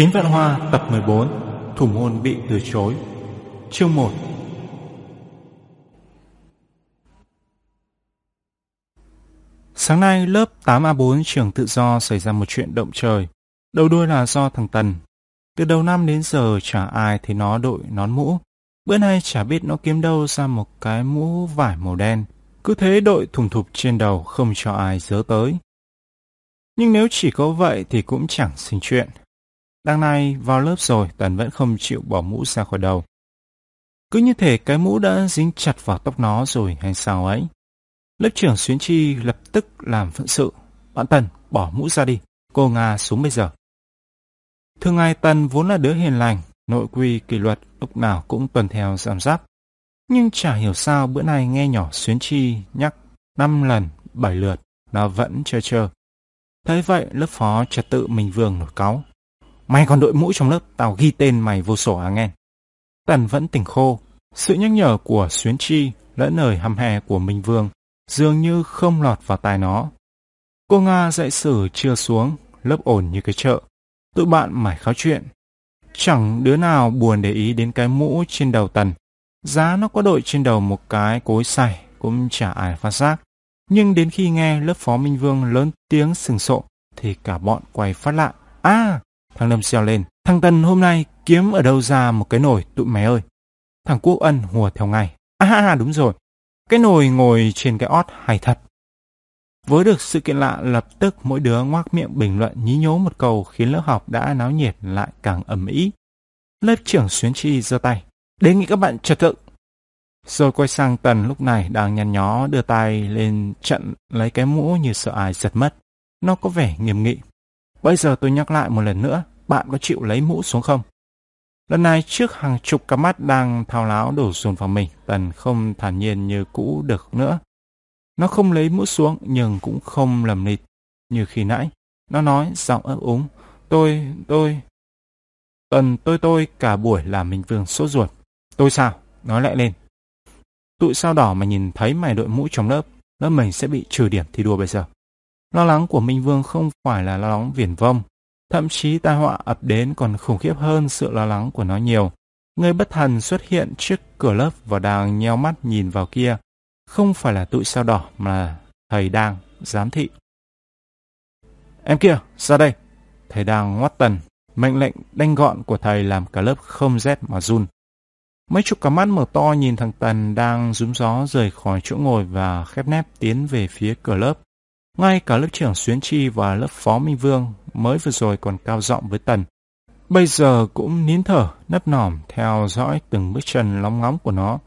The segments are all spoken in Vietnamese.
Kính Vạn Hoa, tập 14 Thủ môn bị từ chối. Chương 1 Sáng nay, lớp 8A4 trường tự do xảy ra một chuyện động trời. Đầu đuôi là do thằng Tần. Từ đầu năm đến giờ, chả ai thấy nó đội nón mũ. Bữa nay chả biết nó kiếm đâu ra một cái mũ vải màu đen. Cứ thế đội thùng thụp trên đầu, không cho ai dớ tới. Nhưng nếu chỉ có vậy thì cũng chẳng sinh chuyện. Đằng này vào lớp rồi Tần vẫn không chịu bỏ mũ ra khỏi đầu. Cứ như thể cái mũ đã dính chặt vào tóc nó rồi hay sao ấy. Lớp trưởng Xuyến Chi lập tức làm phận sự. Bạn Tần, bỏ mũ ra đi. Cô Nga xuống bây giờ. Thường ngày Tần vốn là đứa hiền lành, nội quy kỷ luật lúc nào cũng tuần theo giám giáp. Nhưng chả hiểu sao bữa nay nghe nhỏ Xuyến Chi nhắc 5 lần, 7 lượt, nó vẫn chờ chờ. Thấy vậy, lớp phó trật tự mình vương nổi cáu. Mày còn đội mũ trong lớp, tao ghi tên mày vô sổ à nghe. Tần vẫn tỉnh khô. Sự nhắc nhở của Xuyến Chi lẫn lời hăm hè của Minh Vương dường như không lọt vào tai nó. Cô Nga dạy sử chưa xuống, lớp ổn như cái chợ. Tụi bạn mải kháo chuyện. Chẳng đứa nào buồn để ý đến cái mũ trên đầu Tần. Giá nó có đội trên đầu một cái cối xài cũng chả ai phát giác. Nhưng đến khi nghe lớp phó Minh Vương lớn tiếng sừng sộ thì cả bọn quay phát lại. À, Thằng Lâm xeo lên. Thằng Tân, hôm nay kiếm ở đâu ra một cái nồi tụi mày ơi. Thằng Quốc Ân hùa theo ngay. À đúng rồi. Cái nồi ngồi trên cái ót hay thật. Với được sự kiện lạ, lập tức mỗi đứa ngoác miệng bình luận, nhí nhố một câu khiến lớp học đã náo nhiệt lại càng ầm ĩ. Lớp trưởng Xuyến Chi giơ tay. Đề nghị các bạn trật tự. Rồi quay sang Tần lúc này đang nhăn nhó đưa tay lên trận lấy cái mũ như sợ ai giật mất. Nó có vẻ nghiêm nghị. Bây giờ tôi nhắc lại một lần nữa, bạn có chịu lấy mũ xuống không? Lần này trước hàng chục cặp mắt đang thao láo đổ dồn vào mình, Tần không thản nhiên như cũ được nữa. Nó không lấy mũ xuống nhưng cũng không lầm nịt như khi nãy. Nó nói giọng ấp úng, tôi, tôi... Tần tôi tôi cả buổi làm mình vương sốt ruột. Tôi sao? Nói lại lên. Tụi sao đỏ mà nhìn thấy mày đội mũ trong lớp, lớp mình sẽ bị trừ điểm thi đua bây giờ. Lo lắng của Minh Vương không phải là lo lắng viển vông. Thậm chí tai họa ập đến còn khủng khiếp hơn sự lo lắng của nó nhiều. Người bất thần xuất hiện trước cửa lớp và đang nheo mắt nhìn vào kia. Không phải là tụi sao đỏ mà là thầy đang giám thị. Em kia, ra đây. Thầy đang ngoắt tần. Mệnh lệnh đanh gọn của thầy làm cả lớp không rét mà run. Mấy chục cả mắt mở to nhìn thằng Tần đang rúm gió rời khỏi chỗ ngồi và khép nép tiến về phía cửa lớp. Ngay cả lớp trưởng Xuyến Chi và lớp phó Minh Vương mới vừa rồi còn cao giọng với Tần. Bây giờ cũng nín thở, nấp nỏm theo dõi từng bước chân lóng ngóng của nó.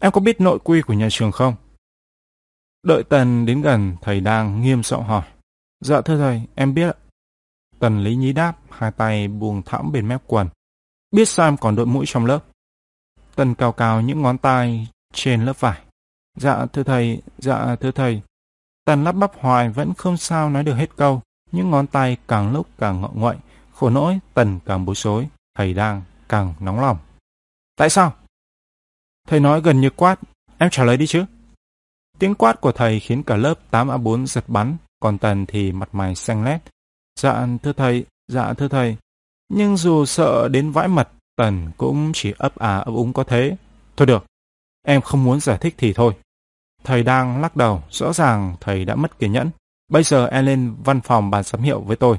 Em có biết nội quy của nhà trường không? Đợi Tần đến gần, thầy đang nghiêm giọng hỏi. Dạ thưa thầy, em biết Tần lý nhí đáp, hai tay buông thõng bên mép quần. Biết sao em còn đội mũi trong lớp? Tần cao cao những ngón tay trên lớp vải. Dạ thưa thầy, dạ thưa thầy. Tần lắp bắp hoài vẫn không sao nói được hết câu, những ngón tay càng lúc càng ngọ nguậy, khổ nỗi Tần càng bối rối, thầy đang càng nóng lòng. Tại sao? Thầy nói gần như quát, em trả lời đi chứ. Tiếng quát của thầy khiến cả lớp 8A4 giật bắn, còn Tần thì mặt mày xanh lét. Dạ thưa thầy, dạ thưa thầy. Nhưng dù sợ đến vãi mật, Tần cũng chỉ ấp à ấp úng có thế. Thôi được, em không muốn giải thích thì thôi. Thầy đang lắc đầu, rõ ràng thầy đã mất kiên nhẫn. Bây giờ em lên văn phòng bàn giám hiệu với tôi.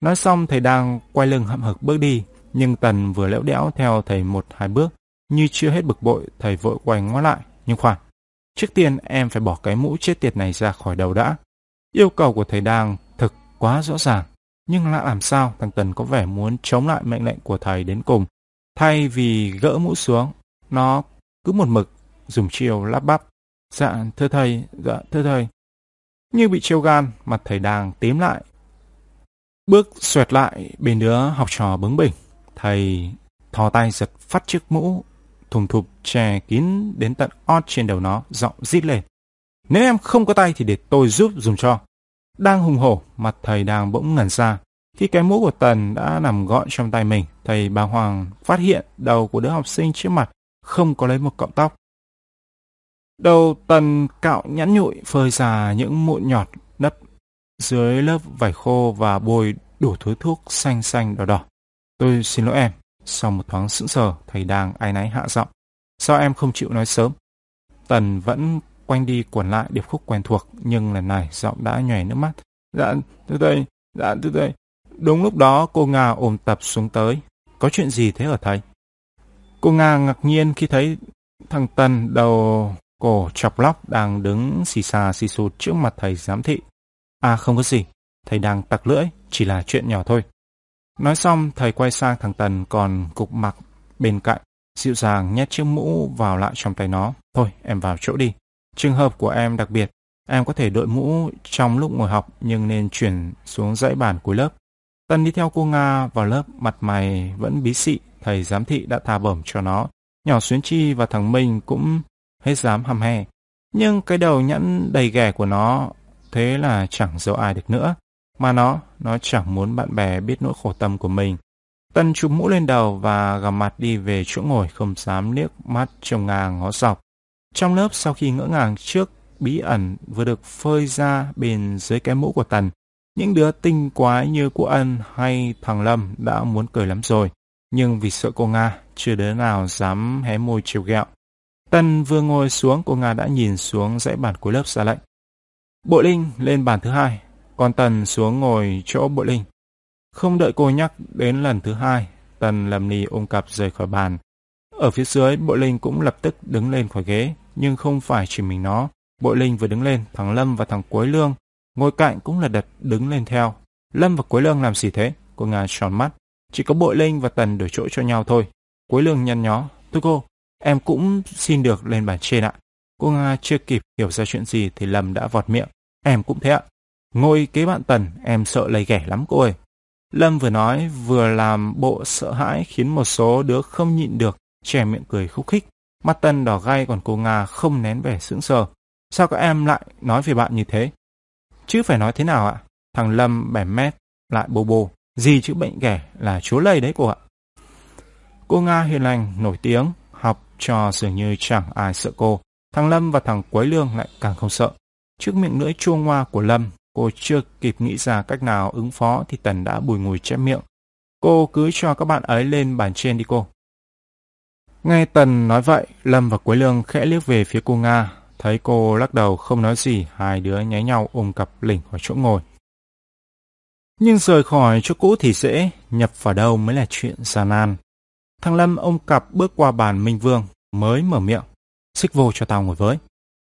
Nói xong thầy đang quay lưng hậm hực bước đi, nhưng Tần vừa lẽo đẽo theo thầy một hai bước. Như chưa hết bực bội, thầy vội quay ngó lại. Nhưng khoan, trước tiên em phải bỏ cái mũ chết tiệt này ra khỏi đầu đã. Yêu cầu của thầy đang thực quá rõ ràng. Nhưng lạ làm sao thằng Tần có vẻ muốn chống lại mệnh lệnh của thầy đến cùng. Thay vì gỡ mũ xuống, nó cứ một mực dùng chiều lắp bắp. Dạ, thưa thầy, dạ, thưa thầy. Như bị trêu gan, mặt thầy đang tím lại. Bước xoẹt lại bên đứa học trò bướng bỉnh. Thầy thò tay giật phát chiếc mũ, thùng thụp che kín đến tận ót trên đầu nó, giọng rít lên. Nếu em không có tay thì để tôi giúp dùng cho. Đang hùng hổ, mặt thầy đang bỗng ngẩn ra. Khi cái mũ của Tần đã nằm gọn trong tay mình, thầy bà Hoàng phát hiện đầu của đứa học sinh trước mặt không có lấy một cọng tóc. Đầu tần cạo nhẵn nhụi phơi ra những mụn nhọt đất dưới lớp vải khô và bôi đủ thứ thuốc xanh xanh đỏ đỏ. Tôi xin lỗi em. Sau một thoáng sững sờ, thầy đang ai náy hạ giọng. Sao em không chịu nói sớm? Tần vẫn quanh đi quẩn lại điệp khúc quen thuộc, nhưng lần này giọng đã nhòe nước mắt. Dạ, từ đây, dạ, từ đây. Đúng lúc đó cô Nga ôm tập xuống tới. Có chuyện gì thế ở thầy? Cô Nga ngạc nhiên khi thấy thằng Tần đầu cổ chọc lóc đang đứng xì xà xì sụt trước mặt thầy giám thị. À không có gì, thầy đang tặc lưỡi, chỉ là chuyện nhỏ thôi. Nói xong, thầy quay sang thằng Tần còn cục mặt bên cạnh, dịu dàng nhét chiếc mũ vào lại trong tay nó. Thôi, em vào chỗ đi. Trường hợp của em đặc biệt, em có thể đội mũ trong lúc ngồi học nhưng nên chuyển xuống dãy bàn cuối lớp. Tần đi theo cô Nga vào lớp, mặt mày vẫn bí xị, thầy giám thị đã tha bẩm cho nó. Nhỏ Xuyến Chi và thằng Minh cũng hết dám hăm he. Nhưng cái đầu nhẫn đầy ghẻ của nó, thế là chẳng giấu ai được nữa. Mà nó, nó chẳng muốn bạn bè biết nỗi khổ tâm của mình. Tân chụp mũ lên đầu và gầm mặt đi về chỗ ngồi không dám liếc mắt trông ngang ngó dọc. Trong lớp sau khi ngỡ ngàng trước bí ẩn vừa được phơi ra bên dưới cái mũ của Tần, những đứa tinh quái như cô Ân hay thằng Lâm đã muốn cười lắm rồi. Nhưng vì sợ cô Nga, chưa đứa nào dám hé môi chiều gẹo Tần vừa ngồi xuống, cô Nga đã nhìn xuống dãy bàn cuối lớp ra lệnh. Bộ Linh lên bàn thứ hai, còn Tần xuống ngồi chỗ Bộ Linh. Không đợi cô nhắc đến lần thứ hai, Tần lầm lì ôm cặp rời khỏi bàn. Ở phía dưới, Bộ Linh cũng lập tức đứng lên khỏi ghế, nhưng không phải chỉ mình nó. Bộ Linh vừa đứng lên, thằng Lâm và thằng Quế Lương ngồi cạnh cũng là đật đứng lên theo. Lâm và Quế Lương làm gì thế? Cô Nga tròn mắt. Chỉ có Bội Linh và Tần đổi chỗ cho nhau thôi. Quế Lương nhăn nhó. Thưa cô, em cũng xin được lên bàn trên ạ. Cô Nga à, chưa kịp hiểu ra chuyện gì thì Lâm đã vọt miệng. Em cũng thế ạ. Ngồi kế bạn Tần, em sợ lầy ghẻ lắm cô ơi. Lâm vừa nói vừa làm bộ sợ hãi khiến một số đứa không nhịn được, trẻ miệng cười khúc khích. Mắt Tân đỏ gay còn cô Nga không nén vẻ sững sờ. Sao các em lại nói về bạn như thế? Chứ phải nói thế nào ạ? Thằng Lâm bẻ mét, lại bô bô. Gì chữ bệnh ghẻ là chúa lây đấy cô ạ. Cô Nga hiền lành, nổi tiếng, cho dường như chẳng ai sợ cô. Thằng Lâm và thằng Quấy Lương lại càng không sợ. Trước miệng lưỡi chua ngoa của Lâm, cô chưa kịp nghĩ ra cách nào ứng phó thì Tần đã bùi ngùi chép miệng. Cô cứ cho các bạn ấy lên bàn trên đi cô. Nghe Tần nói vậy, Lâm và Quế Lương khẽ liếc về phía cô Nga. Thấy cô lắc đầu không nói gì, hai đứa nháy nhau ôm cặp lỉnh khỏi chỗ ngồi. Nhưng rời khỏi chỗ cũ thì dễ, nhập vào đâu mới là chuyện gian nan. Thằng Lâm ôm cặp bước qua bàn Minh Vương, mới mở miệng. Xích vô cho tao ngồi với.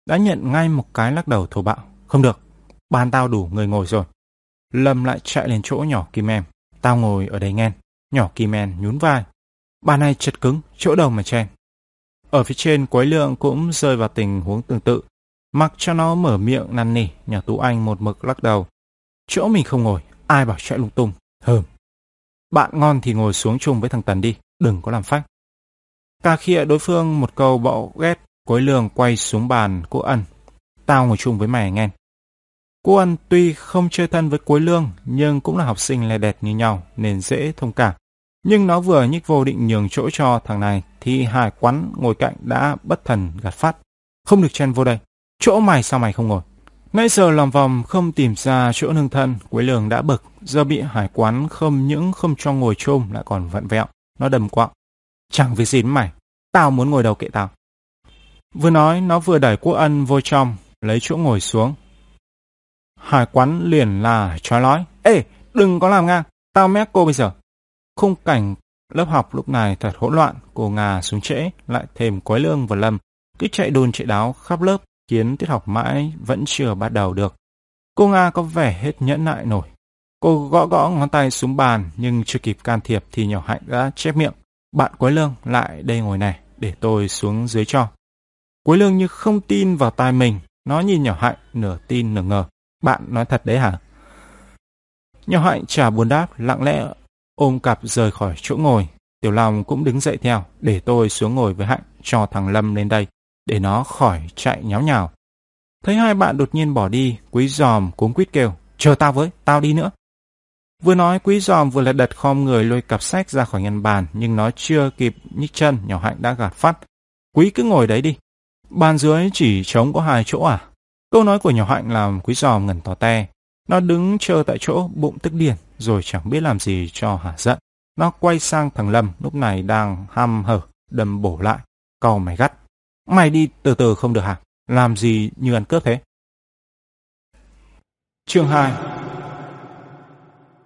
Đã nhận ngay một cái lắc đầu thô bạo. Không được, bàn tao đủ người ngồi rồi. Lâm lại chạy lên chỗ nhỏ Kim Em. Tao ngồi ở đây nghe. Nhỏ Kim Em nhún vai. Bàn này chật cứng, chỗ đầu mà chen. Ở phía trên quấy lượng cũng rơi vào tình huống tương tự. Mặc cho nó mở miệng năn nỉ, nhà Tú Anh một mực lắc đầu. Chỗ mình không ngồi, ai bảo chạy lung tung. Hờm. Bạn ngon thì ngồi xuống chung với thằng Tần đi, đừng có làm phách. Ca khịa đối phương một câu bọ ghét, quấy lường quay xuống bàn cô ân. Tao ngồi chung với mày nghe. Cô ân tuy không chơi thân với cuối Lương, nhưng cũng là học sinh lè đẹp như nhau, nên dễ thông cảm. Nhưng nó vừa nhích vô định nhường chỗ cho thằng này, thì Hải Quán ngồi cạnh đã bất thần gạt phát. Không được chen vô đây. Chỗ mày sao mày không ngồi? Nãy giờ lòng vòng không tìm ra chỗ nương thân, Quế Lương đã bực, giờ bị Hải Quán không những không cho ngồi chôm lại còn vặn vẹo. Nó đầm quạng. Chẳng việc gì mày, tao muốn ngồi đầu kệ tao. Vừa nói, nó vừa đẩy quốc ân vô trong, lấy chỗ ngồi xuống. Hải Quán liền là trói lói. Ê, đừng có làm ngang, tao mét cô bây giờ. Khung cảnh lớp học lúc này thật hỗn loạn, cô Nga xuống trễ, lại thêm Quái Lương và Lâm, cứ chạy đồn chạy đáo khắp lớp, khiến tiết học mãi vẫn chưa bắt đầu được. Cô Nga có vẻ hết nhẫn nại nổi. Cô gõ gõ ngón tay xuống bàn nhưng chưa kịp can thiệp thì nhỏ hạnh đã chép miệng. Bạn Quế Lương lại đây ngồi này, để tôi xuống dưới cho. Quế Lương như không tin vào tai mình, nó nhìn nhỏ hạnh nửa tin nửa ngờ. Bạn nói thật đấy hả? Nhỏ hạnh chả buồn đáp, lặng lẽ ôm cặp rời khỏi chỗ ngồi. Tiểu Long cũng đứng dậy theo, để tôi xuống ngồi với Hạnh, cho thằng Lâm lên đây, để nó khỏi chạy nháo nhào. Thấy hai bạn đột nhiên bỏ đi, quý giòm cuống quýt kêu, chờ tao với, tao đi nữa. Vừa nói quý giòm vừa lại đật khom người lôi cặp sách ra khỏi ngăn bàn, nhưng nó chưa kịp nhích chân, nhỏ Hạnh đã gạt phát. Quý cứ ngồi đấy đi. Bàn dưới chỉ trống có hai chỗ à? Câu nói của nhỏ Hạnh làm quý giòm ngẩn tỏ te. Nó đứng chờ tại chỗ, bụng tức điên, rồi chẳng biết làm gì cho hả giận. Nó quay sang thằng Lâm, lúc này đang ham hở, đâm bổ lại. Cầu mày gắt. Mày đi từ từ không được hả? Làm gì như ăn cướp thế? Chương 2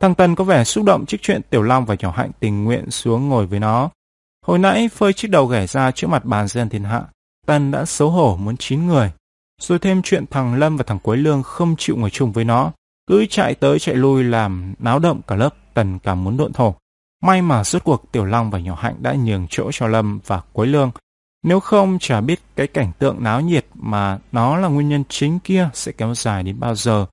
Thằng Tân có vẻ xúc động trước chuyện Tiểu Long và nhỏ Hạnh tình nguyện xuống ngồi với nó. Hồi nãy phơi chiếc đầu ghẻ ra trước mặt bàn dân thiên hạ. Tân đã xấu hổ muốn chín người. Rồi thêm chuyện thằng Lâm và thằng Quế Lương không chịu ngồi chung với nó. Cứ chạy tới chạy lui làm náo động cả lớp, Tần cảm muốn độn thổ. May mà rốt cuộc Tiểu Long và nhỏ Hạnh đã nhường chỗ cho Lâm và Quế Lương. Nếu không chả biết cái cảnh tượng náo nhiệt mà nó là nguyên nhân chính kia sẽ kéo dài đến bao giờ.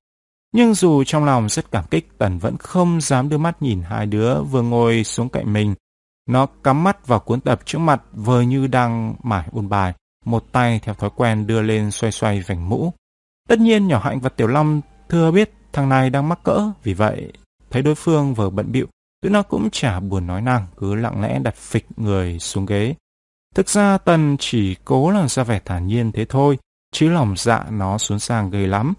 Nhưng dù trong lòng rất cảm kích, Tần vẫn không dám đưa mắt nhìn hai đứa vừa ngồi xuống cạnh mình. Nó cắm mắt vào cuốn tập trước mặt vờ như đang mải ôn bài, một tay theo thói quen đưa lên xoay xoay vành mũ. Tất nhiên nhỏ Hạnh và Tiểu Long thưa biết thằng này đang mắc cỡ, vì vậy thấy đối phương vừa bận bịu, tụi nó cũng chả buồn nói năng, cứ lặng lẽ đặt phịch người xuống ghế. Thực ra Tần chỉ cố làm ra vẻ thản nhiên thế thôi, chứ lòng dạ nó xuống sang ghê lắm.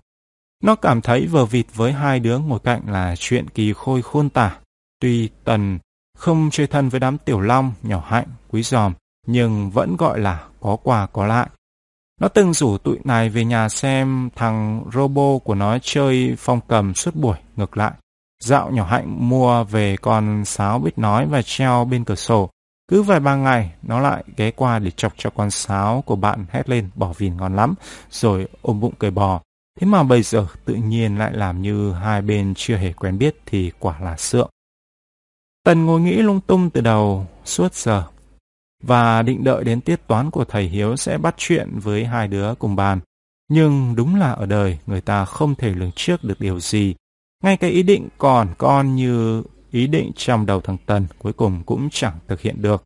Nó cảm thấy vờ vịt với hai đứa ngồi cạnh là chuyện kỳ khôi khôn tả. Tuy Tần không chơi thân với đám tiểu long, nhỏ hạnh, quý giòm, nhưng vẫn gọi là có quà có lại. Nó từng rủ tụi này về nhà xem thằng Robo của nó chơi phong cầm suốt buổi ngược lại. Dạo nhỏ hạnh mua về con sáo biết nói và treo bên cửa sổ. Cứ vài ba ngày, nó lại ghé qua để chọc cho con sáo của bạn hét lên bỏ vìn ngon lắm, rồi ôm bụng cười bò. Thế mà bây giờ tự nhiên lại làm như hai bên chưa hề quen biết thì quả là sượng. Tần ngồi nghĩ lung tung từ đầu suốt giờ và định đợi đến tiết toán của thầy Hiếu sẽ bắt chuyện với hai đứa cùng bàn. Nhưng đúng là ở đời người ta không thể lường trước được điều gì. Ngay cái ý định còn con như ý định trong đầu thằng Tần cuối cùng cũng chẳng thực hiện được.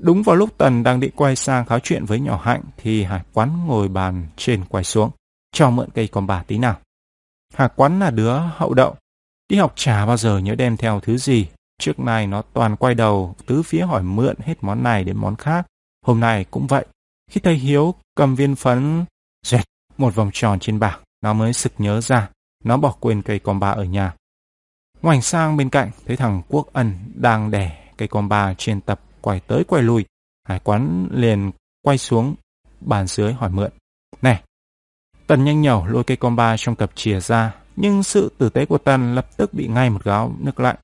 Đúng vào lúc Tần đang định quay sang kháo chuyện với nhỏ Hạnh thì Hải Quán ngồi bàn trên quay xuống, cho mượn cây con bà tí nào. Hải Quán là đứa hậu đậu, đi học chả bao giờ nhớ đem theo thứ gì, Trước nay nó toàn quay đầu, tứ phía hỏi mượn hết món này đến món khác. Hôm nay cũng vậy. Khi thầy Hiếu cầm viên phấn dẹt một vòng tròn trên bảng, nó mới sực nhớ ra. Nó bỏ quên cây con ba ở nhà. Ngoảnh sang bên cạnh, thấy thằng Quốc Ân đang đẻ cây con ba trên tập quay tới quay lui. Hải quán liền quay xuống bàn dưới hỏi mượn. Này, Tần nhanh nhẩu lôi cây comba trong cặp chìa ra, nhưng sự tử tế của Tần lập tức bị ngay một gáo nước lạnh.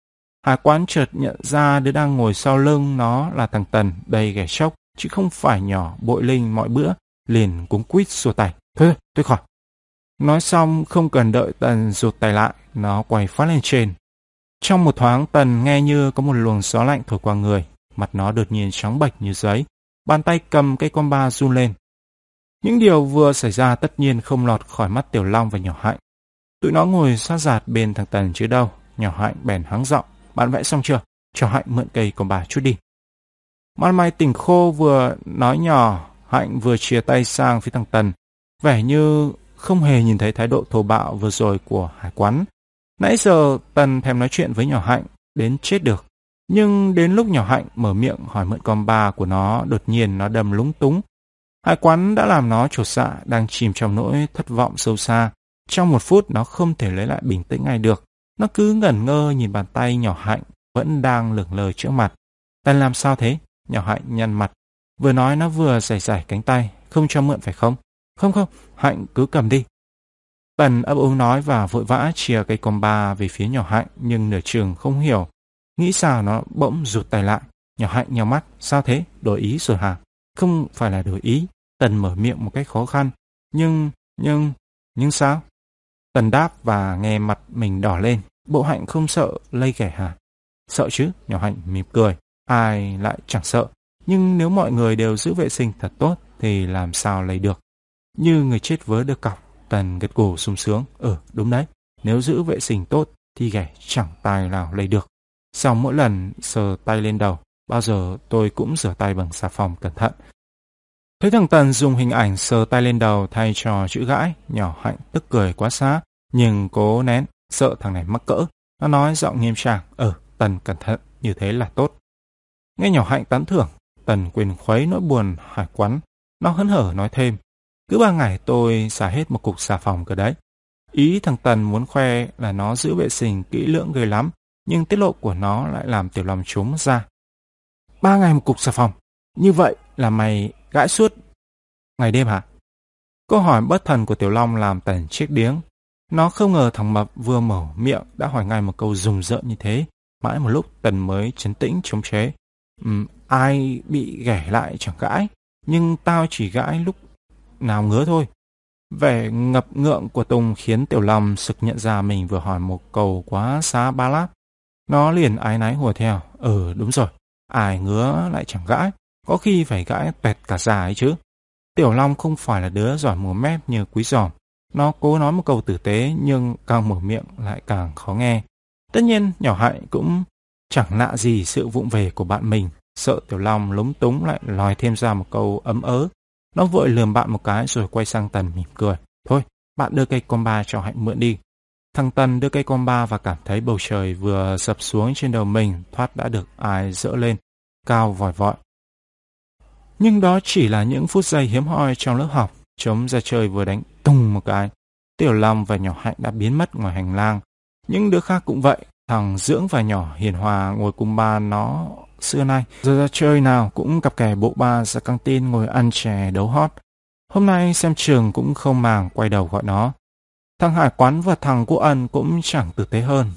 Hà quán chợt nhận ra đứa đang ngồi sau lưng nó là thằng Tần đầy ghẻ sốc, chứ không phải nhỏ bội linh mọi bữa, liền cúng quýt xua tay. Thôi, tôi khỏi. Nói xong không cần đợi Tần rụt tay lại, nó quay phát lên trên. Trong một thoáng Tần nghe như có một luồng gió lạnh thổi qua người, mặt nó đột nhiên trắng bệch như giấy, bàn tay cầm cây con ba run lên. Những điều vừa xảy ra tất nhiên không lọt khỏi mắt Tiểu Long và nhỏ hạnh. Tụi nó ngồi sát giạt bên thằng Tần chứ đâu, nhỏ hạnh bèn hắng giọng. Bạn vẽ xong chưa? Cho Hạnh mượn cây của bà chút đi. Mặt mày tỉnh khô vừa nói nhỏ, Hạnh vừa chia tay sang phía thằng Tần. Vẻ như không hề nhìn thấy thái độ thô bạo vừa rồi của hải quán. Nãy giờ Tần thèm nói chuyện với nhỏ Hạnh, đến chết được. Nhưng đến lúc nhỏ Hạnh mở miệng hỏi mượn con ba của nó, đột nhiên nó đầm lúng túng. Hải quán đã làm nó trột dạ, đang chìm trong nỗi thất vọng sâu xa. Trong một phút nó không thể lấy lại bình tĩnh ngay được. Nó cứ ngẩn ngơ nhìn bàn tay nhỏ hạnh vẫn đang lửng lờ trước mặt. Tần làm sao thế? Nhỏ hạnh nhăn mặt. Vừa nói nó vừa giải giải cánh tay. Không cho mượn phải không? Không không, hạnh cứ cầm đi. Tần ấp úng nói và vội vã chia cây con ba về phía nhỏ hạnh nhưng nửa trường không hiểu. Nghĩ sao nó bỗng rụt tay lại. Nhỏ hạnh nhau mắt. Sao thế? Đổi ý rồi hả? Không phải là đổi ý. Tần mở miệng một cách khó khăn. Nhưng, nhưng, nhưng sao? Tần đáp và nghe mặt mình đỏ lên. Bộ hạnh không sợ lây kẻ hả? Sợ chứ, nhỏ hạnh mỉm cười. Ai lại chẳng sợ. Nhưng nếu mọi người đều giữ vệ sinh thật tốt thì làm sao lây được. Như người chết vớ được cọc, Tần gật gù sung sướng. Ừ, đúng đấy. Nếu giữ vệ sinh tốt thì ghẻ chẳng tài nào lây được. Sau mỗi lần sờ tay lên đầu, bao giờ tôi cũng rửa tay bằng xà phòng cẩn thận. Thấy thằng Tần dùng hình ảnh sờ tay lên đầu thay cho chữ gãi, nhỏ hạnh tức cười quá xá, nhưng cố nén, sợ thằng này mắc cỡ. Nó nói giọng nghiêm trang, ờ, Tần cẩn thận, như thế là tốt. Nghe nhỏ hạnh tán thưởng, Tần quyền khuấy nỗi buồn hải quắn. Nó hấn hở nói thêm, cứ ba ngày tôi xả hết một cục xà phòng cơ đấy. Ý thằng Tần muốn khoe là nó giữ vệ sinh kỹ lưỡng ghê lắm, nhưng tiết lộ của nó lại làm Tiểu lòng trốn ra. Ba ngày một cục xà phòng, như vậy là mày gãi suốt ngày đêm hả? Câu hỏi bất thần của Tiểu Long làm Tần chiếc điếng. Nó không ngờ thằng Mập vừa mở miệng đã hỏi ngay một câu rùng rợn như thế. Mãi một lúc Tần mới chấn tĩnh chống chế. Um, ai bị ghẻ lại chẳng gãi, nhưng tao chỉ gãi lúc nào ngứa thôi. Vẻ ngập ngượng của Tùng khiến Tiểu Long sực nhận ra mình vừa hỏi một câu quá xá ba lát. Nó liền ái náy hùa theo. Ừ đúng rồi, ai ngứa lại chẳng gãi, có khi phải gãi tẹt cả già ấy chứ. Tiểu Long không phải là đứa giỏi mồm mép như quý giòm. Nó cố nói một câu tử tế nhưng càng mở miệng lại càng khó nghe. Tất nhiên nhỏ hại cũng chẳng lạ gì sự vụng về của bạn mình. Sợ Tiểu Long lúng túng lại lòi thêm ra một câu ấm ớ. Nó vội lườm bạn một cái rồi quay sang Tần mỉm cười. Thôi, bạn đưa cây comba cho Hạnh mượn đi. Thằng Tần đưa cây comba và cảm thấy bầu trời vừa sập xuống trên đầu mình thoát đã được ai dỡ lên, cao vòi vọi. Nhưng đó chỉ là những phút giây hiếm hoi trong lớp học. Chống ra chơi vừa đánh tung một cái. Tiểu Long và nhỏ Hạnh đã biến mất ngoài hành lang. Những đứa khác cũng vậy. Thằng Dưỡng và nhỏ Hiền Hòa ngồi cùng ba nó xưa nay. Giờ ra chơi nào cũng cặp kè bộ ba ra căng tin ngồi ăn chè đấu hót. Hôm nay xem trường cũng không màng quay đầu gọi nó. Thằng Hải Quán và thằng Quốc Ân cũng chẳng tử tế hơn.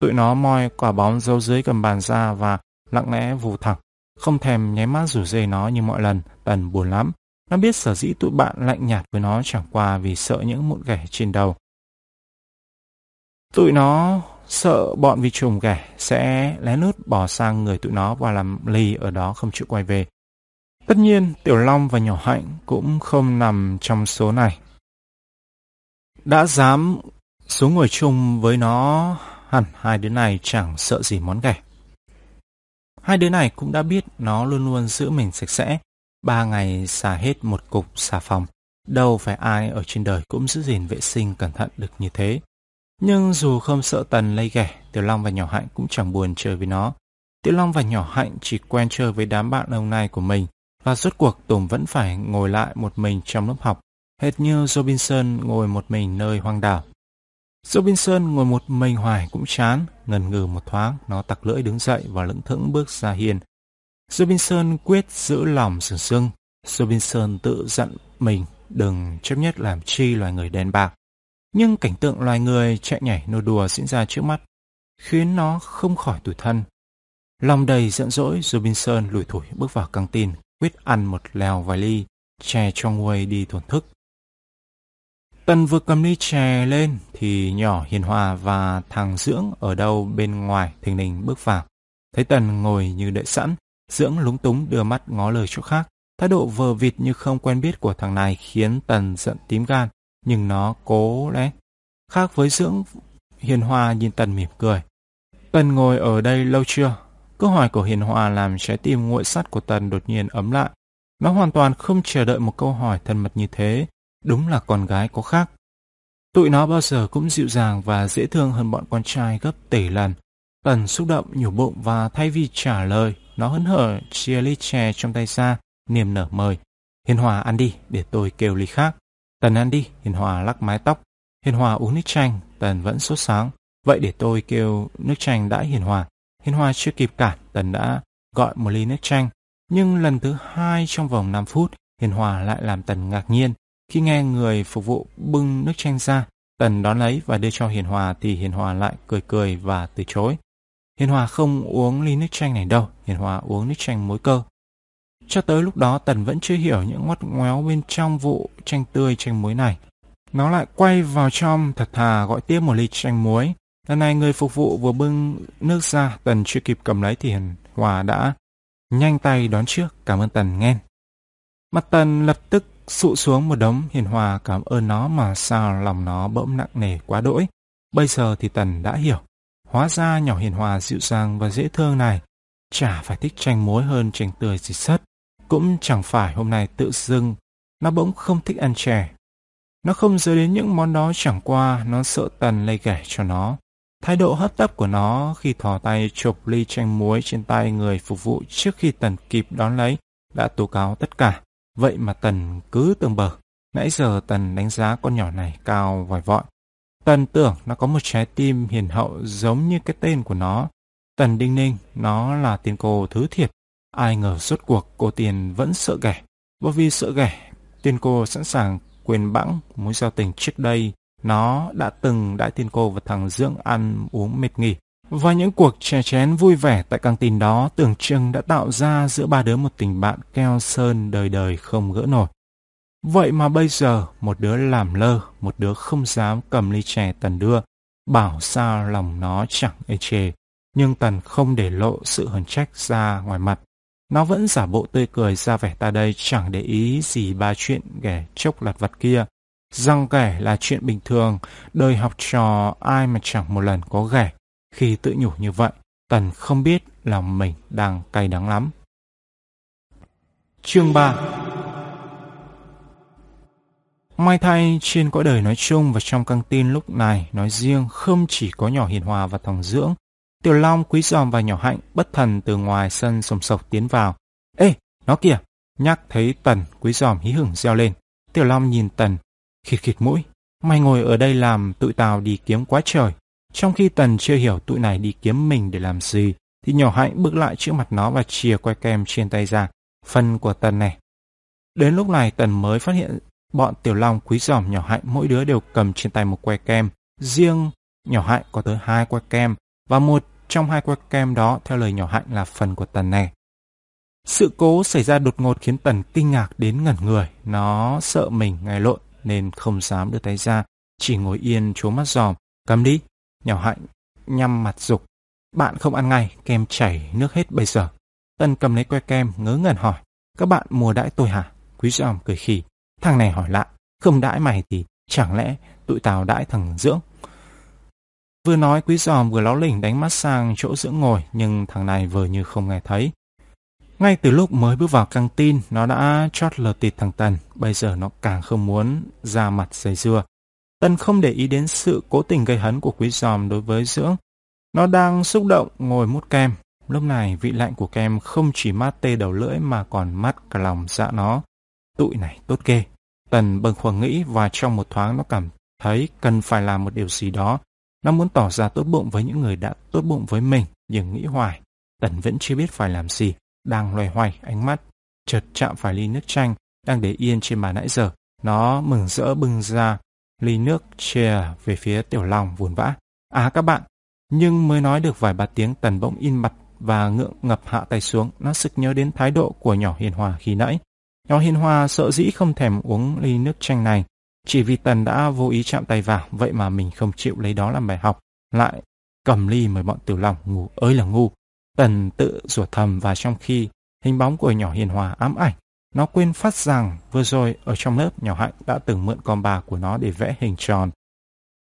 Tụi nó moi quả bóng dấu dưới cầm bàn ra và lặng lẽ vù thẳng. Không thèm nháy mắt rủ dê nó như mọi lần, Tần buồn lắm. Nó biết sở dĩ tụi bạn lạnh nhạt với nó chẳng qua vì sợ những mụn ghẻ trên đầu. Tụi nó sợ bọn vi trùng ghẻ sẽ lén lút bỏ sang người tụi nó và làm lì ở đó không chịu quay về. Tất nhiên, Tiểu Long và Nhỏ Hạnh cũng không nằm trong số này. Đã dám xuống ngồi chung với nó, hẳn hai đứa này chẳng sợ gì món ghẻ. Hai đứa này cũng đã biết nó luôn luôn giữ mình sạch sẽ. Ba ngày xả hết một cục xà phòng. Đâu phải ai ở trên đời cũng giữ gìn vệ sinh cẩn thận được như thế. Nhưng dù không sợ Tần lây ghẻ, Tiểu Long và Nhỏ Hạnh cũng chẳng buồn chơi với nó. Tiểu Long và Nhỏ Hạnh chỉ quen chơi với đám bạn lâu nay của mình. Và rốt cuộc Tùng vẫn phải ngồi lại một mình trong lớp học, hệt như Robinson ngồi một mình nơi hoang đảo. Robinson ngồi một mình hoài cũng chán, ngần ngừ một thoáng, nó tặc lưỡi đứng dậy và lững thững bước ra hiên. Robinson quyết giữ lòng sừng sưng. Robinson tự dặn mình đừng chấp nhất làm chi loài người đen bạc. Nhưng cảnh tượng loài người chạy nhảy nô đùa diễn ra trước mắt, khiến nó không khỏi tủi thân. Lòng đầy giận dỗi, Robinson lủi thủi bước vào căng tin, quyết ăn một lèo vài ly, chè cho nguôi đi thổn thức. Tần vừa cầm ly chè lên thì nhỏ Hiền Hòa và thằng Dưỡng ở đâu bên ngoài thình lình bước vào. Thấy Tần ngồi như đợi sẵn, Dưỡng lúng túng đưa mắt ngó lời chỗ khác. Thái độ vờ vịt như không quen biết của thằng này khiến Tần giận tím gan, nhưng nó cố lẽ. Khác với Dưỡng, Hiền Hòa nhìn Tần mỉm cười. Tần ngồi ở đây lâu chưa? Câu hỏi của Hiền Hòa làm trái tim nguội sắt của Tần đột nhiên ấm lại. Nó hoàn toàn không chờ đợi một câu hỏi thân mật như thế, Đúng là con gái có khác. Tụi nó bao giờ cũng dịu dàng và dễ thương hơn bọn con trai gấp tỷ lần. Tần xúc động nhủ bụng và thay vì trả lời, nó hấn hở chia ly chè trong tay ra, niềm nở mời. Hiền Hòa ăn đi, để tôi kêu ly khác. Tần ăn đi, Hiền Hòa lắc mái tóc. Hiền Hòa uống nước chanh, Tần vẫn sốt sáng. Vậy để tôi kêu nước chanh đã Hiền Hòa. Hiền Hòa chưa kịp cản, Tần đã gọi một ly nước chanh. Nhưng lần thứ hai trong vòng 5 phút, Hiền Hòa lại làm Tần ngạc nhiên. Khi nghe người phục vụ bưng nước chanh ra, Tần đón lấy và đưa cho Hiền Hòa thì Hiền Hòa lại cười cười và từ chối. Hiền Hòa không uống ly nước chanh này đâu, Hiền Hòa uống nước chanh muối cơ. Cho tới lúc đó Tần vẫn chưa hiểu những ngoắt ngoéo bên trong vụ chanh tươi chanh muối này. Nó lại quay vào trong thật thà gọi tiếp một ly chanh muối. Lần này người phục vụ vừa bưng nước ra, Tần chưa kịp cầm lấy thì Hiền Hòa đã nhanh tay đón trước, cảm ơn Tần nghen. Mặt Tần lập tức sụ xuống một đống hiền hòa, cảm ơn nó mà sao lòng nó bỗng nặng nề quá đỗi. Bây giờ thì Tần đã hiểu. Hóa ra nhỏ hiền hòa dịu dàng và dễ thương này chả phải thích chanh muối hơn chanh tươi gì sất. Cũng chẳng phải hôm nay tự dưng nó bỗng không thích ăn chè. Nó không giới đến những món đó chẳng qua, nó sợ Tần lây ghẻ cho nó. Thái độ hấp tấp của nó khi thò tay chụp ly chanh muối trên tay người phục vụ trước khi Tần kịp đón lấy đã tố cáo tất cả. Vậy mà Tần cứ tưởng bờ. Nãy giờ Tần đánh giá con nhỏ này cao vòi vọi. Tần tưởng nó có một trái tim hiền hậu giống như cái tên của nó. Tần Đinh Ninh, nó là tiền cô thứ thiệt. Ai ngờ suốt cuộc cô tiền vẫn sợ ghẻ. Bởi vì sợ ghẻ, tiền cô sẵn sàng quên bẵng mối giao tình trước đây. Nó đã từng đãi tiền cô và thằng Dưỡng ăn uống mệt nghỉ. Và những cuộc chè chén vui vẻ tại căng tin đó tưởng chừng đã tạo ra giữa ba đứa một tình bạn keo sơn đời đời không gỡ nổi. Vậy mà bây giờ một đứa làm lơ, một đứa không dám cầm ly chè Tần đưa, bảo sao lòng nó chẳng ê chề. Nhưng Tần không để lộ sự hờn trách ra ngoài mặt. Nó vẫn giả bộ tươi cười ra vẻ ta đây chẳng để ý gì ba chuyện ghẻ chốc lặt vặt kia. Rằng ghẻ là chuyện bình thường, đời học trò ai mà chẳng một lần có ghẻ. Khi tự nhủ như vậy, Tần không biết lòng mình đang cay đắng lắm. Chương 3 May thay trên cõi đời nói chung và trong căng tin lúc này nói riêng không chỉ có nhỏ hiền hòa và thằng dưỡng. Tiểu Long, Quý Giòm và nhỏ hạnh bất thần từ ngoài sân sồng sộc tiến vào. Ê, nó kìa! Nhắc thấy Tần, Quý Giòm hí hửng reo lên. Tiểu Long nhìn Tần, khịt khịt mũi. Mày ngồi ở đây làm tụi tao đi kiếm quá trời. Trong khi Tần chưa hiểu tụi này đi kiếm mình để làm gì, thì nhỏ hạnh bước lại trước mặt nó và chìa que kem trên tay ra. Phần của Tần này. Đến lúc này Tần mới phát hiện Bọn tiểu long quý giòm nhỏ hạnh mỗi đứa đều cầm trên tay một que kem. Riêng nhỏ hạnh có tới hai que kem và một trong hai que kem đó theo lời nhỏ hạnh là phần của Tần này. Sự cố xảy ra đột ngột khiến Tần kinh ngạc đến ngẩn người. Nó sợ mình ngay lộn nên không dám đưa tay ra, chỉ ngồi yên chố mắt giòm. Cầm đi, nhỏ hạnh nhăm mặt dục. Bạn không ăn ngay, kem chảy nước hết bây giờ. Tần cầm lấy que kem ngớ ngẩn hỏi, các bạn mua đãi tôi hả? Quý giòm cười khỉ. Thằng này hỏi lại, không đãi mày thì chẳng lẽ tụi tao đãi thằng Dưỡng? Vừa nói quý giòm vừa ló lỉnh đánh mắt sang chỗ Dưỡng ngồi nhưng thằng này vừa như không nghe thấy. Ngay từ lúc mới bước vào căng tin, nó đã chót lờ tịt thằng Tần, bây giờ nó càng không muốn ra mặt dày dưa. Tần không để ý đến sự cố tình gây hấn của quý giòm đối với Dưỡng. Nó đang xúc động ngồi mút kem. Lúc này vị lạnh của kem không chỉ mát tê đầu lưỡi mà còn mát cả lòng dạ nó. Tụi này tốt ghê. Tần bâng khuâng nghĩ và trong một thoáng nó cảm thấy cần phải làm một điều gì đó. Nó muốn tỏ ra tốt bụng với những người đã tốt bụng với mình, nhưng nghĩ hoài. Tần vẫn chưa biết phải làm gì, đang loay hoay ánh mắt. Chợt chạm phải ly nước chanh, đang để yên trên bàn nãy giờ. Nó mừng rỡ bưng ra, ly nước chè về phía tiểu long buồn vã. À các bạn, nhưng mới nói được vài ba tiếng Tần bỗng in mặt và ngượng ngập hạ tay xuống. Nó sực nhớ đến thái độ của nhỏ hiền hòa khi nãy. Nhỏ hiền hòa sợ dĩ không thèm uống ly nước chanh này. Chỉ vì Tần đã vô ý chạm tay vào, vậy mà mình không chịu lấy đó làm bài học. Lại cầm ly mời bọn tiểu long ngủ ơi là ngu. Tần tự rủa thầm và trong khi hình bóng của nhỏ hiền hòa ám ảnh, nó quên phát rằng vừa rồi ở trong lớp nhỏ hạnh đã từng mượn con bà của nó để vẽ hình tròn.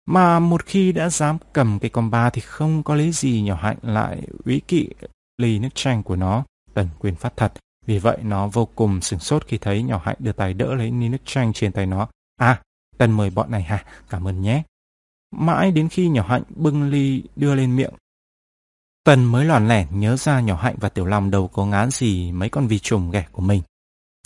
Mà một khi đã dám cầm cái con ba thì không có lý gì nhỏ hạnh lại úy kỵ ly nước chanh của nó. Tần quên phát thật. Vì vậy nó vô cùng sửng sốt khi thấy nhỏ hạnh đưa tay đỡ lấy ly nước chanh trên tay nó. À, tần mời bọn này hả? Cảm ơn nhé. Mãi đến khi nhỏ hạnh bưng ly đưa lên miệng. Tần mới lòn lẻn nhớ ra nhỏ hạnh và tiểu long đầu có ngán gì mấy con vi trùng ghẻ của mình.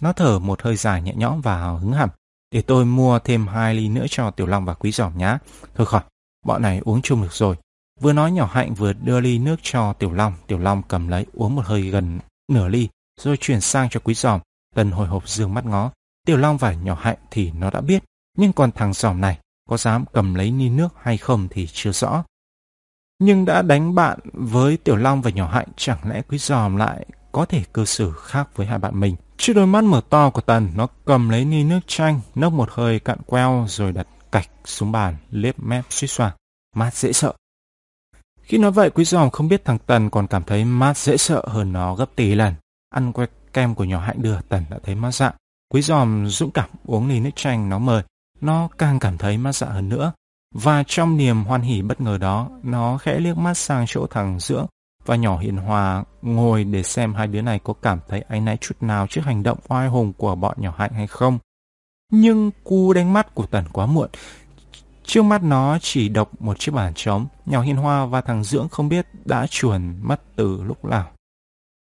Nó thở một hơi dài nhẹ nhõm và hứng hẳn. Để tôi mua thêm hai ly nữa cho tiểu long và quý giỏm nhá. Thôi khỏi, bọn này uống chung được rồi. Vừa nói nhỏ hạnh vừa đưa ly nước cho tiểu long. Tiểu long cầm lấy uống một hơi gần nửa ly rồi chuyển sang cho quý giòm. Tần hồi hộp dương mắt ngó. Tiểu Long và nhỏ hạnh thì nó đã biết, nhưng còn thằng giòm này có dám cầm lấy ly nước hay không thì chưa rõ. Nhưng đã đánh bạn với Tiểu Long và nhỏ hạnh chẳng lẽ quý giòm lại có thể cư xử khác với hai bạn mình chiếc đôi mắt mở to của Tần, nó cầm lấy ni nước chanh, nốc một hơi cạn queo rồi đặt cạch xuống bàn, liếp mép suýt xoa. Mát dễ sợ. Khi nói vậy, quý giòm không biết thằng Tần còn cảm thấy mát dễ sợ hơn nó gấp tỷ lần. Ăn que kem của nhỏ hạnh đưa Tần đã thấy mát dạ. Quý giòm dũng cảm uống ly nước chanh nó mời. Nó càng cảm thấy mát dạ hơn nữa. Và trong niềm hoan hỉ bất ngờ đó, nó khẽ liếc mắt sang chỗ thằng Dưỡng và nhỏ hiền hòa ngồi để xem hai đứa này có cảm thấy áy náy chút nào trước hành động oai hùng của bọn nhỏ hạnh hay không. Nhưng cú đánh mắt của Tần quá muộn. Trước mắt nó chỉ độc một chiếc bàn trống, nhỏ hiền hoa và thằng Dưỡng không biết đã chuồn mất từ lúc nào.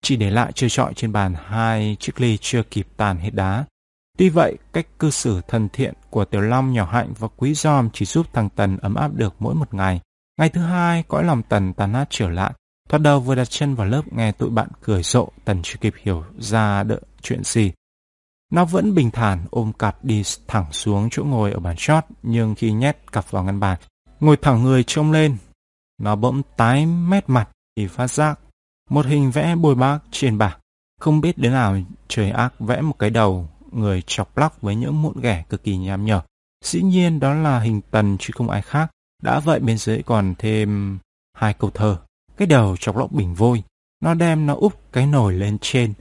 Chỉ để lại chơi trọi trên bàn hai chiếc ly chưa kịp tàn hết đá. Tuy vậy, cách cư xử thân thiện của Tiểu Long nhỏ hạnh và quý giòm chỉ giúp thằng Tần ấm áp được mỗi một ngày. Ngày thứ hai, cõi lòng Tần tàn nát trở lại. Thoạt đầu vừa đặt chân vào lớp nghe tụi bạn cười rộ, Tần chưa kịp hiểu ra đợi chuyện gì. Nó vẫn bình thản ôm cặp đi thẳng xuống chỗ ngồi ở bàn chót, nhưng khi nhét cặp vào ngăn bàn, ngồi thẳng người trông lên. Nó bỗng tái mét mặt thì phát giác một hình vẽ bôi bác trên bảng. Không biết đến nào trời ác vẽ một cái đầu người chọc lóc với những mụn ghẻ cực kỳ nham nhở. Dĩ nhiên đó là hình tần chứ không ai khác. Đã vậy bên dưới còn thêm hai câu thơ. Cái đầu trong lọ bình vôi. Nó đem nó úp cái nồi lên trên.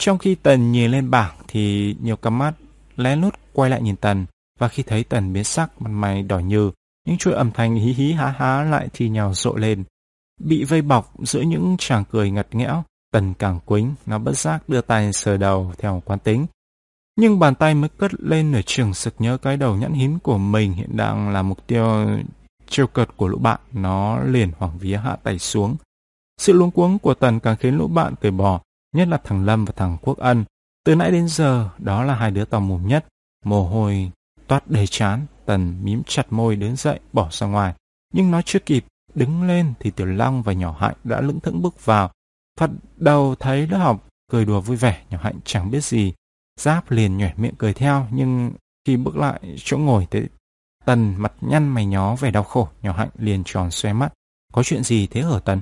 Trong khi Tần nhìn lên bảng thì nhiều cặp mắt lén lút quay lại nhìn Tần. Và khi thấy Tần biến sắc, mặt mày đỏ như, những chuỗi âm thanh hí hí há há lại thì nhào rộ lên. Bị vây bọc giữa những chàng cười ngặt nghẽo, Tần càng quính, nó bất giác đưa tay sờ đầu theo quán tính. Nhưng bàn tay mới cất lên nửa chừng sực nhớ cái đầu nhẵn hín của mình hiện đang là mục tiêu trêu cợt của lũ bạn, nó liền hoảng vía hạ tay xuống. Sự luống cuống của Tần càng khiến lũ bạn cười bò, nhất là thằng Lâm và thằng Quốc Ân. Từ nãy đến giờ, đó là hai đứa tò mồm nhất. Mồ hôi toát đầy chán, Tần mím chặt môi đứng dậy bỏ ra ngoài. Nhưng nó chưa kịp đứng lên thì Tiểu Long và nhỏ Hạnh đã lững thững bước vào. Phật đầu thấy lớp học cười đùa vui vẻ, nhỏ Hạnh chẳng biết gì. Giáp liền nhỏe miệng cười theo, nhưng khi bước lại chỗ ngồi tới Tần mặt nhăn mày nhó vẻ đau khổ, nhỏ Hạnh liền tròn xoe mắt. Có chuyện gì thế hở Tần?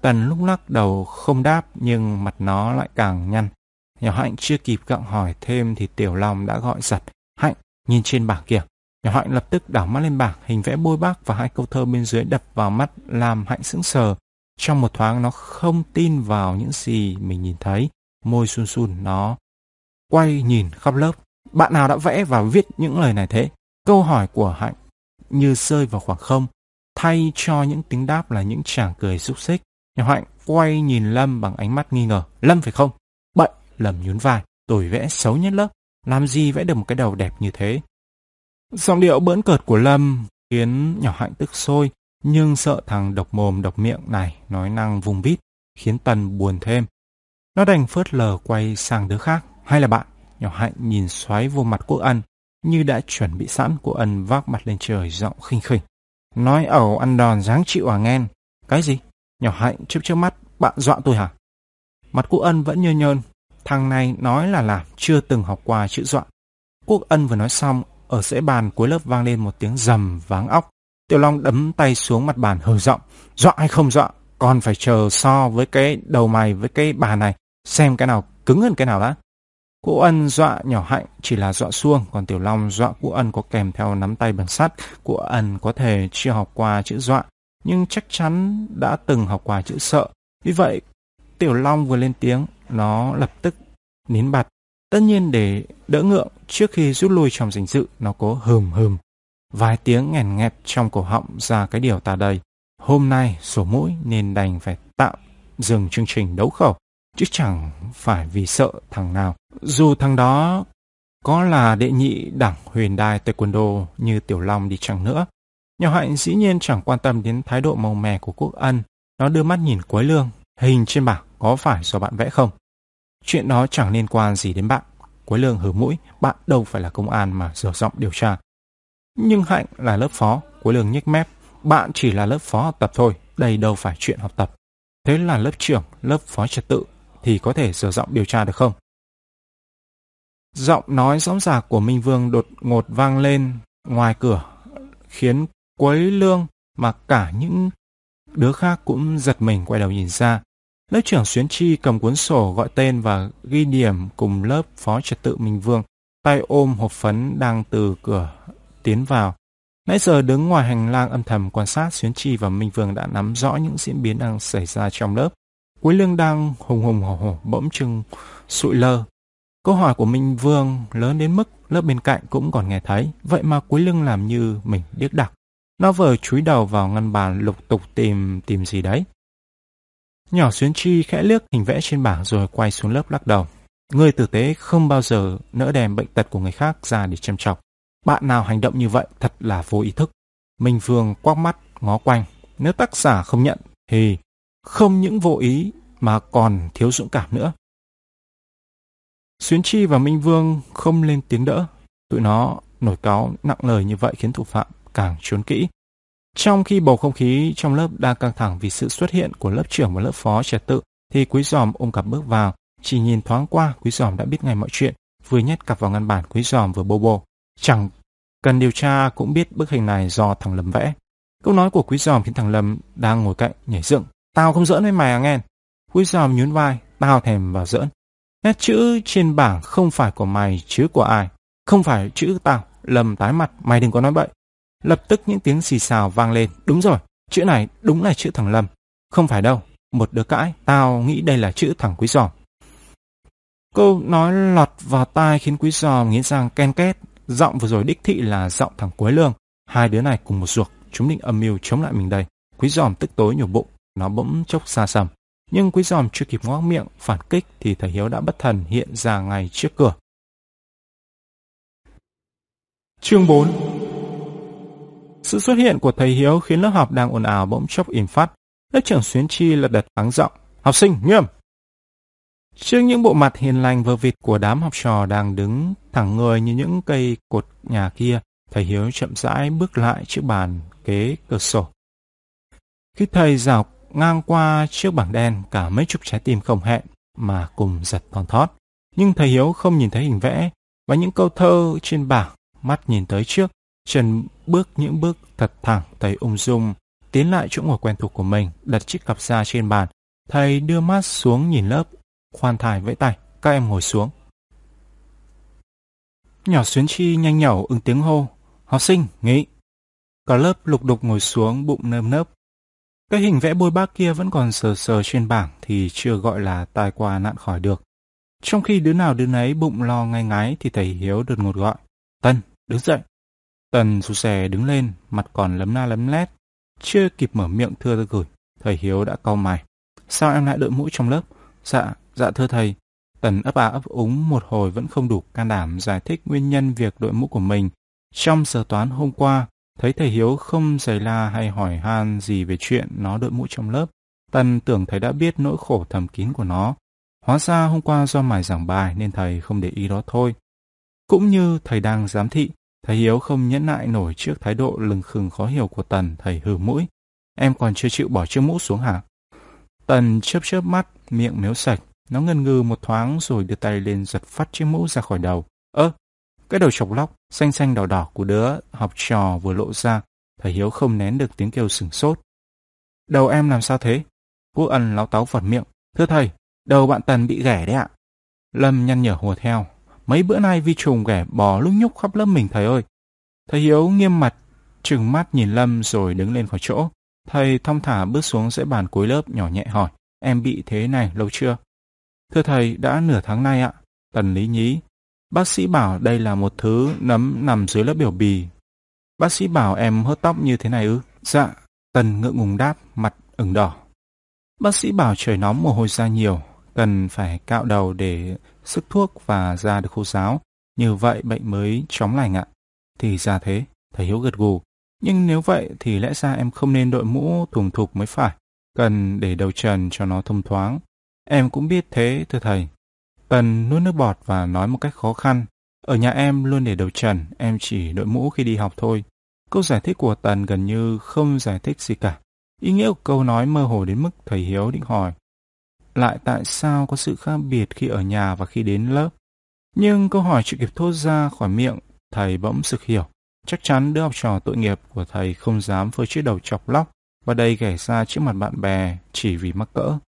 Tần lúc lắc đầu không đáp nhưng mặt nó lại càng nhăn. Nhỏ Hạnh chưa kịp gặng hỏi thêm thì Tiểu Long đã gọi giật. Hạnh, nhìn trên bảng kìa. Nhỏ Hạnh lập tức đảo mắt lên bảng, hình vẽ bôi bác và hai câu thơ bên dưới đập vào mắt làm Hạnh sững sờ. Trong một thoáng nó không tin vào những gì mình nhìn thấy. Môi sun sun nó quay nhìn khắp lớp. Bạn nào đã vẽ và viết những lời này thế? Câu hỏi của Hạnh như rơi vào khoảng không, thay cho những tiếng đáp là những chàng cười xúc xích. Nhỏ Hạnh quay nhìn Lâm bằng ánh mắt nghi ngờ. Lâm phải không? Bậy, Lâm nhún vai. Tôi vẽ xấu nhất lớp. Làm gì vẽ được một cái đầu đẹp như thế? Giọng điệu bỡn cợt của Lâm khiến nhỏ Hạnh tức sôi. Nhưng sợ thằng độc mồm độc miệng này nói năng vùng vít, khiến Tần buồn thêm. Nó đành phớt lờ quay sang đứa khác. Hay là bạn? Nhỏ Hạnh nhìn xoáy vô mặt Quốc Ân, như đã chuẩn bị sẵn của Ân vác mặt lên trời giọng khinh khỉnh. Nói ẩu ăn đòn dáng chịu à nghen. Cái gì? Nhỏ Hạnh chớp chớp mắt, bạn dọa tôi hả? Mặt Quốc Ân vẫn nhơ nhơn. Thằng này nói là làm, chưa từng học qua chữ dọa. Quốc Ân vừa nói xong, ở dãy bàn cuối lớp vang lên một tiếng rầm váng óc. Tiểu Long đấm tay xuống mặt bàn hờ giọng. Dọa hay không dọa, còn phải chờ so với cái đầu mày với cái bàn này, xem cái nào cứng hơn cái nào đã. Cụ Ân dọa nhỏ hạnh chỉ là dọa xuông, còn Tiểu Long dọa cụ Ân có kèm theo nắm tay bằng sắt. Cụ Ân có thể chưa học qua chữ dọa, nhưng chắc chắn đã từng học qua chữ sợ. Vì vậy, Tiểu Long vừa lên tiếng, nó lập tức nín bặt. Tất nhiên để đỡ ngượng, trước khi rút lui trong danh dự, nó cố hừm hừm. Vài tiếng nghèn nghẹt trong cổ họng ra cái điều ta đây. Hôm nay sổ mũi nên đành phải tạm dừng chương trình đấu khẩu, chứ chẳng phải vì sợ thằng nào. Dù thằng đó có là đệ nhị đảng huyền đai taekwondo như Tiểu Long đi chăng nữa. Nhỏ hạnh dĩ nhiên chẳng quan tâm đến thái độ màu mè của Quốc Ân. Nó đưa mắt nhìn Quế Lương. Hình trên bảng có phải do bạn vẽ không? Chuyện đó chẳng liên quan gì đến bạn. Quế Lương hử mũi, bạn đâu phải là công an mà dở giọng điều tra. Nhưng Hạnh là lớp phó, Quế Lương nhếch mép. Bạn chỉ là lớp phó học tập thôi, đây đâu phải chuyện học tập. Thế là lớp trưởng, lớp phó trật tự thì có thể dở giọng điều tra được không? Giọng nói sóng ràng của Minh Vương đột ngột vang lên ngoài cửa, khiến Quấy Lương mà cả những đứa khác cũng giật mình quay đầu nhìn ra. Lớp trưởng Xuyến Chi cầm cuốn sổ gọi tên và ghi điểm cùng lớp phó trật tự Minh Vương, tay ôm hộp phấn đang từ cửa tiến vào. Nãy giờ đứng ngoài hành lang âm thầm quan sát Xuyến Chi và Minh Vương đã nắm rõ những diễn biến đang xảy ra trong lớp. Quế Lương đang hùng hùng hổ hổ bỗng chừng sụi lơ. Câu hỏi của Minh Vương lớn đến mức lớp bên cạnh cũng còn nghe thấy. Vậy mà cuối lưng làm như mình điếc đặc. Nó vờ chúi đầu vào ngăn bàn lục tục tìm tìm gì đấy. Nhỏ Xuyến Chi khẽ liếc hình vẽ trên bảng rồi quay xuống lớp lắc đầu. Người tử tế không bao giờ nỡ đem bệnh tật của người khác ra để châm chọc. Bạn nào hành động như vậy thật là vô ý thức. Minh Vương quắc mắt, ngó quanh. Nếu tác giả không nhận thì không những vô ý mà còn thiếu dũng cảm nữa. Xuyến Chi và Minh Vương không lên tiếng đỡ. Tụi nó nổi cáo nặng lời như vậy khiến thủ phạm càng trốn kỹ. Trong khi bầu không khí trong lớp đang căng thẳng vì sự xuất hiện của lớp trưởng và lớp phó trật tự, thì Quý Giòm ôm cặp bước vào. Chỉ nhìn thoáng qua, Quý Giòm đã biết ngay mọi chuyện, vừa nhét cặp vào ngăn bản Quý Giòm vừa bô bô. Chẳng cần điều tra cũng biết bức hình này do thằng Lâm vẽ. Câu nói của Quý Giòm khiến thằng Lâm đang ngồi cạnh nhảy dựng. Tao không giỡn với mày à nghe. Quý Giòm nhún vai, tao thèm vào giỡn. Nét chữ trên bảng không phải của mày chứ của ai. Không phải chữ tao. Lâm tái mặt, mày đừng có nói bậy. Lập tức những tiếng xì xào vang lên. Đúng rồi, chữ này đúng là chữ thằng Lâm. Không phải đâu, một đứa cãi, tao nghĩ đây là chữ thằng Quý Giòm. Câu nói lọt vào tai khiến Quý Giòm nghiến răng ken két. Giọng vừa rồi đích thị là giọng thằng Quế Lương. Hai đứa này cùng một ruột, chúng định âm mưu chống lại mình đây. Quý Giòm tức tối nhổ bụng, nó bỗng chốc xa xăm. Nhưng Quý Giòm chưa kịp ngoác miệng phản kích thì thầy Hiếu đã bất thần hiện ra ngay trước cửa. Chương 4 Sự xuất hiện của thầy Hiếu khiến lớp học đang ồn ào bỗng chốc im phát. Lớp trưởng Xuyến Chi lật đật hắng giọng. Học sinh, nghiêm! Trước những bộ mặt hiền lành vơ vịt của đám học trò đang đứng thẳng người như những cây cột nhà kia, thầy Hiếu chậm rãi bước lại trước bàn kế cửa sổ. Khi thầy rào ngang qua chiếc bảng đen, cả mấy chục trái tim không hẹn mà cùng giật thon thót. Nhưng thầy Hiếu không nhìn thấy hình vẽ và những câu thơ trên bảng, mắt nhìn tới trước, chân bước những bước thật thẳng, thầy ung dung, tiến lại chỗ ngồi quen thuộc của mình, đặt chiếc cặp ra trên bàn. Thầy đưa mắt xuống nhìn lớp, khoan thải vẫy tay, các em ngồi xuống. Nhỏ xuyến chi nhanh nhẩu ứng tiếng hô, học sinh, nghỉ. Cả lớp lục đục ngồi xuống bụng nơm nớp. Cái hình vẽ bôi bác kia vẫn còn sờ sờ trên bảng thì chưa gọi là tai qua nạn khỏi được. Trong khi đứa nào đứa nấy bụng lo ngay ngái thì thầy Hiếu đột ngột gọi. Tân, đứng dậy. Tần xù xè đứng lên, mặt còn lấm la lấm lét. Chưa kịp mở miệng thưa tôi gửi, thầy Hiếu đã cau mày. Sao em lại đội mũi trong lớp? Dạ, dạ thưa thầy. Tần ấp à ấp úng một hồi vẫn không đủ can đảm giải thích nguyên nhân việc đội mũ của mình. Trong giờ toán hôm qua, thấy thầy Hiếu không giày la hay hỏi han gì về chuyện nó đội mũ trong lớp. Tần tưởng thầy đã biết nỗi khổ thầm kín của nó. Hóa ra hôm qua do mải giảng bài nên thầy không để ý đó thôi. Cũng như thầy đang giám thị, thầy Hiếu không nhẫn nại nổi trước thái độ lừng khừng khó hiểu của Tần, thầy hừ mũi. Em còn chưa chịu bỏ chiếc mũ xuống hả? Tần chớp chớp mắt, miệng méo sạch. Nó ngần ngừ một thoáng rồi đưa tay lên giật phát chiếc mũ ra khỏi đầu. Ơ, cái đầu chọc lóc, xanh xanh đỏ đỏ của đứa học trò vừa lộ ra. Thầy Hiếu không nén được tiếng kêu sừng sốt. Đầu em làm sao thế? Quốc ân láo táo phật miệng. Thưa thầy, đầu bạn Tần bị ghẻ đấy ạ. Lâm nhăn nhở hùa theo. Mấy bữa nay vi trùng ghẻ bò lúc nhúc khắp lớp mình thầy ơi. Thầy Hiếu nghiêm mặt, trừng mắt nhìn Lâm rồi đứng lên khỏi chỗ. Thầy thong thả bước xuống dãy bàn cuối lớp nhỏ nhẹ hỏi. Em bị thế này lâu chưa? Thưa thầy, đã nửa tháng nay ạ. Tần lý nhí. Bác sĩ bảo đây là một thứ nấm nằm dưới lớp biểu bì. Bác sĩ bảo em hớt tóc như thế này ư? Dạ. Tần ngượng ngùng đáp, mặt ửng đỏ. Bác sĩ bảo trời nóng mồ hôi ra nhiều, cần phải cạo đầu để sức thuốc và da được khô ráo. Như vậy bệnh mới chóng lành ạ. Thì ra thế, thầy Hiếu gật gù. Nhưng nếu vậy thì lẽ ra em không nên đội mũ thùng thục mới phải. Cần để đầu trần cho nó thông thoáng. Em cũng biết thế, thưa thầy. Tần nuốt nước bọt và nói một cách khó khăn. Ở nhà em luôn để đầu trần, em chỉ đội mũ khi đi học thôi. Câu giải thích của Tần gần như không giải thích gì cả. Ý nghĩa của câu nói mơ hồ đến mức thầy Hiếu định hỏi. Lại tại sao có sự khác biệt khi ở nhà và khi đến lớp? Nhưng câu hỏi chưa kịp thốt ra khỏi miệng, thầy bỗng sực hiểu. Chắc chắn đứa học trò tội nghiệp của thầy không dám phơi chiếc đầu chọc lóc và đây ghẻ ra trước mặt bạn bè chỉ vì mắc cỡ.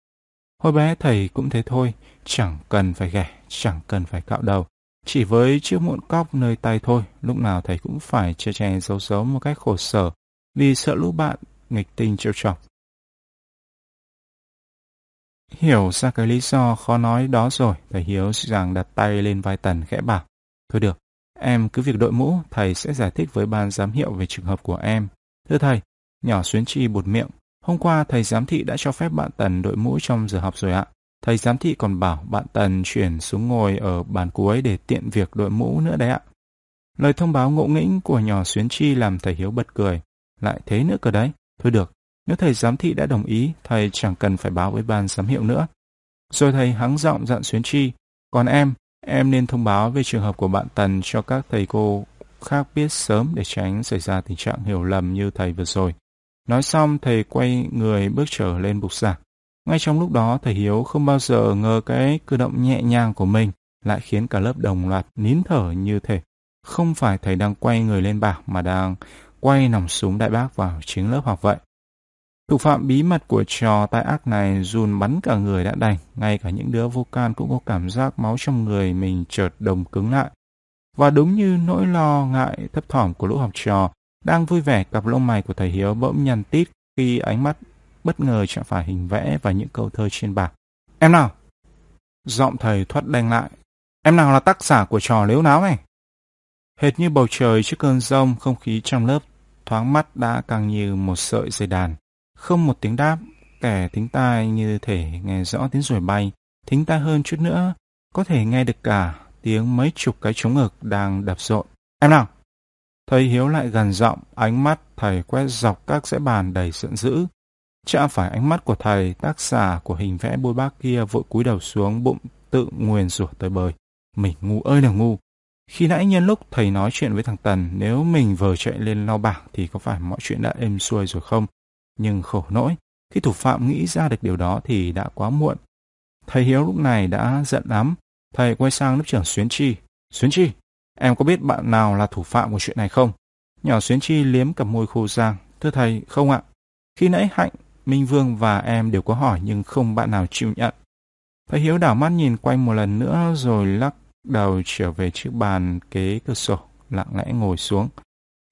Hồi bé thầy cũng thế thôi, chẳng cần phải ghẻ, chẳng cần phải cạo đầu. Chỉ với chiếc muộn cóc nơi tay thôi, lúc nào thầy cũng phải che che giấu giấu một cách khổ sở, vì sợ lũ bạn nghịch tình trêu chọc. Hiểu ra cái lý do khó nói đó rồi, thầy Hiếu rằng đặt tay lên vai Tần khẽ bảo. Thôi được, em cứ việc đội mũ, thầy sẽ giải thích với ban giám hiệu về trường hợp của em. Thưa thầy, nhỏ xuyến chi bụt miệng, Hôm qua thầy giám thị đã cho phép bạn Tần đội mũ trong giờ học rồi ạ. Thầy giám thị còn bảo bạn Tần chuyển xuống ngồi ở bàn cuối để tiện việc đội mũ nữa đấy ạ. Lời thông báo ngộ nghĩnh của nhỏ Xuyến Chi làm thầy Hiếu bật cười. Lại thế nữa cơ đấy. Thôi được, nếu thầy giám thị đã đồng ý, thầy chẳng cần phải báo với ban giám hiệu nữa. Rồi thầy hắng giọng dặn Xuyến Chi. Còn em, Em nên thông báo về trường hợp của bạn Tần cho các thầy cô khác biết sớm để tránh xảy ra tình trạng hiểu lầm như thầy vừa rồi. Nói xong, thầy quay người bước trở lên bục giảng. Ngay trong lúc đó, thầy Hiếu không bao giờ ngờ cái cử động nhẹ nhàng của mình lại khiến cả lớp đồng loạt nín thở như thể không phải thầy đang quay người lên bảng mà đang quay nòng súng đại bác vào chính lớp học vậy. Thủ phạm bí mật của trò tai ác này run bắn cả người đã đành, ngay cả những đứa vô can cũng có cảm giác máu trong người mình chợt đồng cứng lại. Và đúng như nỗi lo ngại thấp thỏm của lũ học trò, đang vui vẻ cặp lông mày của thầy Hiếu bỗng nhăn tít khi ánh mắt bất ngờ chạm phải hình vẽ và những câu thơ trên bảng. Em nào? Giọng thầy thoát đanh lại. Em nào là tác giả của trò liếu náo này? Hệt như bầu trời trước cơn rông, không khí trong lớp thoáng mắt đã càng như một sợi dây đàn. Không một tiếng đáp, kẻ thính tai như thể nghe rõ tiếng ruồi bay, thính tai hơn chút nữa, có thể nghe được cả tiếng mấy chục cái trống ngực đang đập rộn. Em nào? Thầy Hiếu lại gần giọng, ánh mắt thầy quét dọc các dãy bàn đầy giận dữ. Chạm phải ánh mắt của thầy, tác giả của hình vẽ bôi bác kia vội cúi đầu xuống bụng tự nguyền rủa tới bời. Mình ngu ơi là ngu. Khi nãy nhân lúc thầy nói chuyện với thằng Tần, nếu mình vừa chạy lên lau bảng thì có phải mọi chuyện đã êm xuôi rồi không? Nhưng khổ nỗi, khi thủ phạm nghĩ ra được điều đó thì đã quá muộn. Thầy Hiếu lúc này đã giận lắm. Thầy quay sang lớp trưởng Xuyến Chi. Xuyến Chi, em có biết bạn nào là thủ phạm của chuyện này không? Nhỏ Xuyến Chi liếm cặp môi khô giang. Thưa thầy, không ạ. Khi nãy Hạnh, Minh Vương và em đều có hỏi nhưng không bạn nào chịu nhận. Thầy Hiếu đảo mắt nhìn quanh một lần nữa rồi lắc đầu trở về chiếc bàn kế cửa sổ, lặng lẽ ngồi xuống.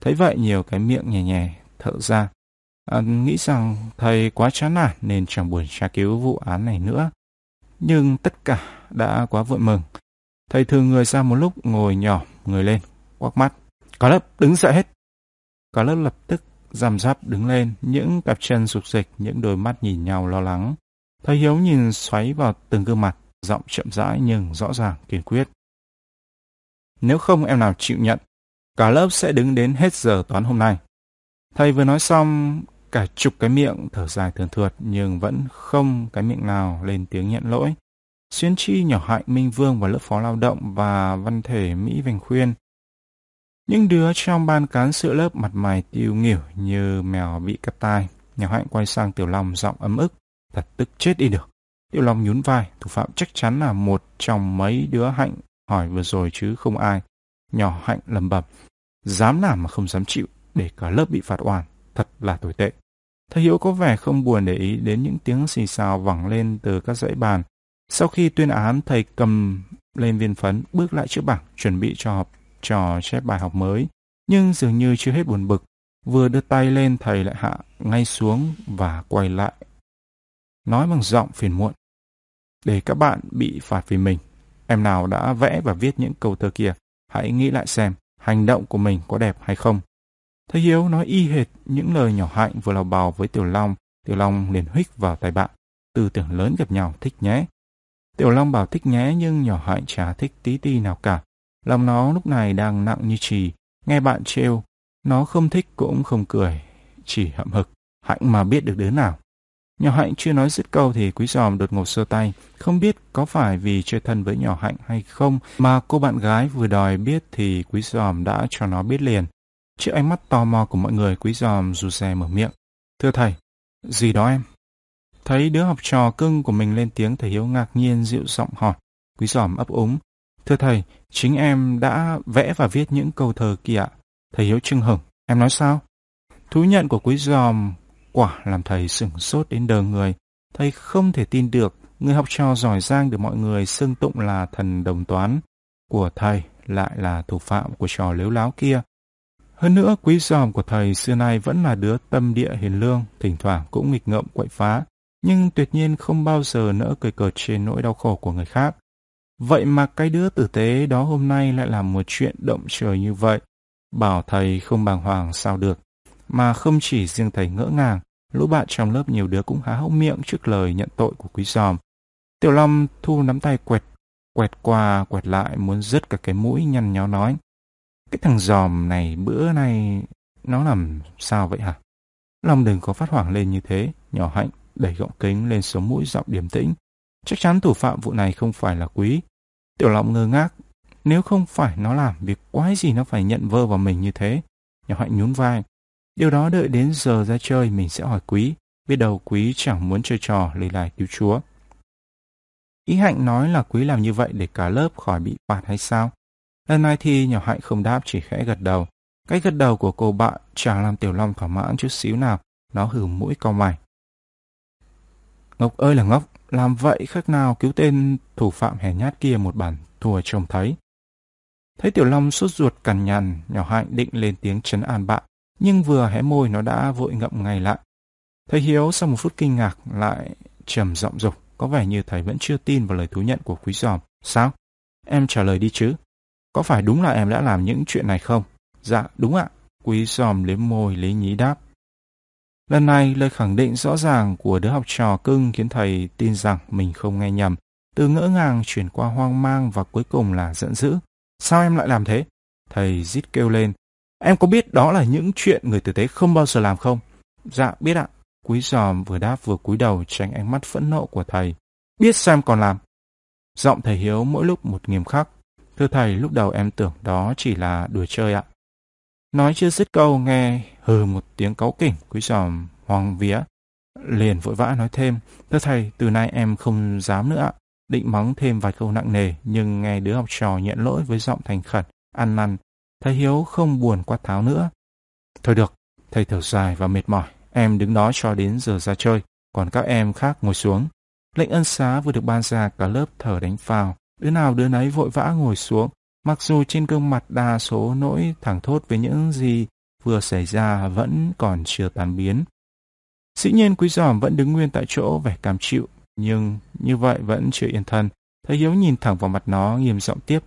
Thấy vậy nhiều cái miệng nhẹ nhẹ thở ra. À, nghĩ rằng thầy quá chán nản nên chẳng buồn tra cứu vụ án này nữa. Nhưng tất cả đã quá vội mừng. Thầy thường người ra một lúc ngồi nhỏ, người lên, quắc mắt. Cả lớp đứng dậy hết. Cả lớp lập tức rằm rắp đứng lên, những cặp chân sụp dịch, những đôi mắt nhìn nhau lo lắng. Thầy Hiếu nhìn xoáy vào từng gương mặt, giọng chậm rãi nhưng rõ ràng, kiên quyết. Nếu không em nào chịu nhận, cả lớp sẽ đứng đến hết giờ toán hôm nay. Thầy vừa nói xong, cả chục cái miệng thở dài thường thượt nhưng vẫn không cái miệng nào lên tiếng nhận lỗi. Xuyên Chi, Nhỏ Hạnh, Minh Vương và lớp phó lao động và văn thể Mỹ Vành Khuyên. Những đứa trong ban cán sự lớp mặt mày tiêu nghỉu như mèo bị cắt tai. Nhỏ Hạnh quay sang Tiểu Long giọng ấm ức, thật tức chết đi được. Tiểu Long nhún vai, thủ phạm chắc chắn là một trong mấy đứa Hạnh hỏi vừa rồi chứ không ai. Nhỏ Hạnh lầm bầm, dám làm mà không dám chịu để cả lớp bị phạt oan, thật là tồi tệ. Thầy Hiếu có vẻ không buồn để ý đến những tiếng xì xào vẳng lên từ các dãy bàn. Sau khi tuyên án, thầy cầm lên viên phấn, bước lại trước bảng, chuẩn bị cho học trò chép bài học mới. Nhưng dường như chưa hết buồn bực, vừa đưa tay lên thầy lại hạ ngay xuống và quay lại. Nói bằng giọng phiền muộn. Để các bạn bị phạt vì mình, em nào đã vẽ và viết những câu thơ kia, hãy nghĩ lại xem hành động của mình có đẹp hay không. Thầy Hiếu nói y hệt những lời nhỏ hạnh vừa lào bào với Tiểu Long. Tiểu Long liền huých vào tay bạn. Tư tưởng lớn gặp nhau thích nhé. Tiểu Long bảo thích nhé nhưng nhỏ hạnh chả thích tí ti nào cả. Lòng nó lúc này đang nặng như trì. Nghe bạn trêu, nó không thích cũng không cười. Chỉ hậm hực. Hạnh mà biết được đứa nào. Nhỏ hạnh chưa nói dứt câu thì quý giòm đột ngột sơ tay. Không biết có phải vì chơi thân với nhỏ hạnh hay không mà cô bạn gái vừa đòi biết thì quý giòm đã cho nó biết liền. Trước ánh mắt tò mò của mọi người, quý giòm dù xe mở miệng. Thưa thầy, gì đó em? Thấy đứa học trò cưng của mình lên tiếng, thầy Hiếu ngạc nhiên dịu giọng hỏi. Quý giòm ấp úng. Thưa thầy, chính em đã vẽ và viết những câu thơ kia ạ. Thầy Hiếu trưng hửng. Em nói sao? Thú nhận của quý giòm quả làm thầy sửng sốt đến đờ người. Thầy không thể tin được người học trò giỏi giang được mọi người xưng tụng là thần đồng toán của thầy lại là thủ phạm của trò lếu láo kia. Hơn nữa, quý giòm của thầy xưa nay vẫn là đứa tâm địa hiền lương, thỉnh thoảng cũng nghịch ngợm quậy phá, nhưng tuyệt nhiên không bao giờ nỡ cười cợt trên nỗi đau khổ của người khác. Vậy mà cái đứa tử tế đó hôm nay lại làm một chuyện động trời như vậy. Bảo thầy không bàng hoàng sao được. Mà không chỉ riêng thầy ngỡ ngàng, lũ bạn trong lớp nhiều đứa cũng há hốc miệng trước lời nhận tội của quý giòm. Tiểu Long thu nắm tay quẹt, quẹt qua quẹt lại muốn rứt cả cái mũi nhăn nhó nói. Cái thằng giòm này bữa nay nó làm sao vậy hả? Long đừng có phát hoảng lên như thế, nhỏ hạnh đẩy gọng kính lên sống mũi giọng điềm tĩnh. Chắc chắn thủ phạm vụ này không phải là quý. Tiểu Long ngơ ngác. Nếu không phải nó làm việc quái gì nó phải nhận vơ vào mình như thế. Nhỏ Hạnh nhún vai. Điều đó đợi đến giờ ra chơi mình sẽ hỏi Quý. Biết đầu Quý chẳng muốn chơi trò, lì lại cứu chúa. Ý Hạnh nói là Quý làm như vậy để cả lớp khỏi bị phạt hay sao? Lần này thì nhỏ Hạnh không đáp, chỉ khẽ gật đầu. Cái gật đầu của cô bạn chẳng làm Tiểu Long thỏa mãn chút xíu nào. Nó hử mũi cau mày. Ngốc ơi là ngốc, làm vậy khác nào cứu tên thủ phạm hèn nhát kia một bản thua trông thấy. Thấy Tiểu Long sốt ruột cằn nhằn, nhỏ hạnh định lên tiếng chấn an bạn, nhưng vừa hé môi nó đã vội ngậm ngay lại. Thầy Hiếu sau một phút kinh ngạc lại trầm giọng dục, có vẻ như thầy vẫn chưa tin vào lời thú nhận của quý giòm. Sao? Em trả lời đi chứ. Có phải đúng là em đã làm những chuyện này không? Dạ, đúng ạ. Quý giòm liếm môi lấy nhí đáp. Lần này, lời khẳng định rõ ràng của đứa học trò cưng khiến thầy tin rằng mình không nghe nhầm. Từ ngỡ ngàng chuyển qua hoang mang và cuối cùng là giận dữ. Sao em lại làm thế? Thầy rít kêu lên. Em có biết đó là những chuyện người tử tế không bao giờ làm không? Dạ, biết ạ. Quý giòm vừa đáp vừa cúi đầu tránh ánh mắt phẫn nộ của thầy. Biết sao em còn làm? Giọng thầy Hiếu mỗi lúc một nghiêm khắc. Thưa thầy, lúc đầu em tưởng đó chỉ là đùa chơi ạ. Nói chưa dứt câu nghe hừ một tiếng cáu kỉnh, quý giòm hoàng vía. Liền vội vã nói thêm, thưa thầy, từ nay em không dám nữa ạ. Định mắng thêm vài câu nặng nề, nhưng nghe đứa học trò nhận lỗi với giọng thành khẩn, ăn năn. Thầy Hiếu không buồn quát tháo nữa. Thôi được, thầy thở dài và mệt mỏi. Em đứng đó cho đến giờ ra chơi, còn các em khác ngồi xuống. Lệnh ân xá vừa được ban ra cả lớp thở đánh phào. Đứa nào đứa nấy vội vã ngồi xuống, Mặc dù trên gương mặt đa số nỗi thẳng thốt với những gì vừa xảy ra vẫn còn chưa tan biến. Dĩ nhiên quý giòm vẫn đứng nguyên tại chỗ vẻ cam chịu, nhưng như vậy vẫn chưa yên thân. Thầy Hiếu nhìn thẳng vào mặt nó nghiêm giọng tiếp.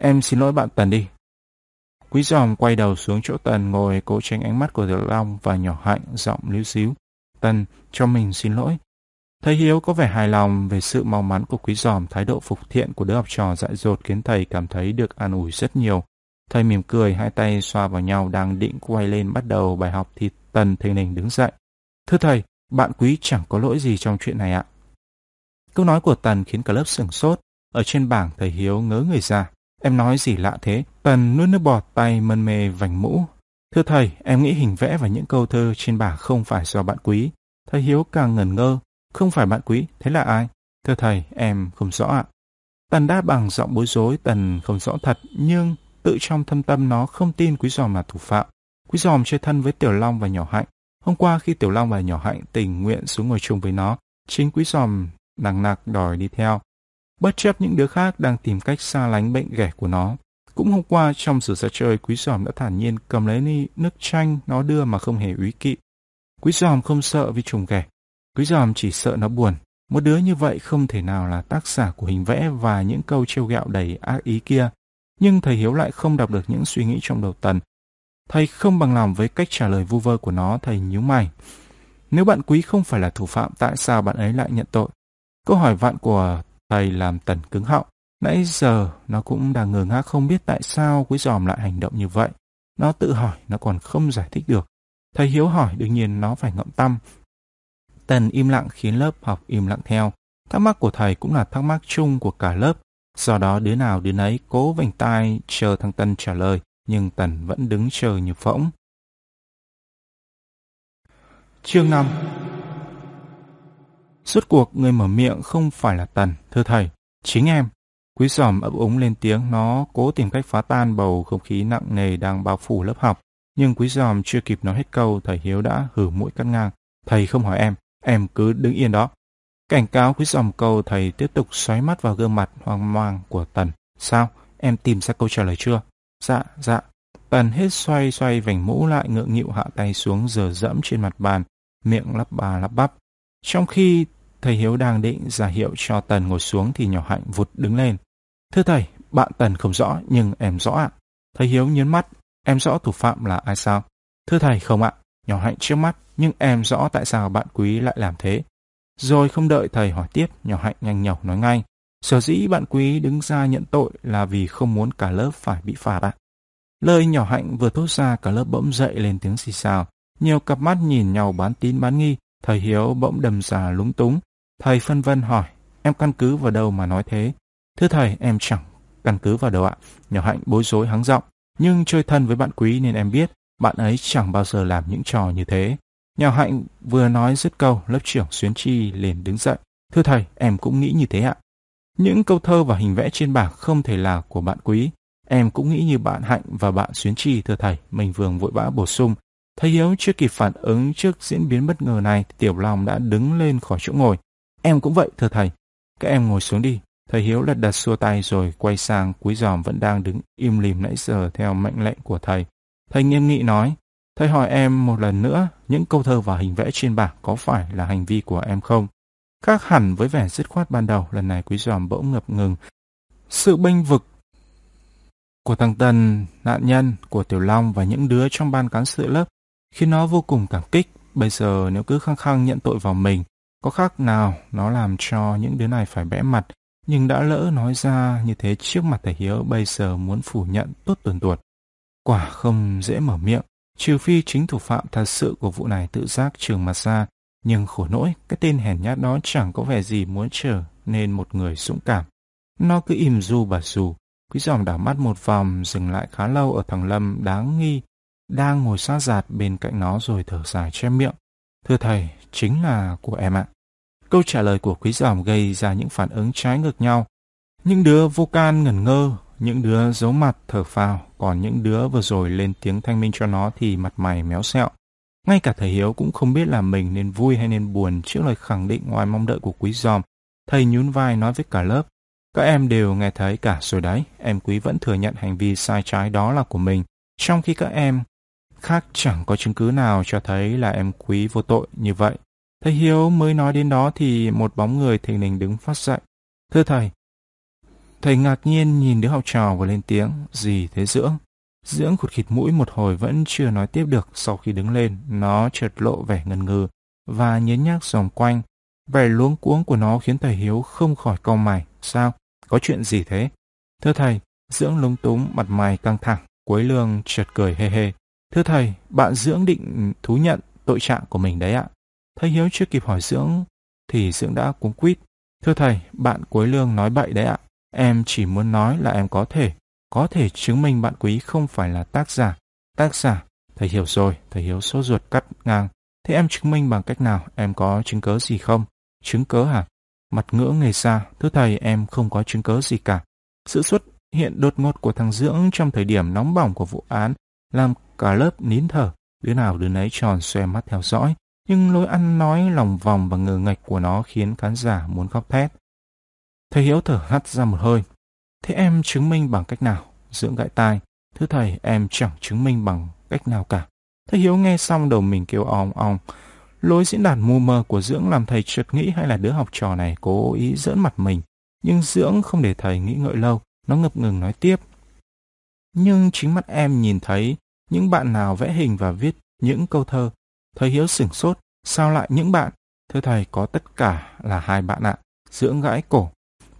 Em xin lỗi bạn Tần đi. Quý giòm quay đầu xuống chỗ Tần ngồi cố tránh ánh mắt của Tiểu Long và nhỏ hạnh giọng líu xíu. Tần, cho mình xin lỗi. Thầy Hiếu có vẻ hài lòng về sự mau mắn của quý giòm, thái độ phục thiện của đứa học trò dại dột khiến thầy cảm thấy được an ủi rất nhiều. Thầy mỉm cười, hai tay xoa vào nhau đang định quay lên bắt đầu bài học thì Tần thình lình đứng dậy. Thưa thầy, bạn quý chẳng có lỗi gì trong chuyện này ạ. Câu nói của Tần khiến cả lớp sửng sốt. Ở trên bảng thầy Hiếu ngớ người ra. Em nói gì lạ thế? Tần nuốt nước bọt tay mân mê vành mũ. Thưa thầy, em nghĩ hình vẽ và những câu thơ trên bảng không phải do bạn quý. Thầy Hiếu càng ngẩn ngơ, không phải bạn quý, thế là ai? Thưa thầy, em không rõ ạ. Tần đáp bằng giọng bối rối, Tần không rõ thật, nhưng tự trong thâm tâm nó không tin Quý Giòm là thủ phạm. Quý Giòm chơi thân với Tiểu Long và Nhỏ Hạnh. Hôm qua khi Tiểu Long và Nhỏ Hạnh tình nguyện xuống ngồi chung với nó, chính Quý Giòm nặng nặc đòi đi theo. Bất chấp những đứa khác đang tìm cách xa lánh bệnh ghẻ của nó. Cũng hôm qua trong sự ra chơi, Quý Giòm đã thản nhiên cầm lấy ly nước chanh nó đưa mà không hề úy kỵ. Quý Giòm không sợ vì trùng ghẻ, Quý giòm chỉ sợ nó buồn. Một đứa như vậy không thể nào là tác giả của hình vẽ và những câu trêu ghẹo đầy ác ý kia. Nhưng thầy Hiếu lại không đọc được những suy nghĩ trong đầu Tần. Thầy không bằng lòng với cách trả lời vu vơ của nó, thầy nhíu mày. Nếu bạn quý không phải là thủ phạm, tại sao bạn ấy lại nhận tội? Câu hỏi vạn của thầy làm Tần cứng họng. Nãy giờ nó cũng đang ngờ ngác không biết tại sao quý giòm lại hành động như vậy. Nó tự hỏi, nó còn không giải thích được. Thầy Hiếu hỏi, đương nhiên nó phải ngậm tâm, Tần im lặng khiến lớp học im lặng theo. Thắc mắc của thầy cũng là thắc mắc chung của cả lớp. Do đó đứa nào đứa nấy cố vành tai chờ thằng Tân trả lời, nhưng Tần vẫn đứng chờ như phỗng. Chương 5 Suốt cuộc người mở miệng không phải là Tần, thưa thầy, chính em. Quý giòm ấp úng lên tiếng, nó cố tìm cách phá tan bầu không khí nặng nề đang bao phủ lớp học. Nhưng quý giòm chưa kịp nói hết câu, thầy Hiếu đã hử mũi cắt ngang. Thầy không hỏi em, Em cứ đứng yên đó. Cảnh cáo quý dòng câu thầy tiếp tục xoáy mắt vào gương mặt hoang mang của Tần. Sao? Em tìm ra câu trả lời chưa? Dạ, dạ. Tần hết xoay xoay vành mũ lại ngượng nghịu hạ tay xuống giờ dẫm trên mặt bàn, miệng lắp bà lắp bắp. Trong khi thầy Hiếu đang định ra hiệu cho Tần ngồi xuống thì nhỏ hạnh vụt đứng lên. Thưa thầy, bạn Tần không rõ nhưng em rõ ạ. Thầy Hiếu nhấn mắt, em rõ thủ phạm là ai sao? Thưa thầy không ạ. Nhỏ hạnh trước mắt, nhưng em rõ tại sao bạn quý lại làm thế. Rồi không đợi thầy hỏi tiếp, nhỏ hạnh nhanh nhẩu nói ngay. Sở dĩ bạn quý đứng ra nhận tội là vì không muốn cả lớp phải bị phạt ạ. Lời nhỏ hạnh vừa thốt ra cả lớp bỗng dậy lên tiếng xì xào. Nhiều cặp mắt nhìn nhau bán tín bán nghi, thầy Hiếu bỗng đầm già lúng túng. Thầy phân vân hỏi, em căn cứ vào đâu mà nói thế? Thưa thầy, em chẳng căn cứ vào đâu ạ. Nhỏ hạnh bối rối hắng giọng. Nhưng chơi thân với bạn quý nên em biết bạn ấy chẳng bao giờ làm những trò như thế. nhà hạnh vừa nói dứt câu, lớp trưởng Xuyến Chi liền đứng dậy. Thưa thầy, em cũng nghĩ như thế ạ. Những câu thơ và hình vẽ trên bảng không thể là của bạn quý. Em cũng nghĩ như bạn Hạnh và bạn Xuyến Chi, thưa thầy. Mình vừa vội vã bổ sung. Thầy Hiếu chưa kịp phản ứng trước diễn biến bất ngờ này, Tiểu Long đã đứng lên khỏi chỗ ngồi. Em cũng vậy, thưa thầy. Các em ngồi xuống đi. Thầy Hiếu lật đặt xua tay rồi quay sang quý giòm vẫn đang đứng im lìm nãy giờ theo mệnh lệnh của thầy. Thầy nghiêm nghị nói, thầy hỏi em một lần nữa, những câu thơ và hình vẽ trên bảng có phải là hành vi của em không? Khác hẳn với vẻ dứt khoát ban đầu, lần này quý giòm bỗng ngập ngừng. Sự bênh vực của thằng Tần, nạn nhân, của Tiểu Long và những đứa trong ban cán sự lớp khiến nó vô cùng cảm kích. Bây giờ nếu cứ khăng khăng nhận tội vào mình, có khác nào nó làm cho những đứa này phải bẽ mặt, nhưng đã lỡ nói ra như thế trước mặt thầy Hiếu bây giờ muốn phủ nhận tốt tuần tuột. Quả không dễ mở miệng, trừ phi chính thủ phạm thật sự của vụ này tự giác trường mặt ra, nhưng khổ nỗi, cái tên hèn nhát đó chẳng có vẻ gì muốn trở nên một người dũng cảm. Nó cứ im du bà dù, quý dòng đảo mắt một vòng dừng lại khá lâu ở thằng Lâm đáng nghi, đang ngồi xa giạt bên cạnh nó rồi thở dài che miệng. Thưa thầy, chính là của em ạ. Câu trả lời của quý dòng gây ra những phản ứng trái ngược nhau. Những đứa vô can ngẩn ngơ, những đứa giấu mặt thở phào, còn những đứa vừa rồi lên tiếng thanh minh cho nó thì mặt mày méo xẹo. Ngay cả thầy Hiếu cũng không biết là mình nên vui hay nên buồn trước lời khẳng định ngoài mong đợi của quý giòm. Thầy nhún vai nói với cả lớp. Các em đều nghe thấy cả rồi đấy, em quý vẫn thừa nhận hành vi sai trái đó là của mình, trong khi các em khác chẳng có chứng cứ nào cho thấy là em quý vô tội như vậy. Thầy Hiếu mới nói đến đó thì một bóng người thình lình đứng phát dậy. Thưa thầy, thầy ngạc nhiên nhìn đứa học trò và lên tiếng, gì thế dưỡng? Dưỡng khụt khịt mũi một hồi vẫn chưa nói tiếp được sau khi đứng lên, nó chợt lộ vẻ ngần ngừ và nhến nhác dòng quanh. Vẻ luống cuống của nó khiến thầy Hiếu không khỏi cau mày. Sao? Có chuyện gì thế? Thưa thầy, Dưỡng lúng túng, mặt mày căng thẳng, cuối lương chợt cười hê hê. Thưa thầy, bạn Dưỡng định thú nhận tội trạng của mình đấy ạ. Thầy Hiếu chưa kịp hỏi Dưỡng thì Dưỡng đã cuống quýt. Thưa thầy, bạn cuối lương nói bậy đấy ạ. Em chỉ muốn nói là em có thể có thể chứng minh bạn quý không phải là tác giả. Tác giả, thầy hiểu rồi, thầy Hiếu sốt ruột cắt ngang. Thế em chứng minh bằng cách nào? Em có chứng cớ gì không? Chứng cớ hả? Mặt ngỡ người xa, thưa thầy em không có chứng cớ gì cả. Sự xuất hiện đột ngột của thằng Dưỡng trong thời điểm nóng bỏng của vụ án làm cả lớp nín thở. Đứa nào đứa nấy tròn xoe mắt theo dõi. Nhưng lối ăn nói lòng vòng và ngờ ngạch của nó khiến khán giả muốn khóc thét. Thầy Hiếu thở hắt ra một hơi. Thế em chứng minh bằng cách nào? Dưỡng gãi tai. Thưa thầy, em chẳng chứng minh bằng cách nào cả. Thầy Hiếu nghe xong đầu mình kêu ong ong. Lối diễn đạt mù mờ của Dưỡng làm thầy chợt nghĩ hay là đứa học trò này cố ý giỡn mặt mình. Nhưng Dưỡng không để thầy nghĩ ngợi lâu, nó ngập ngừng nói tiếp. Nhưng chính mắt em nhìn thấy những bạn nào vẽ hình và viết những câu thơ. Thầy Hiếu sửng sốt, sao lại những bạn? Thưa thầy, có tất cả là hai bạn ạ. Dưỡng gãi cổ.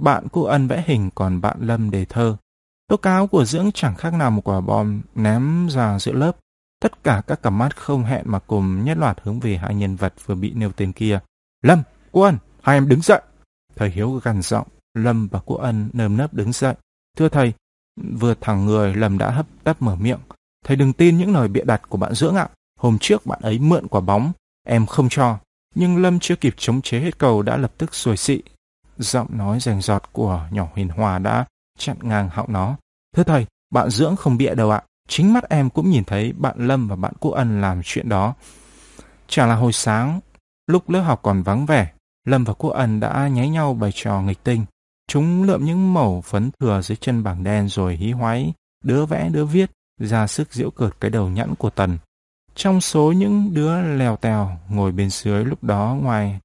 Bạn cô Ân vẽ hình còn bạn Lâm đề thơ. Tố cáo của Dưỡng chẳng khác nào một quả bom ném ra giữa lớp. Tất cả các cặp mắt không hẹn mà cùng nhất loạt hướng về hai nhân vật vừa bị nêu tên kia. Lâm, cô Ân, hai em đứng dậy. Thầy Hiếu gằn giọng, Lâm và cô Ân nơm nớp đứng dậy. Thưa thầy, vừa thẳng người Lâm đã hấp tấp mở miệng. Thầy đừng tin những lời bịa đặt của bạn Dưỡng ạ. Hôm trước bạn ấy mượn quả bóng, em không cho. Nhưng Lâm chưa kịp chống chế hết cầu đã lập tức xuôi xị. Giọng nói rành giọt của nhỏ Huyền Hòa đã chặn ngang họng nó. Thưa thầy, bạn Dưỡng không bịa đâu ạ. Chính mắt em cũng nhìn thấy bạn Lâm và bạn Quốc Ân làm chuyện đó. Chả là hồi sáng, lúc lớp học còn vắng vẻ, Lâm và Quốc Ân đã nháy nhau bày trò nghịch tinh. Chúng lượm những mẩu phấn thừa dưới chân bảng đen rồi hí hoáy, đứa vẽ đứa viết, ra sức giễu cợt cái đầu nhẵn của Tần. Trong số những đứa lèo tèo ngồi bên dưới lúc đó ngoài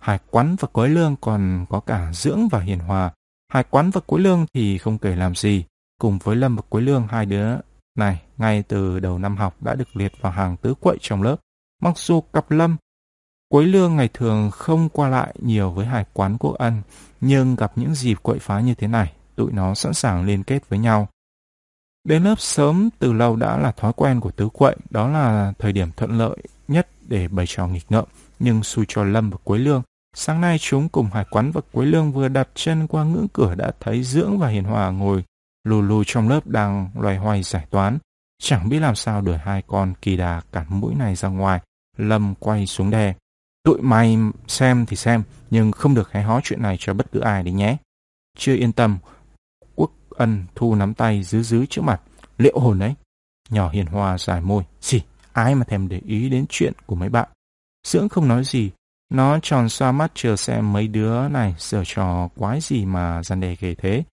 Hải Quán và Quế Lương còn có cả Dưỡng và Hiền Hòa. Hải Quán và Quế Lương thì không kể làm gì. Cùng với Lâm và Quế Lương hai đứa này ngay từ đầu năm học đã được liệt vào hàng tứ quậy trong lớp. Mặc dù cặp Lâm, Quế Lương ngày thường không qua lại nhiều với Hải Quán Quốc Ân, nhưng gặp những dịp quậy phá như thế này, tụi nó sẵn sàng liên kết với nhau. Đến lớp sớm từ lâu đã là thói quen của tứ quậy, đó là thời điểm thuận lợi nhất để bày trò nghịch ngợm, nhưng xui cho Lâm và Quế Lương Sáng nay chúng cùng Hải Quán và Quế Lương vừa đặt chân qua ngưỡng cửa đã thấy Dưỡng và Hiền Hòa ngồi lù lù trong lớp đang loay hoay giải toán. Chẳng biết làm sao đuổi hai con kỳ đà cản mũi này ra ngoài. Lâm quay xuống đè. Tụi mày xem thì xem, nhưng không được hé hó chuyện này cho bất cứ ai đấy nhé. Chưa yên tâm, Quốc Ân thu nắm tay dứ dứ trước mặt. Liệu hồn ấy? Nhỏ hiền hòa dài môi. Gì? Ai mà thèm để ý đến chuyện của mấy bạn? Dưỡng không nói gì. Nó tròn xoa mắt chờ xem mấy đứa này giở trò quái gì mà gian đề ghê thế.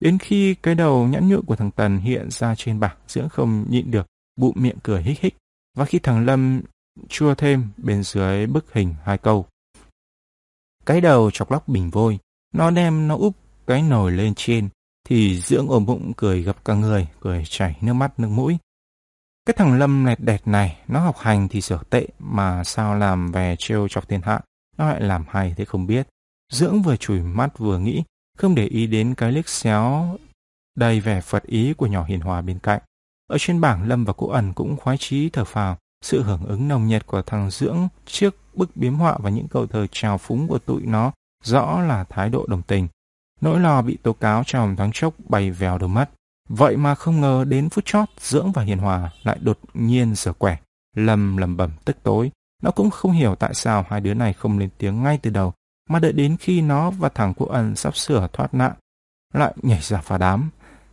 Đến khi cái đầu nhãn nhụi của thằng Tần hiện ra trên bảng, Dưỡng không nhịn được, bụng miệng cười hích hích. Và khi thằng Lâm chua thêm bên dưới bức hình hai câu. Cái đầu chọc lóc bình vôi, nó đem nó úp cái nồi lên trên, thì dưỡng ôm bụng cười gặp cả người, cười chảy nước mắt nước mũi. Cái thằng Lâm lẹt đẹt này, nó học hành thì sở tệ, mà sao làm về trêu chọc thiên hạ, nó lại làm hay thế không biết. Dưỡng vừa chùi mắt vừa nghĩ, không để ý đến cái liếc xéo đầy vẻ Phật ý của nhỏ hiền hòa bên cạnh. Ở trên bảng Lâm và Cô ẩn cũng khoái chí thở phào, sự hưởng ứng nồng nhiệt của thằng Dưỡng trước bức biếm họa và những câu thơ trào phúng của tụi nó rõ là thái độ đồng tình. Nỗi lo bị tố cáo trong thoáng chốc bay vèo đầu mắt. Vậy mà không ngờ đến phút chót, Dưỡng và Hiền Hòa lại đột nhiên sửa quẻ. Lầm lầm bẩm tức tối. Nó cũng không hiểu tại sao hai đứa này không lên tiếng ngay từ đầu, mà đợi đến khi nó và thằng Quốc Ân sắp sửa thoát nạn, lại nhảy ra phá đám.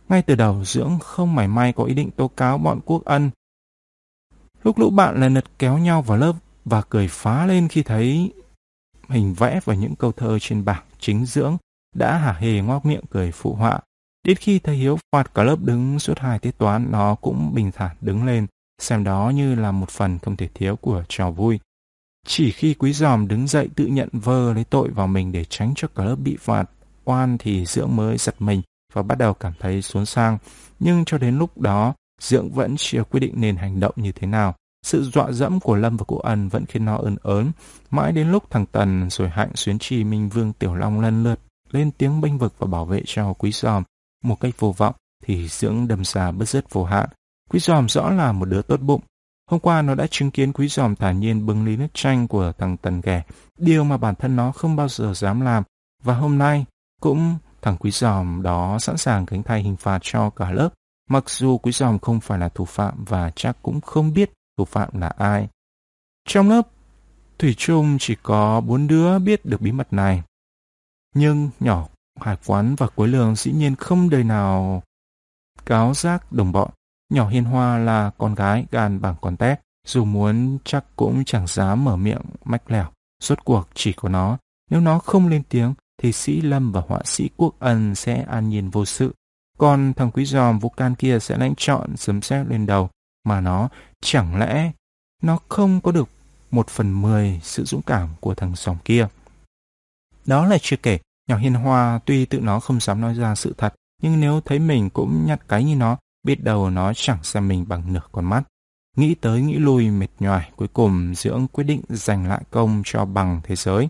Ngay từ đầu, Dưỡng không mảy may có ý định tố cáo bọn Quốc Ân Lúc lũ bạn lần lượt kéo nhau vào lớp và cười phá lên khi thấy hình vẽ và những câu thơ trên bảng chính dưỡng đã hả hề ngoác miệng cười phụ họa. Đến khi thầy Hiếu phạt cả lớp đứng suốt hai tiết toán, nó cũng bình thản đứng lên, xem đó như là một phần không thể thiếu của trò vui. Chỉ khi quý giòm đứng dậy tự nhận vơ lấy tội vào mình để tránh cho cả lớp bị phạt, oan thì dưỡng mới giật mình và bắt đầu cảm thấy xuống sang. Nhưng cho đến lúc đó, Dưỡng vẫn chưa quyết định nên hành động như thế nào. Sự dọa dẫm của Lâm và cụ Ân vẫn khiến nó ơn ớn. Mãi đến lúc thằng Tần rồi Hạnh xuyến trì Minh Vương Tiểu Long lần lượt lên tiếng bênh vực và bảo vệ cho Quý Giòm một cách vô vọng thì Dưỡng đâm ra bất dứt vô hạn. Quý Giòm rõ là một đứa tốt bụng. Hôm qua nó đã chứng kiến Quý Giòm thản nhiên bưng ly nước chanh của thằng Tần ghẻ, điều mà bản thân nó không bao giờ dám làm. Và hôm nay cũng thằng Quý Giòm đó sẵn sàng gánh thay hình phạt cho cả lớp Mặc dù Quý Giòm không phải là thủ phạm và chắc cũng không biết thủ phạm là ai. Trong lớp, Thủy Trung chỉ có bốn đứa biết được bí mật này. Nhưng nhỏ Hải Quán và cuối lường dĩ nhiên không đời nào cáo giác đồng bọn. Nhỏ hiên Hoa là con gái gan bằng con tét, dù muốn chắc cũng chẳng dám mở miệng mách lẻo. Rốt cuộc chỉ có nó, nếu nó không lên tiếng thì sĩ Lâm và họa sĩ Quốc Ân sẽ an nhiên vô sự. Còn thằng quý giòm vũ can kia sẽ lãnh chọn sấm sét lên đầu, mà nó chẳng lẽ nó không có được một phần mười sự dũng cảm của thằng giòm kia. Đó là chưa kể, nhỏ hiền hoa tuy tự nó không dám nói ra sự thật, nhưng nếu thấy mình cũng nhặt cái như nó, biết đầu nó chẳng xem mình bằng nửa con mắt. Nghĩ tới nghĩ lui mệt nhoài, cuối cùng Dưỡng quyết định giành lại công cho bằng thế giới.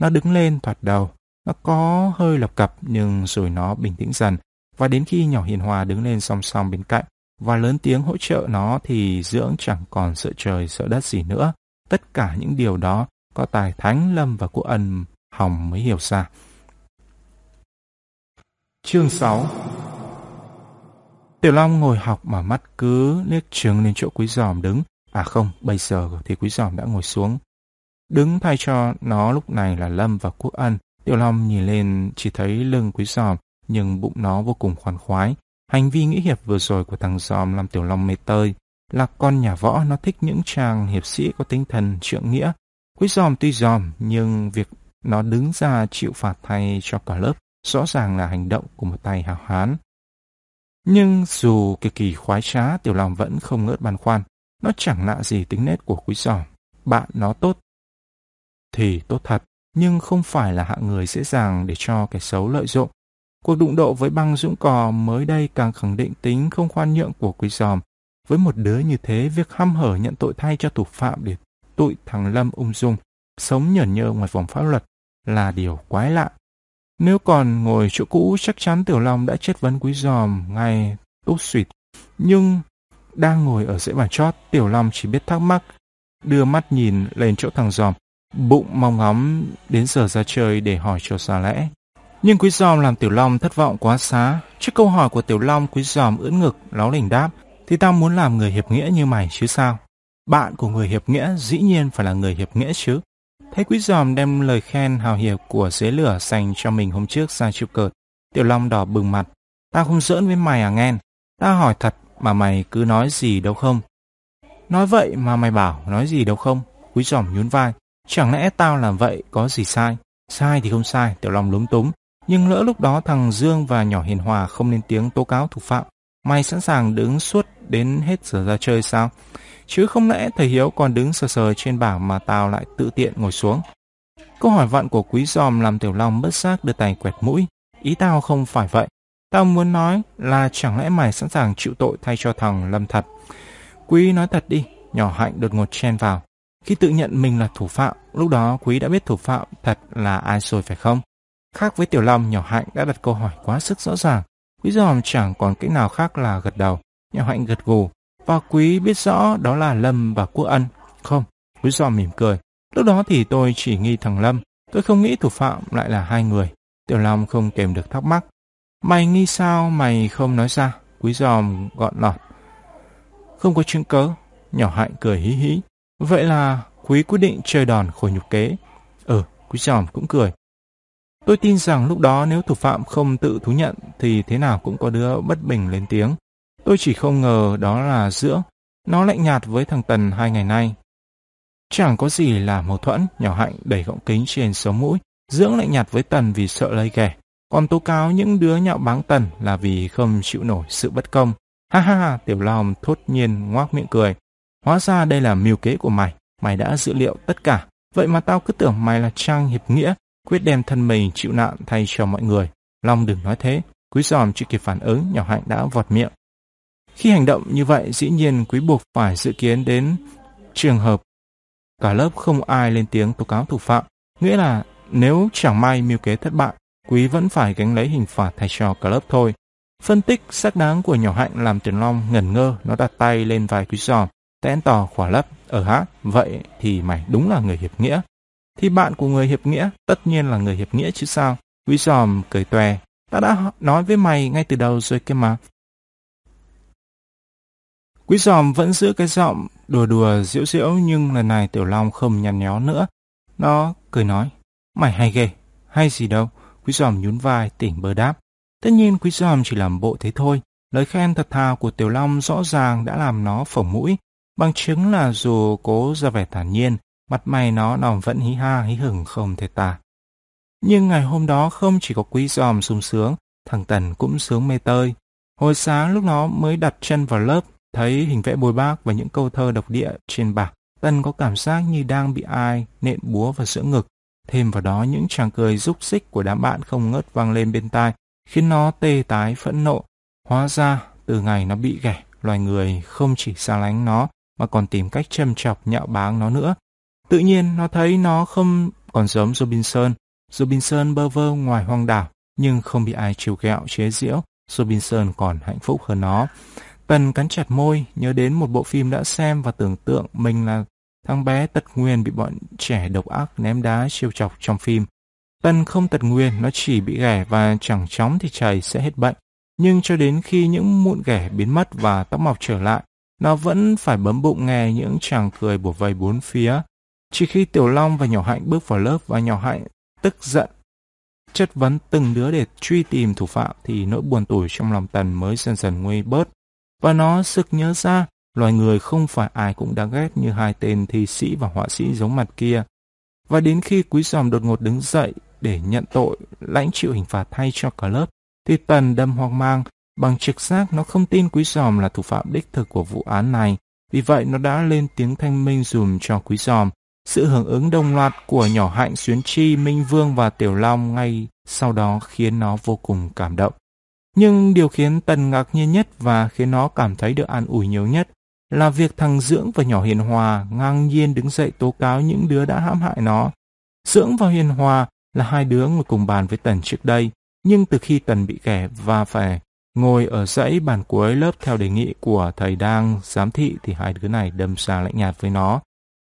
Nó đứng lên thoạt đầu, nó có hơi lập cập nhưng rồi nó bình tĩnh dần, và đến khi nhỏ hiền hòa đứng lên song song bên cạnh và lớn tiếng hỗ trợ nó thì dưỡng chẳng còn sợ trời sợ đất gì nữa. Tất cả những điều đó có tài thánh lâm và cụ ân hồng mới hiểu ra. Chương 6 Tiểu Long ngồi học mà mắt cứ liếc trừng lên chỗ quý giòm đứng. À không, bây giờ thì quý giòm đã ngồi xuống. Đứng thay cho nó lúc này là Lâm và Quốc Ân. Tiểu Long nhìn lên chỉ thấy lưng quý giòm nhưng bụng nó vô cùng khoan khoái. Hành vi nghĩ hiệp vừa rồi của thằng Giòm làm Tiểu Long mê tơi. Là con nhà võ nó thích những chàng hiệp sĩ có tinh thần trượng nghĩa. Quý Giòm tuy Giòm nhưng việc nó đứng ra chịu phạt thay cho cả lớp rõ ràng là hành động của một tay hào hán. Nhưng dù cực kỳ khoái trá, Tiểu Long vẫn không ngớt băn khoăn. Nó chẳng lạ gì tính nết của quý giòm. Bạn nó tốt thì tốt thật, nhưng không phải là hạng người dễ dàng để cho kẻ xấu lợi dụng. Cuộc đụng độ với băng dũng cò mới đây càng khẳng định tính không khoan nhượng của quý giòm. Với một đứa như thế, việc hăm hở nhận tội thay cho thủ phạm để tụi thằng Lâm ung dung, sống nhởn nhơ ngoài vòng pháp luật là điều quái lạ. Nếu còn ngồi chỗ cũ, chắc chắn Tiểu Long đã chất vấn quý giòm ngay tút suyệt. Nhưng đang ngồi ở dãy bàn chót, Tiểu Long chỉ biết thắc mắc, đưa mắt nhìn lên chỗ thằng giòm. bụng mong ngóng đến giờ ra chơi để hỏi cho xa lẽ. Nhưng Quý Giòm làm Tiểu Long thất vọng quá xá. Trước câu hỏi của Tiểu Long, Quý Giòm ưỡn ngực, láo lỉnh đáp, thì tao muốn làm người hiệp nghĩa như mày chứ sao? Bạn của người hiệp nghĩa dĩ nhiên phải là người hiệp nghĩa chứ. Thấy Quý Giòm đem lời khen hào hiệp của dế lửa dành cho mình hôm trước ra chịu cợt. Tiểu Long đỏ bừng mặt. Tao không giỡn với mày à nghen. Tao hỏi thật mà mày cứ nói gì đâu không. Nói vậy mà mày bảo nói gì đâu không. Quý Giòm nhún vai. Chẳng lẽ tao làm vậy có gì sai? Sai thì không sai, Tiểu Long lúng túng. Nhưng lỡ lúc đó thằng Dương và nhỏ Hiền Hòa không lên tiếng tố cáo thủ phạm, mày sẵn sàng đứng suốt đến hết giờ ra chơi sao? Chứ không lẽ thầy Hiếu còn đứng sờ sờ trên bảng mà tao lại tự tiện ngồi xuống? Câu hỏi vặn của quý giòm làm Tiểu Long bất giác đưa tay quẹt mũi. Ý tao không phải vậy. Tao muốn nói là chẳng lẽ mày sẵn sàng chịu tội thay cho thằng Lâm thật. Quý nói thật đi, nhỏ hạnh đột ngột chen vào. Khi tự nhận mình là thủ phạm, lúc đó Quý đã biết thủ phạm thật là ai rồi phải không? Khác với Tiểu Long, nhỏ hạnh đã đặt câu hỏi quá sức rõ ràng. Quý giòm chẳng còn cách nào khác là gật đầu. Nhỏ hạnh gật gù. Và Quý biết rõ đó là Lâm và Quốc Ân. Không, Quý giòm mỉm cười. Lúc đó thì tôi chỉ nghi thằng Lâm. Tôi không nghĩ thủ phạm lại là hai người. Tiểu Long không kèm được thắc mắc. Mày nghi sao mày không nói ra? Quý giòm gọn lọt. Không có chứng cớ. Nhỏ hạnh cười hí hí. Vậy là Quý quyết định chơi đòn khổ nhục kế. Ừ, Quý giòm cũng cười. Tôi tin rằng lúc đó nếu thủ phạm không tự thú nhận thì thế nào cũng có đứa bất bình lên tiếng. Tôi chỉ không ngờ đó là Dưỡng. Nó lạnh nhạt với thằng Tần hai ngày nay. Chẳng có gì là mâu thuẫn, nhỏ hạnh đẩy gọng kính trên sống mũi. Dưỡng lạnh nhạt với Tần vì sợ lây ghẻ. Còn tố cáo những đứa nhạo báng Tần là vì không chịu nổi sự bất công. Ha ha ha, tiểu long thốt nhiên ngoác miệng cười. Hóa ra đây là mưu kế của mày. Mày đã dự liệu tất cả. Vậy mà tao cứ tưởng mày là Trang Hiệp Nghĩa, quyết đem thân mình chịu nạn thay cho mọi người. Long đừng nói thế. Quý giòm chưa kịp phản ứng, nhỏ hạnh đã vọt miệng. Khi hành động như vậy, dĩ nhiên quý buộc phải dự kiến đến trường hợp cả lớp không ai lên tiếng tố cáo thủ phạm. Nghĩa là nếu chẳng may mưu kế thất bại, quý vẫn phải gánh lấy hình phạt thay cho cả lớp thôi. Phân tích xác đáng của nhỏ hạnh làm Tiền Long ngẩn ngơ, nó đặt tay lên vai quý giòm, tén tò khỏa lấp. Ờ Ở hả, vậy thì mày đúng là người hiệp nghĩa. Thì bạn của người hiệp nghĩa tất nhiên là người hiệp nghĩa chứ sao. Quý giòm cười tòe. Ta đã nói với mày ngay từ đầu rồi kia mà. Quý giòm vẫn giữ cái giọng đùa đùa diễu diễu nhưng lần này Tiểu Long không nhăn nhó nữa. Nó cười nói. Mày hay ghê. Hay gì đâu. Quý giòm nhún vai tỉnh bơ đáp. Tất nhiên quý giòm chỉ làm bộ thế thôi. Lời khen thật thà của Tiểu Long rõ ràng đã làm nó phỏng mũi. Bằng chứng là dù cố ra vẻ thản nhiên, mặt mày nó nòng vẫn hí ha hí hửng không thể tả. Nhưng ngày hôm đó không chỉ có quý giòm sung sướng, thằng Tần cũng sướng mê tơi. Hồi sáng lúc nó mới đặt chân vào lớp, thấy hình vẽ bồi bác và những câu thơ độc địa trên bảng, tân có cảm giác như đang bị ai nện búa vào giữa ngực. Thêm vào đó những tràng cười rúc xích của đám bạn không ngớt vang lên bên tai, khiến nó tê tái phẫn nộ. Hóa ra, từ ngày nó bị ghẻ, loài người không chỉ xa lánh nó, mà còn tìm cách châm chọc nhạo báng nó nữa. Tự nhiên nó thấy nó không còn giống Robinson. Robinson bơ vơ ngoài hoang đảo, nhưng không bị ai chiều ghẹo chế giễu. Robinson còn hạnh phúc hơn nó. Tần cắn chặt môi, nhớ đến một bộ phim đã xem và tưởng tượng mình là thằng bé tật nguyên bị bọn trẻ độc ác ném đá chiêu chọc trong phim. Tần không tật nguyên, nó chỉ bị ghẻ và chẳng chóng thì chảy sẽ hết bệnh. Nhưng cho đến khi những mụn ghẻ biến mất và tóc mọc trở lại, nó vẫn phải bấm bụng nghe những chàng cười bủa vây bốn phía. Chỉ khi Tiểu Long và Nhỏ Hạnh bước vào lớp và Nhỏ Hạnh tức giận, chất vấn từng đứa để truy tìm thủ phạm thì nỗi buồn tủi trong lòng Tần mới dần dần nguôi bớt. Và nó sực nhớ ra, loài người không phải ai cũng đáng ghét như hai tên thi sĩ và họa sĩ giống mặt kia. Và đến khi Quý Giòm đột ngột đứng dậy để nhận tội, lãnh chịu hình phạt thay cho cả lớp, thì Tần đâm hoang mang Bằng trực giác nó không tin Quý Giòm là thủ phạm đích thực của vụ án này, vì vậy nó đã lên tiếng thanh minh dùm cho Quý Giòm. Sự hưởng ứng đồng loạt của nhỏ hạnh Xuyến Chi, Minh Vương và Tiểu Long ngay sau đó khiến nó vô cùng cảm động. Nhưng điều khiến Tần ngạc nhiên nhất và khiến nó cảm thấy được an ủi nhiều nhất là việc thằng Dưỡng và nhỏ Hiền Hòa ngang nhiên đứng dậy tố cáo những đứa đã hãm hại nó. Dưỡng và Hiền Hòa là hai đứa ngồi cùng bàn với Tần trước đây, nhưng từ khi Tần bị kẻ và phải Ngồi ở dãy bàn cuối lớp theo đề nghị của thầy đang giám thị thì hai đứa này đâm ra lạnh nhạt với nó.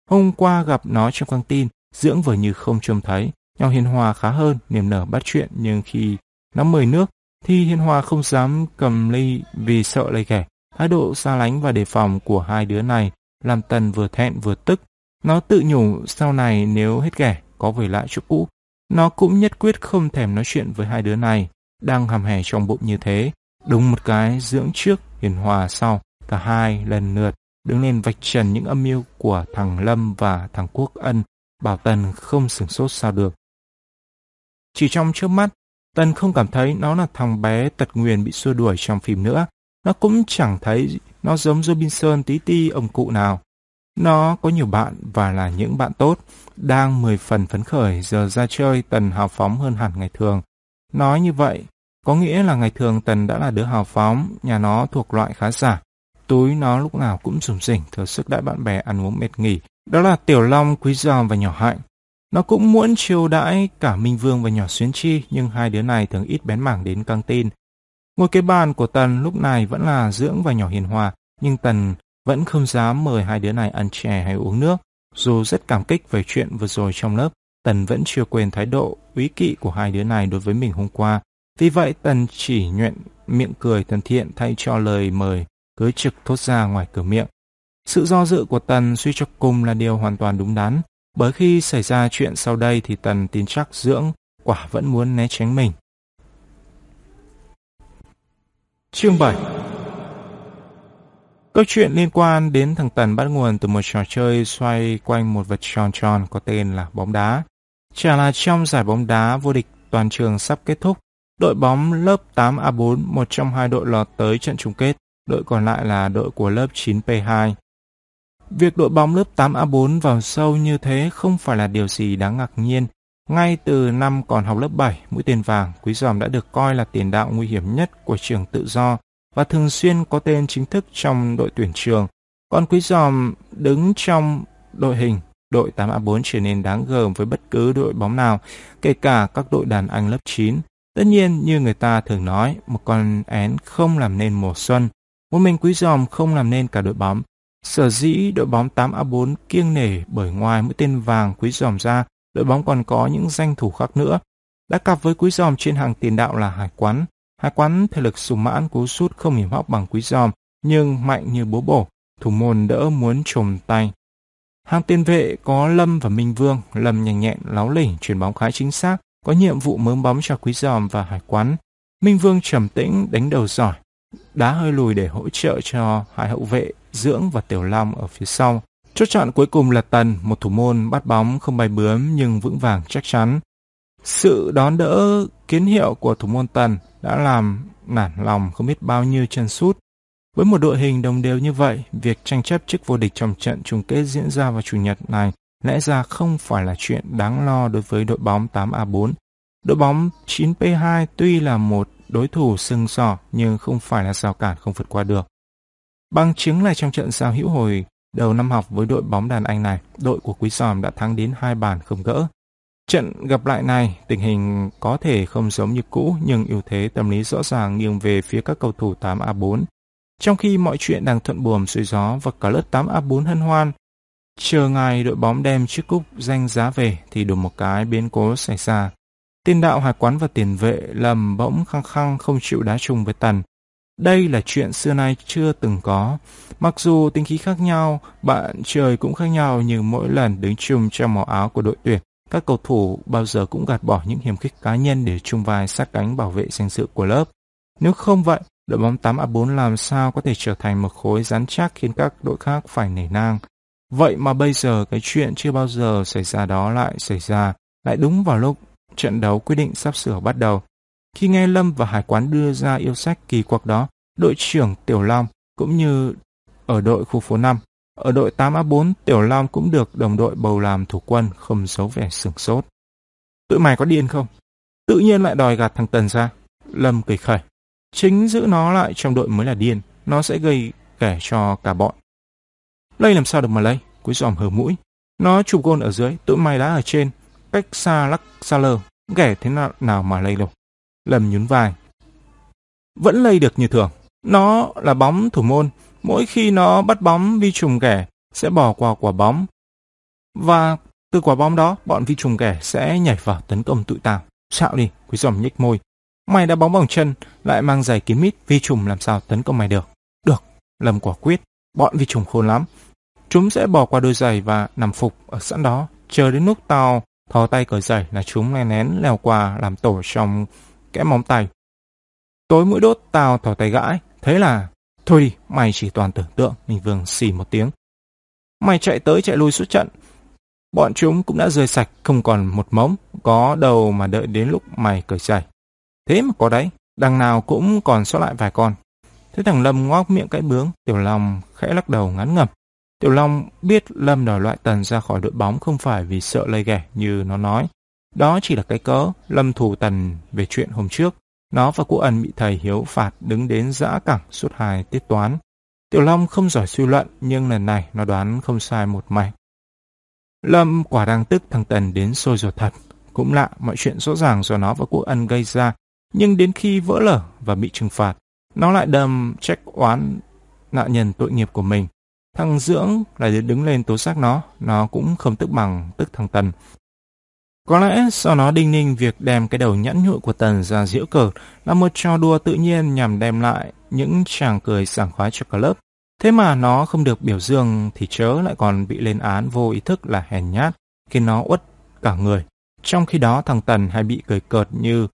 Hôm qua gặp nó trong căng tin, dưỡng vừa như không trông thấy. Nhỏ hiền hòa khá hơn, niềm nở bắt chuyện, nhưng khi nó mời nước, thì hiền hòa không dám cầm ly vì sợ lấy ghẻ. Thái độ xa lánh và đề phòng của hai đứa này làm Tần vừa thẹn vừa tức. Nó tự nhủ sau này nếu hết ghẻ, có về lại chỗ cũ. Nó cũng nhất quyết không thèm nói chuyện với hai đứa này, đang hàm hè trong bụng như thế. Đúng một cái dưỡng trước, hiền hòa sau, cả hai lần lượt đứng lên vạch trần những âm mưu của thằng Lâm và thằng Quốc Ân, bảo Tần không sửng sốt sao được. Chỉ trong trước mắt, Tần không cảm thấy nó là thằng bé tật nguyền bị xua đuổi trong phim nữa. Nó cũng chẳng thấy nó giống Robinson tí ti ông cụ nào. Nó có nhiều bạn và là những bạn tốt, đang mười phần phấn khởi giờ ra chơi Tần hào phóng hơn hẳn ngày thường. Nói như vậy, có nghĩa là ngày thường Tần đã là đứa hào phóng, nhà nó thuộc loại khá giả. Túi nó lúc nào cũng rủng rỉnh, thừa sức đãi bạn bè ăn uống mệt nghỉ. Đó là Tiểu Long, Quý Giòm và Nhỏ Hạnh. Nó cũng muốn chiêu đãi cả Minh Vương và Nhỏ Xuyến Chi, nhưng hai đứa này thường ít bén mảng đến căng tin. Ngồi kế bàn của Tần lúc này vẫn là Dưỡng và Nhỏ Hiền Hòa, nhưng Tần vẫn không dám mời hai đứa này ăn chè hay uống nước. Dù rất cảm kích về chuyện vừa rồi trong lớp, Tần vẫn chưa quên thái độ úy kỵ của hai đứa này đối với mình hôm qua. Vì vậy Tần chỉ nhuận miệng cười thân thiện thay cho lời mời cứ trực thốt ra ngoài cửa miệng. Sự do dự của Tần suy cho cùng là điều hoàn toàn đúng đắn, bởi khi xảy ra chuyện sau đây thì Tần tin chắc Dưỡng quả vẫn muốn né tránh mình. Chương 7 Câu chuyện liên quan đến thằng Tần bắt nguồn từ một trò chơi xoay quanh một vật tròn tròn có tên là bóng đá. Chả là trong giải bóng đá vô địch toàn trường sắp kết thúc, đội bóng lớp 8A4, một trong hai đội lọt tới trận chung kết, đội còn lại là đội của lớp 9P2. Việc đội bóng lớp 8A4 vào sâu như thế không phải là điều gì đáng ngạc nhiên. Ngay từ năm còn học lớp 7, mũi tiền vàng, Quý Giòm đã được coi là tiền đạo nguy hiểm nhất của trường tự do và thường xuyên có tên chính thức trong đội tuyển trường. Còn Quý Giòm đứng trong đội hình, đội 8A4 trở nên đáng gờm với bất cứ đội bóng nào, kể cả các đội đàn anh lớp 9. Tất nhiên, như người ta thường nói, một con én không làm nên mùa xuân. Một mình Quý Giòm không làm nên cả đội bóng. Sở dĩ đội bóng 8A4 kiêng nể bởi ngoài mũi tên vàng Quý Giòm ra, đội bóng còn có những danh thủ khác nữa. Đã cặp với Quý Giòm trên hàng tiền đạo là Hải Quán, hải quán thể lực sùng mãn cú sút không hiểm hóc bằng quý giòm, nhưng mạnh như bố bổ, thủ môn đỡ muốn trồm tay. Hàng tiền vệ có Lâm và Minh Vương, Lâm nhanh nhẹn, láo lỉnh, chuyển bóng khá chính xác, có nhiệm vụ mớm bóng cho quý giòm và hải quán. Minh Vương trầm tĩnh, đánh đầu giỏi, đá hơi lùi để hỗ trợ cho hai hậu vệ, Dưỡng và Tiểu Long ở phía sau. Chốt chọn cuối cùng là Tần, một thủ môn bắt bóng không bay bướm nhưng vững vàng chắc chắn. Sự đón đỡ kiến hiệu của thủ môn Tần đã làm nản lòng không biết bao nhiêu chân sút. Với một đội hình đồng đều như vậy, việc tranh chấp chức vô địch trong trận chung kết diễn ra vào Chủ nhật này lẽ ra không phải là chuyện đáng lo đối với đội bóng 8A4. Đội bóng 9P2 tuy là một đối thủ sưng sỏ nhưng không phải là rào cản không vượt qua được. Bằng chứng là trong trận giao hữu hồi đầu năm học với đội bóng đàn anh này, đội của Quý Sòm đã thắng đến hai bàn không gỡ. Trận gặp lại này, tình hình có thể không giống như cũ nhưng ưu thế tâm lý rõ ràng nghiêng về phía các cầu thủ 8A4. Trong khi mọi chuyện đang thuận buồm xuôi gió và cả lớp 8A4 hân hoan, chờ ngày đội bóng đem chiếc cúp danh giá về thì đùng một cái biến cố xảy ra. Tiền đạo hải quán và tiền vệ lầm bỗng khăng khăng không chịu đá chung với Tần. Đây là chuyện xưa nay chưa từng có. Mặc dù tính khí khác nhau, bạn trời cũng khác nhau nhưng mỗi lần đứng chung trong màu áo của đội tuyển các cầu thủ bao giờ cũng gạt bỏ những hiểm khích cá nhân để chung vai sát cánh bảo vệ danh dự của lớp. Nếu không vậy, đội bóng 8A4 làm sao có thể trở thành một khối rắn chắc khiến các đội khác phải nể nang. Vậy mà bây giờ cái chuyện chưa bao giờ xảy ra đó lại xảy ra, lại đúng vào lúc trận đấu quyết định sắp sửa bắt đầu. Khi nghe Lâm và Hải Quán đưa ra yêu sách kỳ quặc đó, đội trưởng Tiểu Long cũng như ở đội khu phố 5 ở đội 8A4, Tiểu Long cũng được đồng đội bầu làm thủ quân, không giấu vẻ sửng sốt. Tụi mày có điên không? Tự nhiên lại đòi gạt thằng Tần ra. Lâm cười khẩy. Chính giữ nó lại trong đội mới là điên. Nó sẽ gây kẻ cho cả bọn. Lây làm sao được mà lây? Cuối giòm hờ mũi. Nó chụp gôn ở dưới, tụi mày đã ở trên. Cách xa lắc xa lơ. Ghẻ thế nào, nào mà lây lục. Lâm nhún vai. Vẫn lây được như thường. Nó là bóng thủ môn, Mỗi khi nó bắt bóng vi trùng ghẻ sẽ bỏ qua quả bóng. Và Từ quả bóng đó, bọn vi trùng ghẻ sẽ nhảy vào tấn công tụi tao. Xạo đi, quý giòm nhếch môi. Mày đã bóng bằng chân, lại mang giày kín mít, vi trùng làm sao tấn công mày được. Được, Lâm quả quyết, bọn vi trùng khôn lắm. Chúng sẽ bỏ qua đôi giày và nằm phục ở sẵn đó, chờ đến lúc tao thò tay cởi giày là chúng len nén leo qua làm tổ trong kẽ móng tay. Tối mũi đốt tao thỏ tay gãi, thế là thôi đi, mày chỉ toàn tưởng tượng, mình vương xì một tiếng. Mày chạy tới chạy lui suốt trận, bọn chúng cũng đã rơi sạch không còn một mống, có đầu mà đợi đến lúc mày cởi giày. Thế mà có đấy, đằng nào cũng còn sót lại vài con. Thế thằng Lâm ngoác miệng cãi bướng, Tiểu Long khẽ lắc đầu ngắn ngầm. Tiểu Long biết Lâm đòi loại Tần ra khỏi đội bóng không phải vì sợ lây ghẻ như nó nói. Đó chỉ là cái cớ, Lâm thù Tần về chuyện hôm trước. Nó và cụ ẩn bị thầy Hiếu phạt đứng đến dã cẳng suốt hai tiết toán. Tiểu Long không giỏi suy luận, nhưng lần này nó đoán không sai một mạch. Lâm quả đang tức thằng Tần đến sôi ruột thật. Cũng lạ, mọi chuyện rõ ràng do nó và cụ ân gây ra, nhưng đến khi vỡ lở và bị trừng phạt, nó lại đâm trách oán nạn nhân tội nghiệp của mình. Thằng Dưỡng lại đứng lên tố xác nó, nó cũng không tức bằng tức thằng Tần. Có lẽ sau nó đinh ninh việc đem cái đầu nhẫn nhụi của Tần ra diễu cợt là một trò đùa tự nhiên nhằm đem lại những chàng cười sảng khoái cho club. Thế mà nó không được biểu dương thì chớ lại còn bị lên án vô ý thức là hèn nhát, khiến nó uất cả người. Trong khi đó thằng Tần hay bị cười cợt như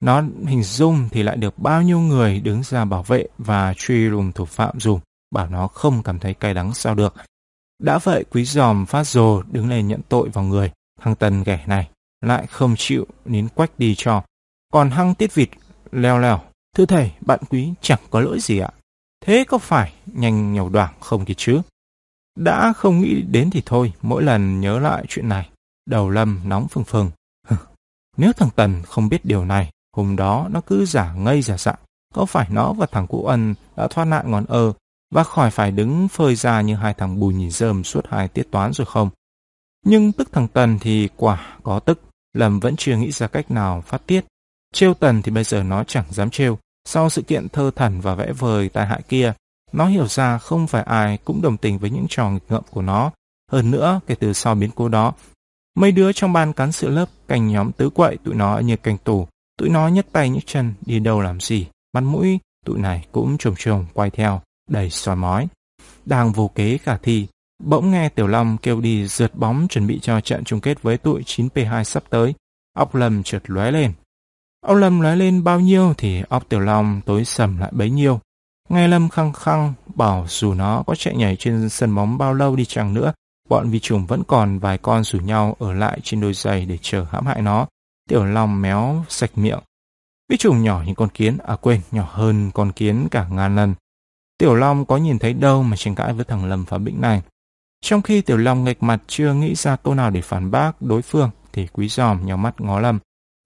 nó hình dung thì lại được bao nhiêu người đứng ra bảo vệ và truy lùng thủ phạm dùm, bảo nó không cảm thấy cay đắng sao được. Đã vậy quý giòm phát rồ đứng lên nhận tội vào người, thằng Tần ghẻ này lại không chịu nín quách đi cho. Còn hăng tiết vịt leo leo, thưa thầy, bạn quý chẳng có lỗi gì ạ. Thế có phải nhanh nhầu đoảng không kìa chứ? Đã không nghĩ đến thì thôi, mỗi lần nhớ lại chuyện này, đầu lâm nóng phừng phừng. Nếu thằng Tần không biết điều này, hôm đó nó cứ giả ngây giả dạng, có phải nó và thằng Cụ Ân đã thoát nạn ngón ơ và khỏi phải đứng phơi ra như hai thằng bùi nhìn rơm suốt hai tiết toán rồi không? Nhưng tức thằng Tần thì quả có tức, Lâm vẫn chưa nghĩ ra cách nào phát tiết. Trêu Tần thì bây giờ nó chẳng dám trêu. Sau sự kiện thơ thần và vẽ vời tai hại kia, nó hiểu ra không phải ai cũng đồng tình với những trò nghịch ngợm của nó. Hơn nữa, kể từ sau biến cố đó, mấy đứa trong ban cán sự lớp cành nhóm tứ quậy tụi nó như cành tủ, tụi nó nhấc tay nhấc chân đi đâu làm gì, mắt mũi tụi này cũng trồm trồm quay theo, đầy soi mói. Đang vô kế khả thi, bỗng nghe Tiểu Long kêu đi rượt bóng chuẩn bị cho trận chung kết với tụi 9P2 sắp tới. Ốc Lâm trượt lóe lên. Ốc Lâm lóe lên bao nhiêu thì ốc Tiểu Long tối sầm lại bấy nhiêu. Nghe Lâm khăng khăng bảo dù nó có chạy nhảy trên sân bóng bao lâu đi chăng nữa, bọn vi trùng vẫn còn vài con rủ nhau ở lại trên đôi giày để chờ hãm hại nó. Tiểu Long méo sạch miệng. Vi trùng nhỏ như con kiến, à quên, nhỏ hơn con kiến cả ngàn lần. Tiểu Long có nhìn thấy đâu mà tranh cãi với thằng Lâm phá bĩnh này. Trong khi Tiểu Long nghịch mặt chưa nghĩ ra câu nào để phản bác đối phương, thì Quý Giòm nhau mắt ngó Lâm.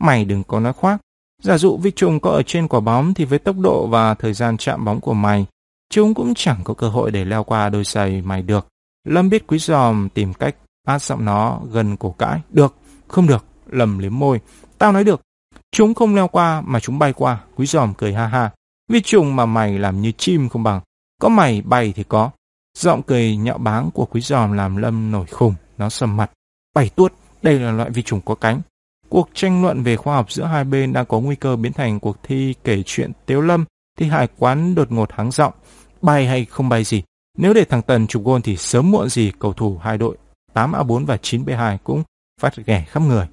Mày đừng có nói khoác. Giả dụ vi trùng có ở trên quả bóng thì với tốc độ và thời gian chạm bóng của mày, chúng cũng chẳng có cơ hội để leo qua đôi giày mày được. Lâm biết Quý Giòm tìm cách át giọng nó gần cổ cãi. Được, không được, lầm liếm môi. Tao nói được. Chúng không leo qua mà chúng bay qua. Quý Giòm cười ha ha. Vi trùng mà mày làm như chim không bằng. Có mày bay thì có. Giọng cười nhạo báng của quý giòm làm Lâm nổi khùng, nó sầm mặt. Bảy tuốt, đây là loại vi trùng có cánh. Cuộc tranh luận về khoa học giữa hai bên đang có nguy cơ biến thành cuộc thi kể chuyện Tiếu Lâm, thì hải quán đột ngột hắng giọng. Bay hay không bay gì? Nếu để thằng Tần chụp gôn thì sớm muộn gì cầu thủ hai đội 8A4 và 9B2 cũng phát ghẻ khắp người.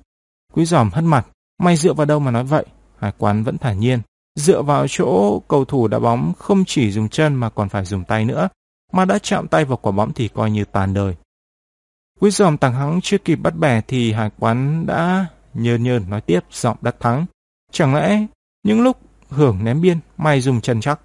Quý giòm hất mặt, mày dựa vào đâu mà nói vậy? Hải quán vẫn thả nhiên. Dựa vào chỗ cầu thủ đá bóng không chỉ dùng chân mà còn phải dùng tay nữa mà đã chạm tay vào quả bóng thì coi như tàn đời. Quý giòm tàng hắng chưa kịp bắt bẻ thì hải quán đã nhơn nhơn nói tiếp giọng đắc thắng. Chẳng lẽ những lúc hưởng ném biên mày dùng chân chắc?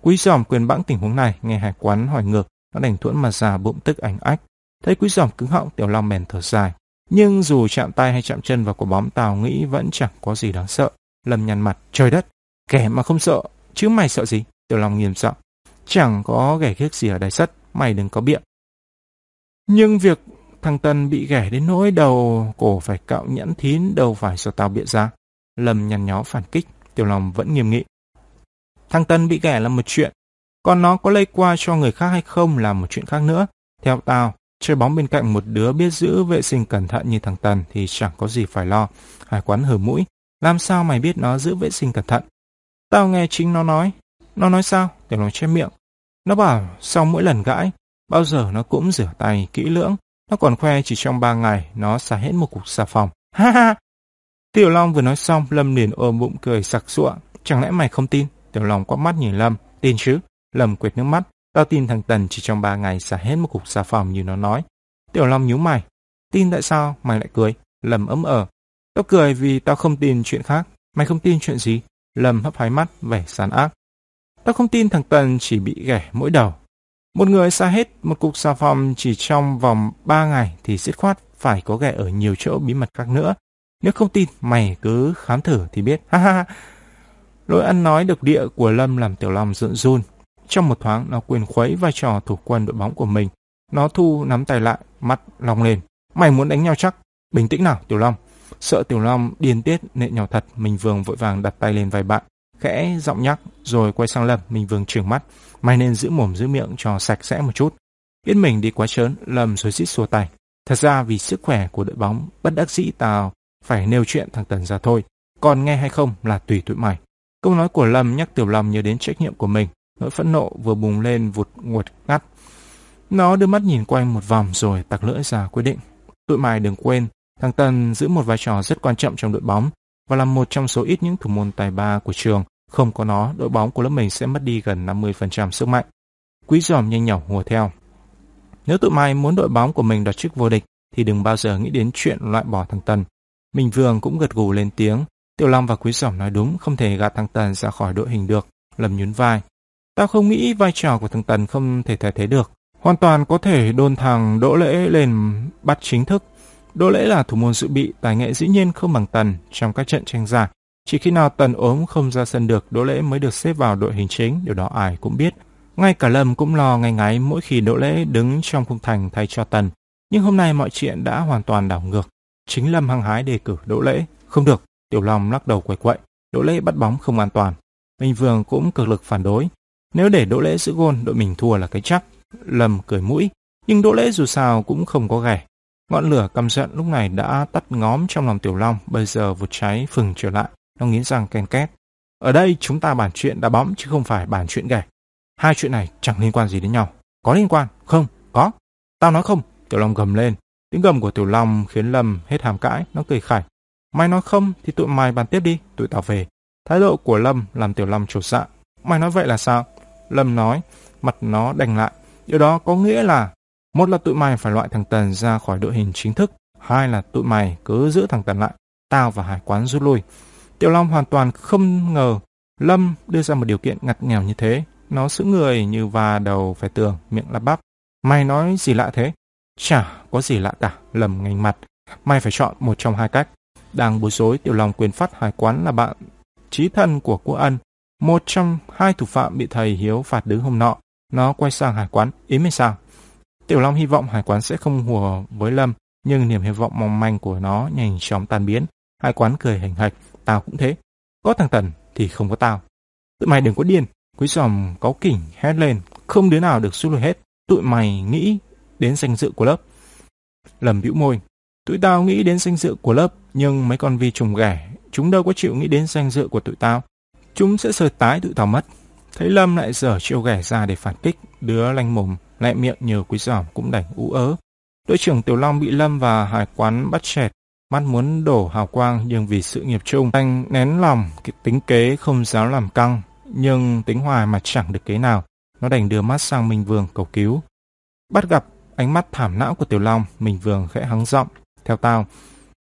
Quý giòm quyền bãng tình huống này nghe hải quán hỏi ngược nó đành thuẫn mà già bụng tức ảnh ách. Thấy quý giòm cứng họng tiểu long bèn thở dài. Nhưng dù chạm tay hay chạm chân vào quả bóng tào nghĩ vẫn chẳng có gì đáng sợ. Lâm nhăn mặt, trời đất, kẻ mà không sợ, chứ mày sợ gì? Tiểu Long nghiêm giọng. Chẳng có ghẻ khiếc gì ở đài sắt, mày đừng có biện. Nhưng việc thằng Tân bị ghẻ đến nỗi đầu cổ phải cạo nhẫn thín đâu phải do tao biện ra. Lâm nhăn nhó phản kích, Tiểu lòng vẫn nghiêm nghị. Thằng Tân bị ghẻ là một chuyện, còn nó có lây qua cho người khác hay không là một chuyện khác nữa. Theo tao, Chơi bóng bên cạnh một đứa biết giữ vệ sinh cẩn thận như thằng Tần thì chẳng có gì phải lo. Hải quán hở mũi. Làm sao mày biết nó giữ vệ sinh cẩn thận? Tao nghe chính nó nói. Nó nói sao? Tiểu lòng che miệng. Nó bảo sau mỗi lần gãi, bao giờ nó cũng rửa tay kỹ lưỡng. Nó còn khoe chỉ trong ba ngày nó xả hết một cục xà phòng. Ha ha! Tiểu Long vừa nói xong, Lâm liền ôm bụng cười sặc sụa. Chẳng lẽ mày không tin? Tiểu Long quắp mắt nhìn Lâm. Tin chứ? Lâm quệt nước mắt. Tao tin thằng Tần chỉ trong ba ngày xả hết một cục xà phòng như nó nói. Tiểu Long nhíu mày. Tin tại sao mày lại cười? Lâm ấm ở. Tao cười vì tao không tin chuyện khác. Mày không tin chuyện gì? Lâm hấp hái mắt, vẻ sán ác. Tao không tin thằng Tần chỉ bị ghẻ mỗi đầu. Một người xa hết một cục xà phòng chỉ trong vòng ba ngày thì dứt khoát phải có ghẻ ở nhiều chỗ bí mật khác nữa. Nếu không tin, mày cứ khám thử thì biết. Ha ha ha. Ăn nói độc địa của Lâm làm Tiểu Long rợn run. Trong một thoáng, nó quyền khuấy vai trò thủ quân đội bóng của mình. Nó thu nắm tay lại, mắt long lên. Mày muốn đánh nhau chắc? Bình tĩnh nào, Tiểu Long. Sợ Tiểu Long điên tiết nện nhỏ thật, mình Vương vội vàng đặt tay lên vai bạn. Khẽ giọng nhắc, rồi quay sang Lâm, mình Vương trừng mắt. Mày nên giữ mồm giữ miệng cho sạch sẽ một chút. Biết mình đi quá trớn, Lâm rồi xít xua tay. Thật ra vì sức khỏe của đội bóng, bất đắc dĩ tao phải nêu chuyện thằng Tần ra thôi. Còn nghe hay không là tùy tụi mày. Câu nói của Lâm nhắc Tiểu Long nhớ đến trách nhiệm của mình. Nỗi phẫn nộ vừa bùng lên vụt nguột ngắt. Nó đưa mắt nhìn quanh một vòng rồi tặc lưỡi ra quyết định. Tụi mày đừng quên, thằng Tần giữ một vai trò rất quan trọng trong đội bóng và là một trong số ít những thủ môn tài ba của trường. Không có nó, đội bóng của lớp mình sẽ mất đi gần 50% sức mạnh. Quý giòm nhanh nhỏ hùa theo. Nếu tụi mày muốn đội bóng của mình đoạt chức vô địch, thì đừng bao giờ nghĩ đến chuyện loại bỏ thằng Tần. Minh Vương cũng gật gù lên tiếng. Tiểu Long và Quý Giỏm nói đúng, không thể gạt thằng Tần ra khỏi đội hình được. Lầm nhún vai. Tao không nghĩ vai trò của thằng Tần không thể thay thế được. Hoàn toàn có thể đôn thằng Đỗ Lễ lên bắt chính thức. Đỗ Lễ là thủ môn dự bị, tài nghệ dĩ nhiên không bằng Tần trong các trận tranh giải. Chỉ khi nào Tần ốm không ra sân được, Đỗ Lễ mới được xếp vào đội hình chính, điều đó ai cũng biết. Ngay cả Lâm cũng lo ngay ngáy mỗi khi Đỗ Lễ đứng trong khung thành thay cho Tần. Nhưng hôm nay mọi chuyện đã hoàn toàn đảo ngược. Chính Lâm hăng hái đề cử Đỗ Lễ. Không được, Tiểu Long lắc đầu quậy quậy. Đỗ Lễ bắt bóng không an toàn. Minh Vương cũng cực lực phản đối. Nếu để Đỗ Lễ giữ gôn, đội mình thua là cái chắc. Lâm cười mũi, nhưng Đỗ Lễ dù sao cũng không có ghẻ. Ngọn lửa căm giận lúc này đã tắt ngóm trong lòng Tiểu Long, bây giờ vụt cháy phừng trở lại. Nó nghiến răng ken két. Ở đây chúng ta bàn chuyện đá bóng chứ không phải bàn chuyện ghẻ. Hai chuyện này chẳng liên quan gì đến nhau. Có liên quan? Không, có. Tao nói không. Tiểu Long gầm lên. Tiếng gầm của Tiểu Long khiến Lâm hết hàm cãi, nó cười khải. Mày nói không thì tụi mày bàn tiếp đi, tụi tao về. Thái độ của Lâm làm Tiểu Long trột dạ. Mày nói vậy là sao? Lâm nói, mặt nó đành lại. Điều đó có nghĩa là một là tụi mày phải loại thằng Tần ra khỏi đội hình chính thức, hai là tụi mày cứ giữ thằng Tần lại. Tao và Hải Quán rút lui. Tiểu Long hoàn toàn không ngờ Lâm đưa ra một điều kiện ngặt nghèo như thế. Nó giữ người như va đầu phải tường, miệng lắp bắp. Mày nói gì lạ thế? Chả có gì lạ cả, lầm ngành mặt. Mày phải chọn một trong hai cách. Đang bối rối, Tiểu Long quyền phát hải quán là bạn trí thân của Quốc Ân. Một trong hai thủ phạm bị thầy Hiếu phạt đứng hôm nọ. Nó quay sang hải quán, ý mình sao? Tiểu Long hy vọng hải quán sẽ không hùa với Lâm, nhưng niềm hy vọng mong manh của nó nhanh chóng tan biến. Hải quán cười hành hạch, tao cũng thế. Có thằng Tần thì không có tao. Tụi mày đừng có điên. Quý giòm có kỉnh hét lên, không đứa nào được rút lùi hết. Tụi mày nghĩ đến danh dự của lớp. Lầm bĩu môi. Tụi tao nghĩ đến danh dự của lớp, nhưng mấy con vi trùng ghẻ, chúng đâu có chịu nghĩ đến danh dự của tụi tao. Chúng sẽ sờ tái tụi tao mất. Thấy Lâm lại dở chiêu ghẻ ra để phản kích, đứa lanh mồm, lại miệng nhờ quý giỏm cũng đành ú ớ. Đội trưởng Tiểu Long bị Lâm và hải quán bắt chẹt, mắt muốn đổ hào quang nhưng vì sự nghiệp chung, anh nén lòng, tính kế không dám làm căng, nhưng tính hoài mà chẳng được kế nào. Nó đành đưa mắt sang Minh Vương cầu cứu. Bắt gặp ánh mắt thảm não của Tiểu Long, Minh Vương khẽ hắng giọng. Theo tao,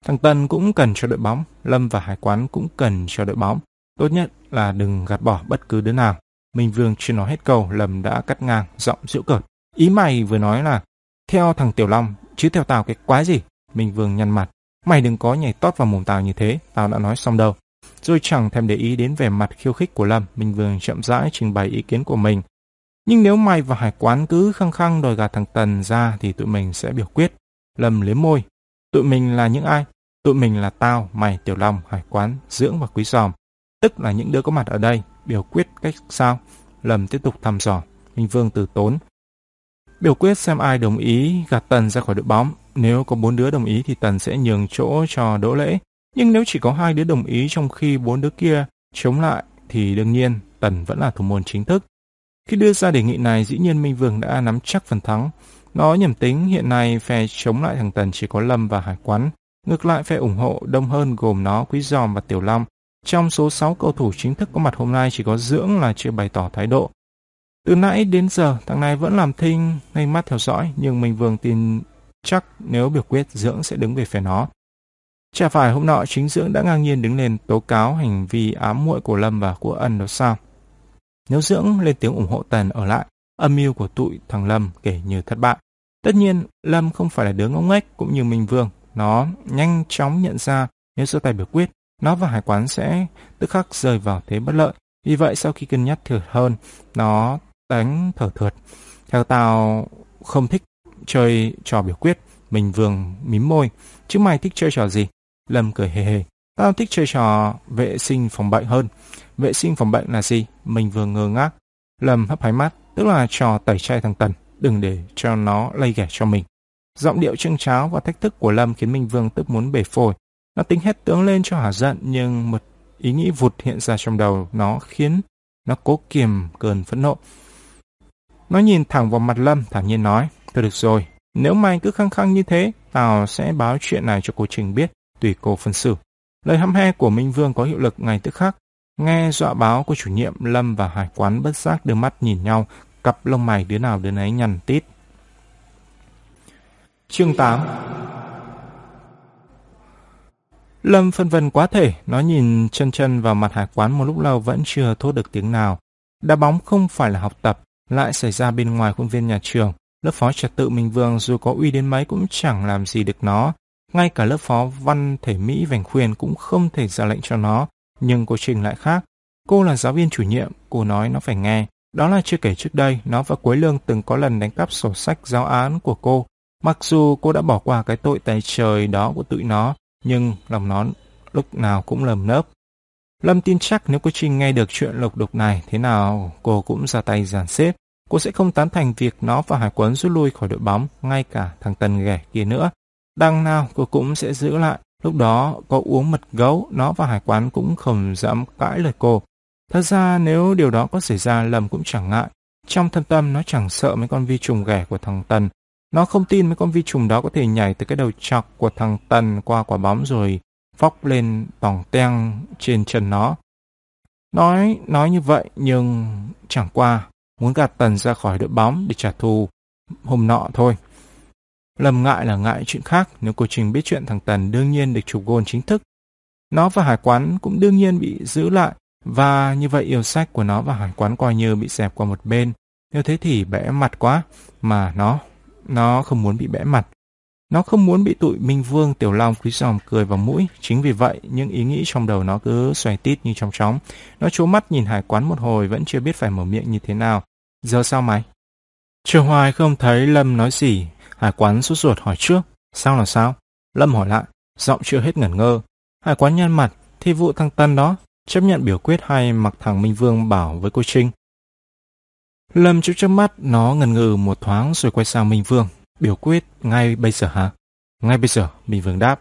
thằng Tân cũng cần cho đội bóng, Lâm và Hải Quán cũng cần cho đội bóng. Tốt nhất là đừng gạt bỏ bất cứ đứa nào. Minh Vương chưa nói hết câu, Lâm đã cắt ngang, giọng giễu cợt. Ý mày vừa nói là theo thằng Tiểu Long, chứ theo tao cái quái gì? Minh Vương nhăn mặt. Mày đừng có nhảy tót vào mồm tao như thế, tao đã nói xong đâu. Rồi chẳng thèm để ý đến vẻ mặt khiêu khích của Lâm, Minh Vương chậm rãi trình bày ý kiến của mình. Nhưng nếu mày và hải quán cứ khăng khăng đòi gạt thằng Tần ra thì tụi mình sẽ biểu quyết. Lâm liếm môi. Tụi mình là những ai? Tụi mình là tao, mày, Tiểu Long, hải quán, dưỡng và quý giòm. Tức là những đứa có mặt ở đây. Biểu quyết cách sao? Lâm tiếp tục thăm dò. Minh Vương từ tốn. Biểu quyết xem ai đồng ý gạt Tần ra khỏi đội bóng. Nếu có bốn đứa đồng ý thì Tần sẽ nhường chỗ cho Đỗ Lễ. Nhưng nếu chỉ có hai đứa đồng ý trong khi bốn đứa kia chống lại thì đương nhiên Tần vẫn là thủ môn chính thức. Khi đưa ra đề nghị này, dĩ nhiên Minh Vương đã nắm chắc phần thắng. Nó nhầm tính hiện nay phe chống lại thằng Tần chỉ có Lâm và Hải Quán. Ngược lại phe ủng hộ đông hơn gồm nó Quý Giòm và Tiểu Long. Trong số 6 cầu thủ chính thức có mặt hôm nay chỉ có Dưỡng là chưa bày tỏ thái độ. Từ nãy đến giờ, thằng này vẫn làm thinh, ngay mắt theo dõi, nhưng Minh Vương tin chắc nếu biểu quyết Dưỡng sẽ đứng về phía nó. Chả phải hôm nọ chính Dưỡng đã ngang nhiên đứng lên tố cáo hành vi ám muội của Lâm và của Ân đó sao? Nếu Dưỡng lên tiếng ủng hộ Tần ở lại, âm mưu của tụi thằng Lâm kể như thất bại. Tất nhiên, Lâm không phải là đứa ngốc nghếch cũng như Minh Vương. Nó nhanh chóng nhận ra nếu giơ tay biểu quyết, nó và hải quán sẽ tức khắc rơi vào thế bất lợi. Vì vậy, sau khi cân nhắc thử hơn, nó đánh thở thượt. Theo tao không thích chơi trò biểu quyết, Minh Vương mím môi. Chứ mày thích chơi trò gì? Lâm cười hề hề. Tao thích chơi trò vệ sinh phòng bệnh hơn. Vệ sinh phòng bệnh là gì? Mình vừa ngơ ngác. Lâm hấp hái mắt, tức là trò tẩy chay thằng Tần, đừng để cho nó lây ghẻ cho mình. Giọng điệu trưng cháo và thách thức của Lâm khiến Minh Vương tức muốn bể phổi. Nó tính hết tướng lên cho hả giận, nhưng một ý nghĩ vụt hiện ra trong đầu nó khiến nó cố kiềm cơn phẫn nộ. Nó nhìn thẳng vào mặt Lâm, thản nhiên nói, Thôi được rồi, nếu mày cứ khăng khăng như thế, tao sẽ báo chuyện này cho cô Trình biết, tùy cô phân xử. Lời hăm he của Minh Vương có hiệu lực ngay tức khắc. Nghe dọa báo của chủ nhiệm Lâm và Hải Quán bất giác đưa mắt nhìn nhau, cặp lông mày đứa nào đứa nấy nhằn tít. Chương 8 Lâm phân vân quá thể, nó nhìn chân chân vào mặt Hải Quán một lúc lâu vẫn chưa thốt được tiếng nào. Đá bóng không phải là học tập, lại xảy ra bên ngoài khuôn viên nhà trường. Lớp phó trật tự Minh Vương dù có uy đến mấy cũng chẳng làm gì được nó. Ngay cả lớp phó văn thể Mỹ Vành Khuyên cũng không thể ra lệnh cho nó. Nhưng cô Trình lại khác. Cô là giáo viên chủ nhiệm, cô nói nó phải nghe. Đó là chưa kể trước đây, nó và Quế Lương từng có lần đánh cắp sổ sách giáo án của cô. Mặc dù cô đã bỏ qua cái tội tài trời đó của tụi nó, nhưng lòng nó lúc nào cũng lầm nớp. Lâm tin chắc nếu cô Trinh nghe được chuyện lục đục này, thế nào cô cũng ra tay giàn xếp. Cô sẽ không tán thành việc nó và Hải Quấn rút lui khỏi đội bóng, ngay cả thằng Tần ghẻ kia nữa. Đằng nào cô cũng sẽ giữ lại. Lúc đó có uống mật gấu, nó và Hải Quán cũng không dám cãi lời cô. Thật ra nếu điều đó có xảy ra lầm cũng chẳng ngại. Trong thâm tâm nó chẳng sợ mấy con vi trùng ghẻ của thằng Tần. Nó không tin mấy con vi trùng đó có thể nhảy từ cái đầu chọc của thằng Tần qua quả bóng rồi vóc lên tòng teng trên chân nó. Nói nói như vậy nhưng chẳng qua muốn gạt Tần ra khỏi đội bóng để trả thù hôm nọ thôi. Lâm ngại là ngại chuyện khác, nếu cô Trình biết chuyện thằng Tần đương nhiên được chụp gôn chính thức. Nó và Hải Quán cũng đương nhiên bị giữ lại, và như vậy yêu sách của nó và Hải Quán coi như bị dẹp qua một bên. Nếu thế thì bẽ mặt quá, mà nó, nó không muốn bị bẽ mặt. Nó không muốn bị tụi Minh Vương, Tiểu Long, Quý Giòm cười vào mũi. Chính vì vậy, những ý nghĩ trong đầu nó cứ xoay tít như trong chóng. Nó trố mắt nhìn Hải Quán một hồi vẫn chưa biết phải mở miệng như thế nào. Giờ sao mày? Trường hoài không thấy Lâm nói gì. Hải quán sốt ruột hỏi trước. Sao là sao? Lâm hỏi lại. Giọng chưa hết ngẩn ngơ. Hải quán nhăn mặt. Thì vụ thằng Tân đó. Chấp nhận biểu quyết hay mặc thằng Minh Vương bảo với cô Trinh. Lâm chút chớp mắt. Nó ngần ngừ một thoáng rồi quay sang Minh Vương. Biểu quyết ngay bây giờ hả? Ngay bây giờ. Minh Vương đáp.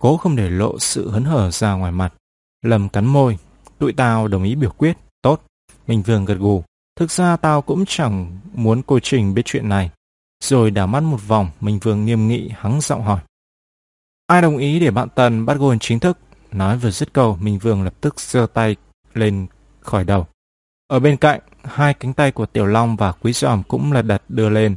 Cố không để lộ sự hấn hở ra ngoài mặt. Lâm cắn môi. Tụi tao đồng ý biểu quyết. Tốt. Minh Vương gật gù. Thực ra tao cũng chẳng muốn cô Trình biết chuyện này. Rồi đảo mắt một vòng, Minh Vương nghiêm nghị hắng giọng hỏi. Ai đồng ý để bạn Tần bắt gôn chính thức? Nói vừa dứt câu, Minh Vương lập tức giơ tay lên khỏi đầu. Ở bên cạnh, hai cánh tay của Tiểu Long và Quý Giòm cũng là đặt đưa lên.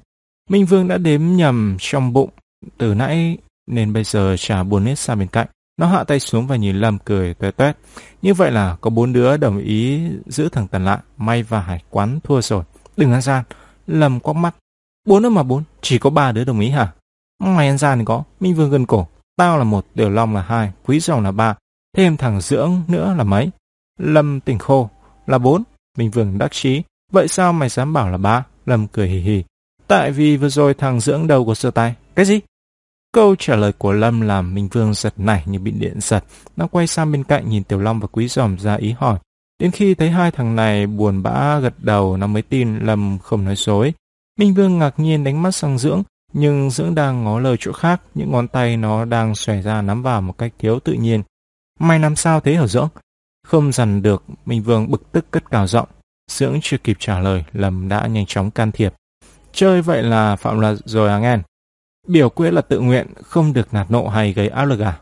Minh Vương đã đếm nhầm trong bụng, từ nãy nên bây giờ chả buồn hết sang bên cạnh. Nó hạ tay xuống và nhìn Lâm cười tuét tuét. Như vậy là có bốn đứa đồng ý giữ thằng Tần lại. May và Hải quán thua rồi. Đừng ăn gian. Lâm quắc mắt. Bốn nữa mà bốn. Chỉ có ba đứa đồng ý hả? Mày ăn gian thì có. Minh Vương gần cổ. Tao là một, Tiểu Long là hai, Quý Dòng là ba. Thêm thằng Dưỡng nữa là mấy? Lâm tỉnh khô. Là bốn. Minh Vương đắc chí. Vậy sao mày dám bảo là ba? Lâm cười hì hì. Tại vì vừa rồi thằng Dưỡng đầu của sơ tay. Cái gì? Câu trả lời của Lâm làm Minh Vương giật nảy như bị điện giật. Nó quay sang bên cạnh nhìn Tiểu Long và Quý Giòm ra ý hỏi. Đến khi thấy hai thằng này buồn bã gật đầu nó mới tin Lâm không nói dối. Minh Vương ngạc nhiên đánh mắt sang Dưỡng, nhưng Dưỡng đang ngó lời chỗ khác, những ngón tay nó đang xòe ra nắm vào một cách thiếu tự nhiên. Mày làm sao thế hả Dưỡng? Không dằn được, Minh Vương bực tức cất cao giọng. Dưỡng chưa kịp trả lời, Lâm đã nhanh chóng can thiệp. Chơi vậy là phạm luật rồi à nghen. Biểu quyết là tự nguyện, không được nạt nộ hay gây áp lực à?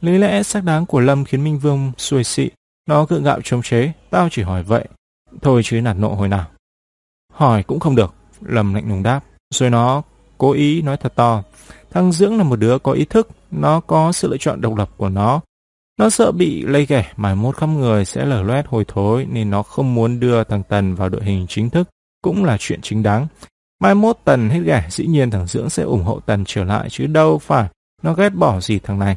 Lý lẽ xác đáng của Lâm khiến Minh Vương xuôi xị. Nó gượng gạo chống chế, tao chỉ hỏi vậy. Thôi chứ nạt nộ hồi nào. Hỏi cũng không được, Lâm lạnh lùng đáp. Rồi nó cố ý nói thật to. Thằng Dưỡng là một đứa có ý thức, nó có sự lựa chọn độc lập của nó. Nó sợ bị lây ghẻ, mải mốt khắp người sẽ lở loét hồi thối nên nó không muốn đưa thằng Tần vào đội hình chính thức, cũng là chuyện chính đáng. Mai mốt Tần hết ghẻ, dĩ nhiên thằng Dưỡng sẽ ủng hộ Tần trở lại chứ đâu phải, nó ghét bỏ gì thằng này.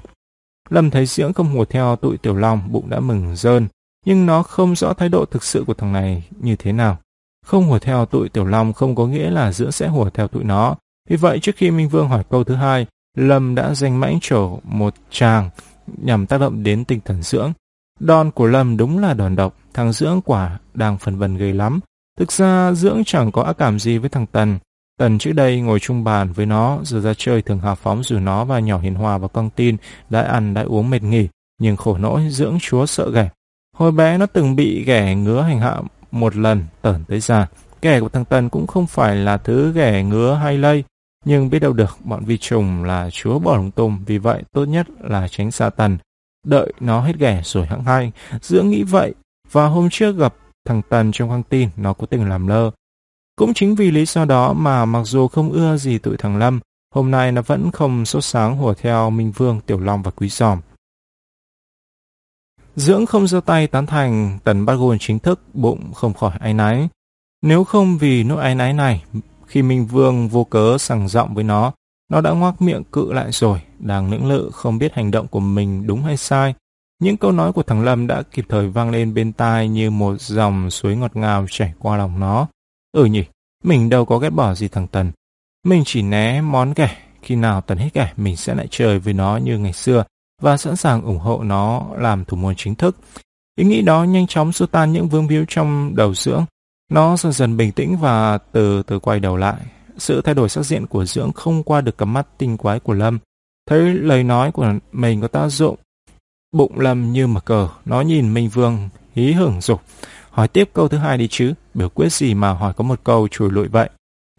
Lâm thấy Dưỡng không hùa theo tụi Tiểu Long, bụng đã mừng rơn, nhưng nó không rõ thái độ thực sự của thằng này như thế nào. Không hùa theo tụi Tiểu Long không có nghĩa là Dưỡng sẽ hùa theo tụi nó. Vì vậy trước khi Minh Vương hỏi câu thứ hai, Lâm đã danh mãnh trổ một tràng nhằm tác động đến tinh thần Dưỡng. Đòn của Lâm đúng là đòn độc, thằng Dưỡng quả đang phần vần gây lắm. Thực ra Dưỡng chẳng có ác cảm gì với thằng Tần. Tần trước đây ngồi chung bàn với nó, giờ ra chơi thường hào phóng rủ nó và nhỏ hiền hòa vào căng tin, đã ăn đã uống mệt nghỉ, nhưng khổ nỗi Dưỡng chúa sợ ghẻ. Hồi bé nó từng bị ghẻ ngứa hành hạ một lần, tởn tới già. Ghẻ của thằng Tần cũng không phải là thứ ghẻ ngứa hay lây, nhưng biết đâu được bọn vi trùng là chúa bỏ lung tung, vì vậy tốt nhất là tránh xa Tần. Đợi nó hết ghẻ rồi hãng hay. Dưỡng nghĩ vậy, và hôm trước gặp thằng Tần trong căng tin, nó cố tình làm lơ. Cũng chính vì lý do đó mà mặc dù không ưa gì tụi thằng Lâm, hôm nay nó vẫn không sốt sáng hùa theo Minh Vương, Tiểu Long và Quý Giòm. Dưỡng không giơ tay tán thành tần bắt gôn chính thức, bụng không khỏi áy náy. Nếu không vì nỗi áy náy này, khi Minh Vương vô cớ sằng giọng với nó, nó đã ngoác miệng cự lại rồi, đang lưỡng lự không biết hành động của mình đúng hay sai. Những câu nói của thằng Lâm đã kịp thời vang lên bên tai như một dòng suối ngọt ngào chảy qua lòng nó. Ừ nhỉ, mình đâu có ghét bỏ gì thằng Tần. Mình chỉ né món kẻ, khi nào Tần hết kẻ mình sẽ lại chơi với nó như ngày xưa và sẵn sàng ủng hộ nó làm thủ môn chính thức. Ý nghĩ đó nhanh chóng xua tan những vương víu trong đầu dưỡng. Nó dần dần bình tĩnh và từ từ quay đầu lại. Sự thay đổi sắc diện của dưỡng không qua được cắm mắt tinh quái của Lâm. Thấy lời nói của mình có tác dụng. Bụng Lâm như mở cờ, nó nhìn Minh Vương hí hưởng dục. Hỏi tiếp câu thứ hai đi chứ, biểu quyết gì mà hỏi có một câu chùi lụi vậy.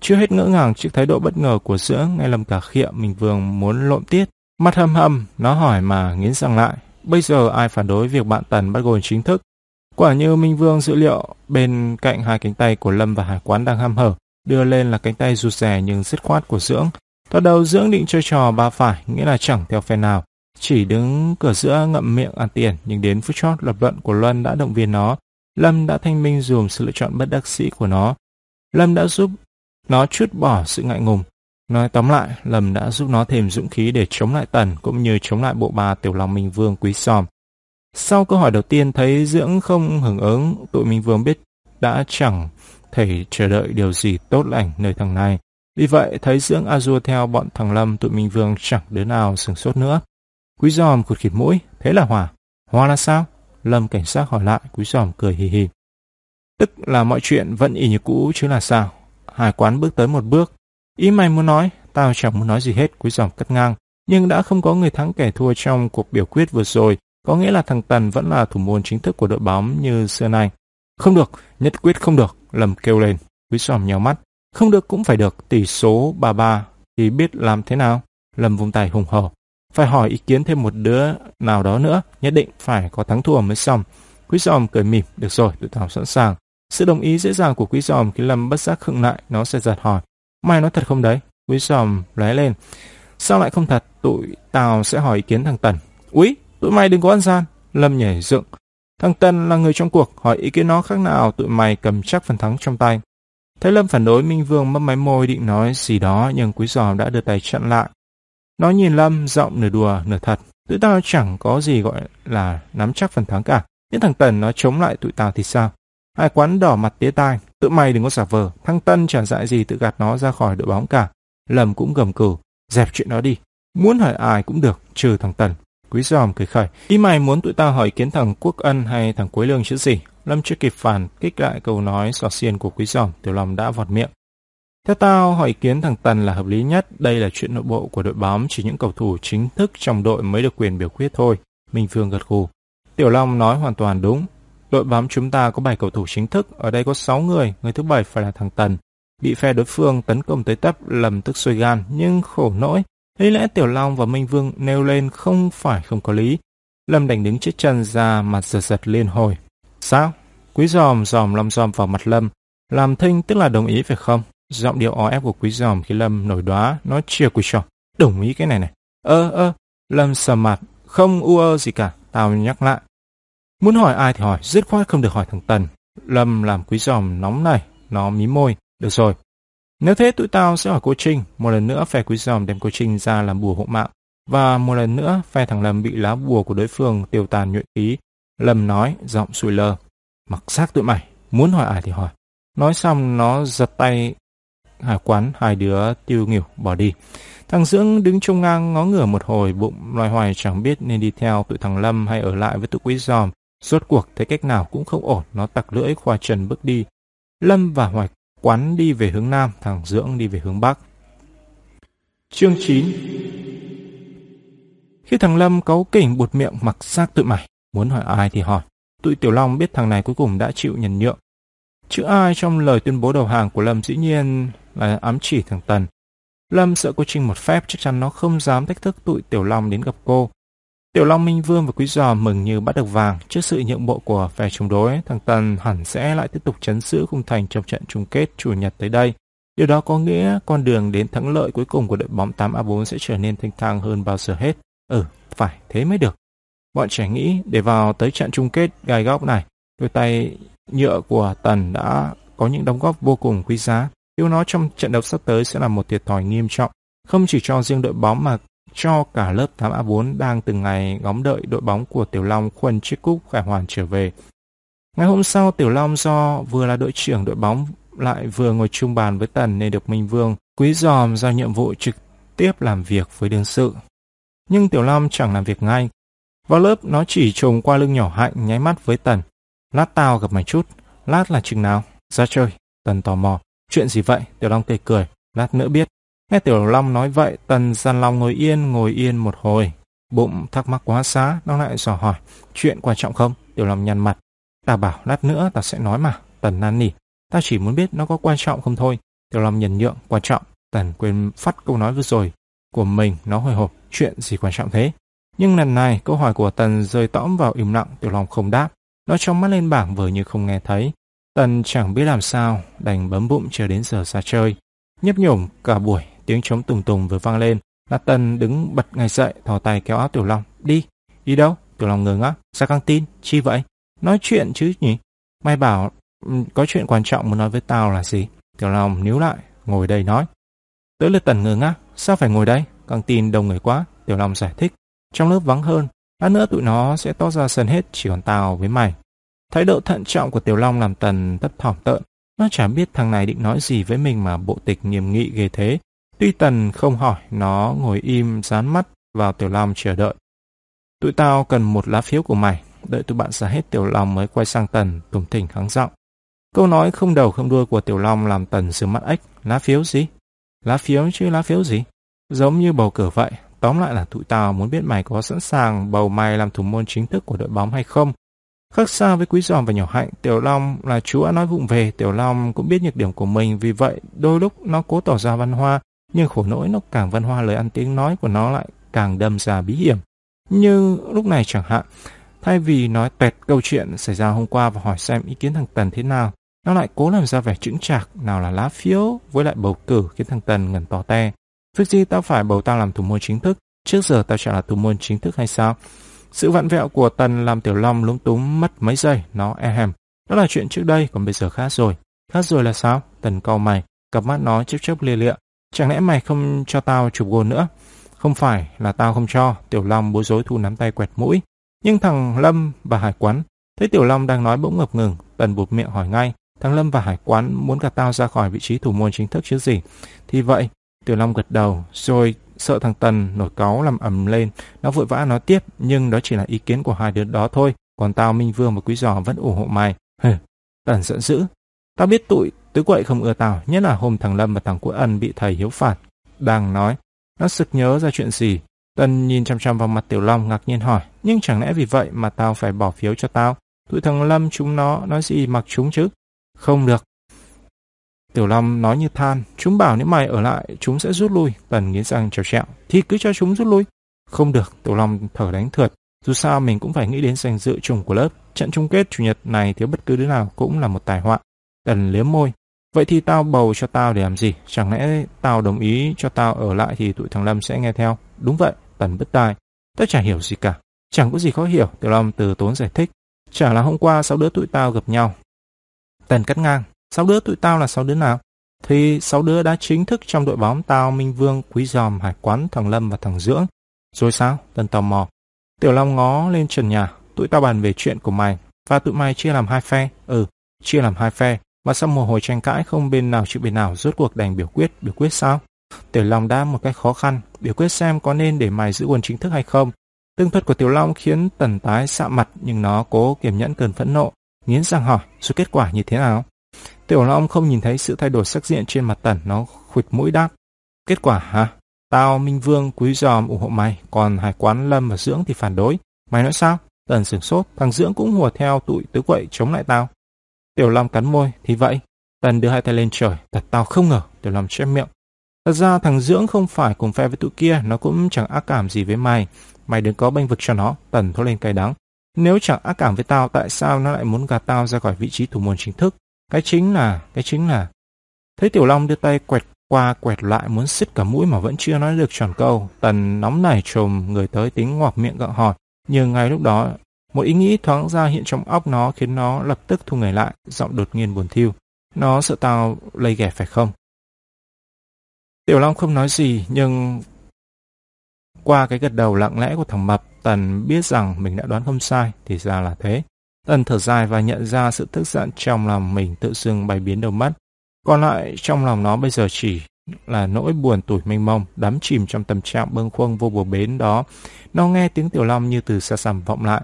Chưa hết ngỡ ngàng trước thái độ bất ngờ của dưỡng, ngay lầm cả khịa Minh Vương muốn lộn tiết. Mắt hâm hâm, nó hỏi mà nghiến răng lại. Bây giờ ai phản đối việc bạn Tần bắt gồn chính thức? Quả như Minh Vương dữ liệu bên cạnh hai cánh tay của Lâm và Hải Quán đang ham hở, đưa lên là cánh tay rụt rè nhưng dứt khoát của Dưỡng. Thoạt đầu Dưỡng định chơi trò ba phải, nghĩa là chẳng theo phe nào. Chỉ đứng cửa giữa ngậm miệng ăn tiền, nhưng đến phút chót lập luận của Luân đã động viên nó. Lâm đã thanh minh dùm sự lựa chọn bất đắc sĩ của nó. Lâm đã giúp nó chút bỏ sự ngại ngùng. Nói tóm lại, Lâm đã giúp nó thêm dũng khí để chống lại Tần cũng như chống lại bộ ba tiểu lòng Minh Vương quý sòm. Sau câu hỏi đầu tiên thấy Dưỡng không hưởng ứng, tụi Minh Vương biết đã chẳng thể chờ đợi điều gì tốt lành nơi thằng này. Vì vậy, thấy Dưỡng a dua theo bọn thằng Lâm, tụi Minh Vương chẳng đứa nào sừng sốt nữa. Quý giòm khụt khịt mũi, thế là Hòa. Hòa là sao? Lâm cảnh sát hỏi lại, quý giòm cười hì hì. Tức là mọi chuyện vẫn y như cũ chứ là sao? Hải quán bước tới một bước, Ý mày muốn nói, tao chẳng muốn nói gì hết, quý giòm cắt ngang. Nhưng đã không có người thắng kẻ thua trong cuộc biểu quyết vừa rồi, có nghĩa là thằng Tần vẫn là thủ môn chính thức của đội bóng như xưa nay. Không được, nhất quyết không được, Lâm kêu lên. Quý giòm nhéo mắt. Không được cũng phải được, tỷ số 3-3 thì biết làm thế nào? Lâm vung tay hùng hổ. Phải hỏi ý kiến thêm một đứa nào đó nữa, nhất định phải có thắng thua mới xong. Quý giòm cười mỉm, được rồi, tụi tao sẵn sàng. Sự đồng ý dễ dàng của quý giòm khi Lâm bất giác khựng lại, nó sẽ giật hỏi. Mày nói thật không đấy? Quý giòm lóe lên. Sao lại không thật? Tụi tao sẽ hỏi ý kiến thằng Tần. Úi, tụi mày đừng có ăn gian. Lâm nhảy dựng. Thằng Tần là người trong cuộc, hỏi ý kiến nó khác nào tụi mày cầm chắc phần thắng trong tay. Thấy Lâm phản đối Minh Vương mất máy môi định nói gì đó nhưng quý giòm đã đưa tay chặn lại. Nó nhìn Lâm giọng nửa đùa nửa thật. Tụi tao chẳng có gì gọi là nắm chắc phần thắng cả. Nhưng thằng Tần nó chống lại tụi tao thì sao? Hai quán đỏ mặt tía tai, tự mày đừng có giả vờ, thằng Tân chẳng dại gì tự gạt nó ra khỏi đội bóng cả. Lâm cũng gầm cử, dẹp chuyện đó đi. Muốn hỏi ai cũng được, trừ thằng Tần. Quý giòm cười khởi. Ý mày muốn tụi tao hỏi kiến thằng Quốc Ân hay thằng Quế Lương chứ gì? Lâm chưa kịp phản kích lại câu nói xỏ xiên của quý giòm, tiểu lòng đã vọt miệng. Theo tao, hỏi ý kiến thằng Tần là hợp lý nhất. Đây là chuyện nội bộ của đội bóng, chỉ những cầu thủ chính thức trong đội mới được quyền biểu quyết thôi. Minh Phương gật gù. Tiểu Long nói hoàn toàn đúng. Đội bóng chúng ta có 7 cầu thủ chính thức, ở đây có 6 người, người thứ bảy phải là thằng Tần. Bị phe đối phương tấn công tới tấp, lầm tức sôi gan, nhưng khổ nỗi. Lý lẽ Tiểu Long và Minh Vương nêu lên không phải không có lý. Lâm đành đứng chết chân ra mặt giật giật liên hồi. Sao? Quý giòm giòm lâm giòm vào mặt Lâm. Làm thinh tức là đồng ý phải không? Giọng điệu o ép của quý giòm khi Lâm nổi đoá, nó chia quý trò. Đồng ý cái này này. Ơ ơ, Lâm sờ mặt, không u ơ gì cả, tao nhắc lại. Muốn hỏi ai thì hỏi, dứt khoát không được hỏi thằng Tần. Lâm làm quý giòm nóng này, nó mí môi. Được rồi. Nếu thế tụi tao sẽ hỏi cô Trinh, một lần nữa phe quý giòm đem cô Trinh ra làm bùa hộ mạng. Và một lần nữa phe thằng Lâm bị lá bùa của đối phương tiêu tàn nhuệ khí. Lâm nói, giọng sùi lơ. Mặc xác tụi mày, muốn hỏi ai thì hỏi. Nói xong nó giật tay hải quán hai đứa tiêu nghỉu bỏ đi. Thằng Dưỡng đứng trông ngang ngó ngửa một hồi bụng loài hoài chẳng biết nên đi theo tụi thằng Lâm hay ở lại với tụi quý giòm. Rốt cuộc thấy cách nào cũng không ổn, nó tặc lưỡi khoa trần bước đi. Lâm và Hoài quán đi về hướng Nam, thằng Dưỡng đi về hướng Bắc. Chương 9 Khi thằng Lâm cáu kỉnh buột miệng mặc xác tự mày, muốn hỏi ai thì hỏi. Tụi Tiểu Long biết thằng này cuối cùng đã chịu nhận nhượng. Chữ ai trong lời tuyên bố đầu hàng của Lâm dĩ nhiên là ám chỉ thằng Tần. Lâm sợ cô Trinh một phép chắc chắn nó không dám thách thức tụi Tiểu Long đến gặp cô. Tiểu Long Minh Vương và Quý Giò mừng như bắt được vàng trước sự nhượng bộ của phe chống đối. Thằng Tần hẳn sẽ lại tiếp tục chấn giữ khung thành trong trận chung kết chủ nhật tới đây. Điều đó có nghĩa con đường đến thắng lợi cuối cùng của đội bóng 8A4 sẽ trở nên thanh thang hơn bao giờ hết. Ừ, phải, thế mới được. Bọn trẻ nghĩ để vào tới trận chung kết gai góc này, đôi tay nhựa của Tần đã có những đóng góp vô cùng quý giá. Thiếu nó trong trận đấu sắp tới sẽ là một thiệt thòi nghiêm trọng, không chỉ cho riêng đội bóng mà cho cả lớp 8A4 đang từng ngày ngóng đợi đội bóng của Tiểu Long khuân chiếc cúp khải hoàn trở về. Ngày hôm sau, Tiểu Long do vừa là đội trưởng đội bóng lại vừa ngồi chung bàn với Tần nên được Minh Vương quý dòm giao nhiệm vụ trực tiếp làm việc với đương sự. Nhưng Tiểu Long chẳng làm việc ngay. Vào lớp, nó chỉ trùng qua lưng nhỏ hạnh nháy mắt với Tần. Lát tao gặp mày chút. Lát là chừng nào? Ra chơi. Tần tò mò. Chuyện gì vậy? Tiểu Long tươi cười. Lát nữa biết. Nghe Tiểu Long nói vậy, Tần Gian Long ngồi yên, ngồi yên một hồi. Bụng thắc mắc quá xá, nó lại dò hỏi. Chuyện quan trọng không? Tiểu Long nhăn mặt. Ta bảo lát nữa ta sẽ nói mà. Tần nan nỉ. Ta chỉ muốn biết nó có quan trọng không thôi. Tiểu Long nhận nhượng, quan trọng. Tần quên phát câu nói vừa rồi của mình, nó hồi hộp. Chuyện gì quan trọng thế? Nhưng lần này, câu hỏi của Tần rơi tõm vào im lặng, Tiểu Long không đáp. Nó trong mắt lên bảng vừa như không nghe thấy. Tần chẳng biết làm sao, đành bấm bụng chờ đến giờ ra chơi. Nhấp nhổm cả buổi, tiếng trống tùng tùng vừa vang lên. Lát Tần đứng bật ngay dậy, thò tay kéo áo Tiểu Long. Đi, đi đâu? Tiểu Long ngơ ngác ra căng tin, chi vậy? Nói chuyện chứ nhỉ? Mày bảo ừ, có chuyện quan trọng muốn nói với tao là gì? Tiểu Long níu lại, ngồi đây nói. Tới lượt Tần ngơ ngác sao phải ngồi đây? Căng tin đông người quá, Tiểu Long giải thích. Trong lớp vắng hơn, lát nữa tụi nó sẽ to ra sân hết, chỉ còn tao với mày. Thái độ thận trọng của Tiểu Long làm Tần thấp thỏm tợn. Nó chả biết thằng này định nói gì với mình mà bộ tịch nghiêm nghị ghê thế. Tuy Tần không hỏi, nó ngồi im dán mắt vào Tiểu Long chờ đợi. Tụi tao cần một lá phiếu của mày, đợi tụi bạn ra hết Tiểu Long mới quay sang Tần, tủm thỉnh kháng giọng. Câu nói không đầu không đuôi của Tiểu Long làm Tần sướng mắt ếch. Lá phiếu gì? Lá phiếu chứ lá phiếu gì? Giống như bầu cử vậy. Tóm lại là tụi tao muốn biết mày có sẵn sàng bầu mày làm thủ môn chính thức của đội bóng hay không. Khác xa với Quý Giòm và Nhỏ Hạnh, Tiểu Long là chú đã nói vụng về, Tiểu Long cũng biết nhược điểm của mình, vì vậy đôi lúc nó cố tỏ ra văn hoa, nhưng khổ nỗi nó càng văn hoa lời ăn tiếng nói của nó lại càng đâm ra bí hiểm. Như lúc này chẳng hạn, thay vì nói tẹt câu chuyện xảy ra hôm qua và hỏi xem ý kiến thằng Tần thế nào, nó lại cố làm ra vẻ chững chạc, nào là lá phiếu với lại bầu cử khiến thằng Tần ngẩn to te. Việc gì tao phải bầu tao làm thủ môn chính thức, trước giờ tao chả là thủ môn chính thức hay sao? Sự vặn vẹo của Tần làm Tiểu Long lúng túng mất mấy giây, nó e hèm. Đó là chuyện trước đây, còn bây giờ khác rồi. Khác rồi là sao? Tần cau mày, cặp mắt nó chớp chớp lia lịa. Chẳng lẽ mày không cho tao chụp gôn nữa? Không phải là tao không cho, Tiểu Long bối rối thu nắm tay quẹt mũi. Nhưng thằng Lâm và Hải Quán thấy Tiểu Long đang nói bỗng ngập ngừng, Tần bụt miệng hỏi ngay. Thằng Lâm và Hải Quán muốn cả tao ra khỏi vị trí thủ môn chính thức chứ gì. Thì vậy, Tiểu Long gật đầu, rồi sợ thằng Tần nổi cáu làm ầm lên. Nó vội vã nói tiếp, nhưng đó chỉ là ý kiến của hai đứa đó thôi. Còn tao, Minh Vương và Quý Giò vẫn ủng hộ mày. Hừ, Tần giận dữ. Tao biết tụi Tứ quậy không ưa tao, nhất là hôm thằng Lâm và thằng Quốc Ân bị thầy hiếu phạt. Đang nói, nó sực nhớ ra chuyện gì. Tần nhìn chăm chăm vào mặt Tiểu Long ngạc nhiên hỏi, nhưng chẳng lẽ vì vậy mà tao phải bỏ phiếu cho tao? Tụi thằng Lâm chúng nó nói gì mặc chúng chứ? Không được. Tiểu Long nói như than, chúng bảo nếu mày ở lại chúng sẽ rút lui. Tần nghiến răng trèo trẹo, thì cứ cho chúng rút lui. Không được, Tiểu Long thở đánh thượt. Dù sao mình cũng phải nghĩ đến danh dự chung của lớp. Trận chung kết chủ nhật này thiếu bất cứ đứa nào cũng là một tài họa. Tần liếm môi. Vậy thì tao bầu cho tao để làm gì? Chẳng lẽ tao đồng ý cho tao ở lại thì tụi thằng Lâm sẽ nghe theo? Đúng vậy, Tần bất tài. Tao chả hiểu gì cả. Chẳng có gì khó hiểu, Tiểu Long từ tốn giải thích. Chả là hôm qua sáu đứa tụi tao gặp nhau. Tần cắt ngang. Sáu đứa tụi tao là sáu đứa nào? Thì sáu đứa đã chính thức trong đội bóng tao, Minh Vương, Quý Giòm, Hải Quán, thằng Lâm và thằng Dưỡng. Rồi sao? Tần tò mò. Tiểu Long ngó lên trần nhà. Tụi tao bàn về chuyện của mày. Và tụi mày chia làm hai phe. Ừ, chia làm hai phe. Và sau một hồi tranh cãi không bên nào chịu bên nào rốt cuộc đành biểu quyết. Biểu quyết sao? Tiểu Long đã một cách khó khăn. Biểu quyết xem có nên để mày giữ quân chính thức hay không. Tương thuật của Tiểu Long khiến Tần tái xạ mặt nhưng nó cố kiềm nhẫn cơn phẫn nộ. Nghiến răng hỏi, số kết quả như thế nào? Tiểu Long không nhìn thấy sự thay đổi sắc diện trên mặt Tần, nó khuỵt mũi đáp. Kết quả hả? Tao, Minh Vương, Quý Giòm ủng hộ mày, còn Hải Quán Lâm và Dưỡng thì phản đối. Mày nói sao? Tần sửng sốt, thằng Dưỡng cũng hùa theo tụi tứ quậy chống lại tao. Tiểu Long cắn môi, thì vậy. Tần đưa hai tay lên trời, thật tao không ngờ, Tiểu Long chép miệng. Thật ra thằng Dưỡng không phải cùng phe với tụi kia, nó cũng chẳng ác cảm gì với mày. Mày đừng có bênh vực cho nó, Tần thốt lên cay đắng. Nếu chẳng ác cảm với tao, tại sao nó lại muốn gạt tao ra khỏi vị trí thủ môn chính thức? Cái chính là, cái chính là... Thấy Tiểu Long đưa tay quẹt qua quẹt lại muốn xít cả mũi mà vẫn chưa nói được tròn câu. Tần nóng nảy trồm người tới tính ngoạc miệng gặng hỏi. Nhưng ngay lúc đó, một ý nghĩ thoáng ra hiện trong óc nó khiến nó lập tức thu người lại, giọng đột nhiên buồn thiêu. Nó sợ tao lây ghẻ phải không? Tiểu Long không nói gì, nhưng qua cái gật đầu lặng lẽ của thằng Mập, Tần biết rằng mình đã đoán không sai, thì ra là thế. Tần thở dài và nhận ra sự tức giận trong lòng mình tự dưng bay biến đầu mắt. Còn lại trong lòng nó bây giờ chỉ là nỗi buồn tủi mênh mông, đắm chìm trong tâm trạng bâng khuâng vô bờ bến đó. Nó nghe tiếng Tiểu Long như từ xa xăm vọng lại.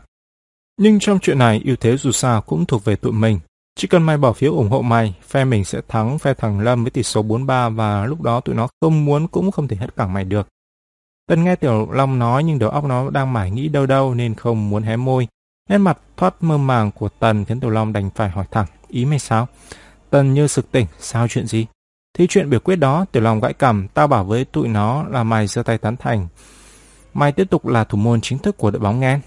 Nhưng trong chuyện này, ưu thế dù sao cũng thuộc về tụi mình. Chỉ cần mày bỏ phiếu ủng hộ mày, phe mình sẽ thắng phe thằng Lâm với tỷ số 4-3 và lúc đó tụi nó không muốn cũng không thể hết cẳng mày được. Tân nghe Tiểu Long nói nhưng đầu óc nó đang mải nghĩ đâu đâu nên không muốn hé môi. Nét mặt thoát mơ màng của Tần khiến Tiểu Long đành phải hỏi thẳng, ý mày sao? Tần như sực tỉnh, sao chuyện gì? Thì chuyện biểu quyết đó, Tiểu Long gãi cầm, tao bảo với tụi nó là mày giơ tay tán thành. Mày tiếp tục là thủ môn chính thức của đội bóng nghe.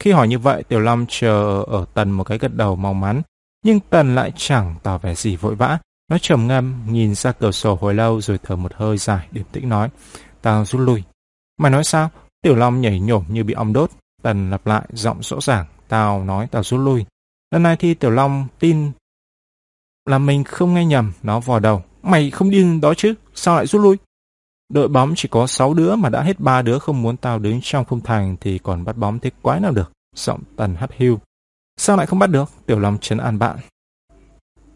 Khi hỏi như vậy, Tiểu Long chờ ở Tần một cái gật đầu mau mắn. Nhưng Tần lại chẳng tỏ vẻ gì vội vã. Nó trầm ngâm, nhìn ra cửa sổ hồi lâu rồi thở một hơi dài, điềm tĩnh nói. Tao rút lui. Mày nói sao? Tiểu Long nhảy nhổm như bị ong đốt. Tần lặp lại, giọng rõ ràng. Tao nói tao rút lui. Lần này thì Tiểu Long tin là mình không nghe nhầm, nó vò đầu. Mày không điên đó chứ, sao lại rút lui? Đội bóng chỉ có 6 đứa mà đã hết ba đứa không muốn tao đứng trong khung thành thì còn bắt bóng thế quái nào được. Giọng tần hắt hiu. Sao lại không bắt được? Tiểu Long chấn an bạn.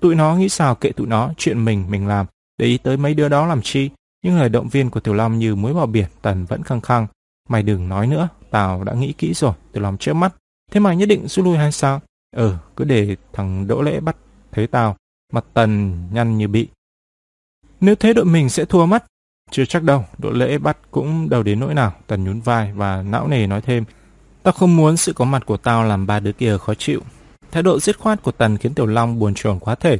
Tụi nó nghĩ sao kệ tụi nó, chuyện mình mình làm, để ý tới mấy đứa đó làm chi. Nhưng lời động viên của Tiểu Long như muối vào biển, Tần vẫn khăng khăng. Mày đừng nói nữa, tao đã nghĩ kỹ rồi, Tiểu Long chớp mắt. Thế mày nhất định rút lui hay sao? Ừ, cứ để thằng Đỗ Lễ bắt thấy tao. Mặt Tần nhăn như bị. Nếu thế đội mình sẽ thua mất. Chưa chắc đâu, Đỗ Lễ bắt cũng đâu đến nỗi nào. Tần nhún vai và não nề nói thêm. Tao không muốn sự có mặt của tao làm ba đứa kia khó chịu. Thái độ dứt khoát của Tần khiến Tiểu Long buồn chồn quá thể.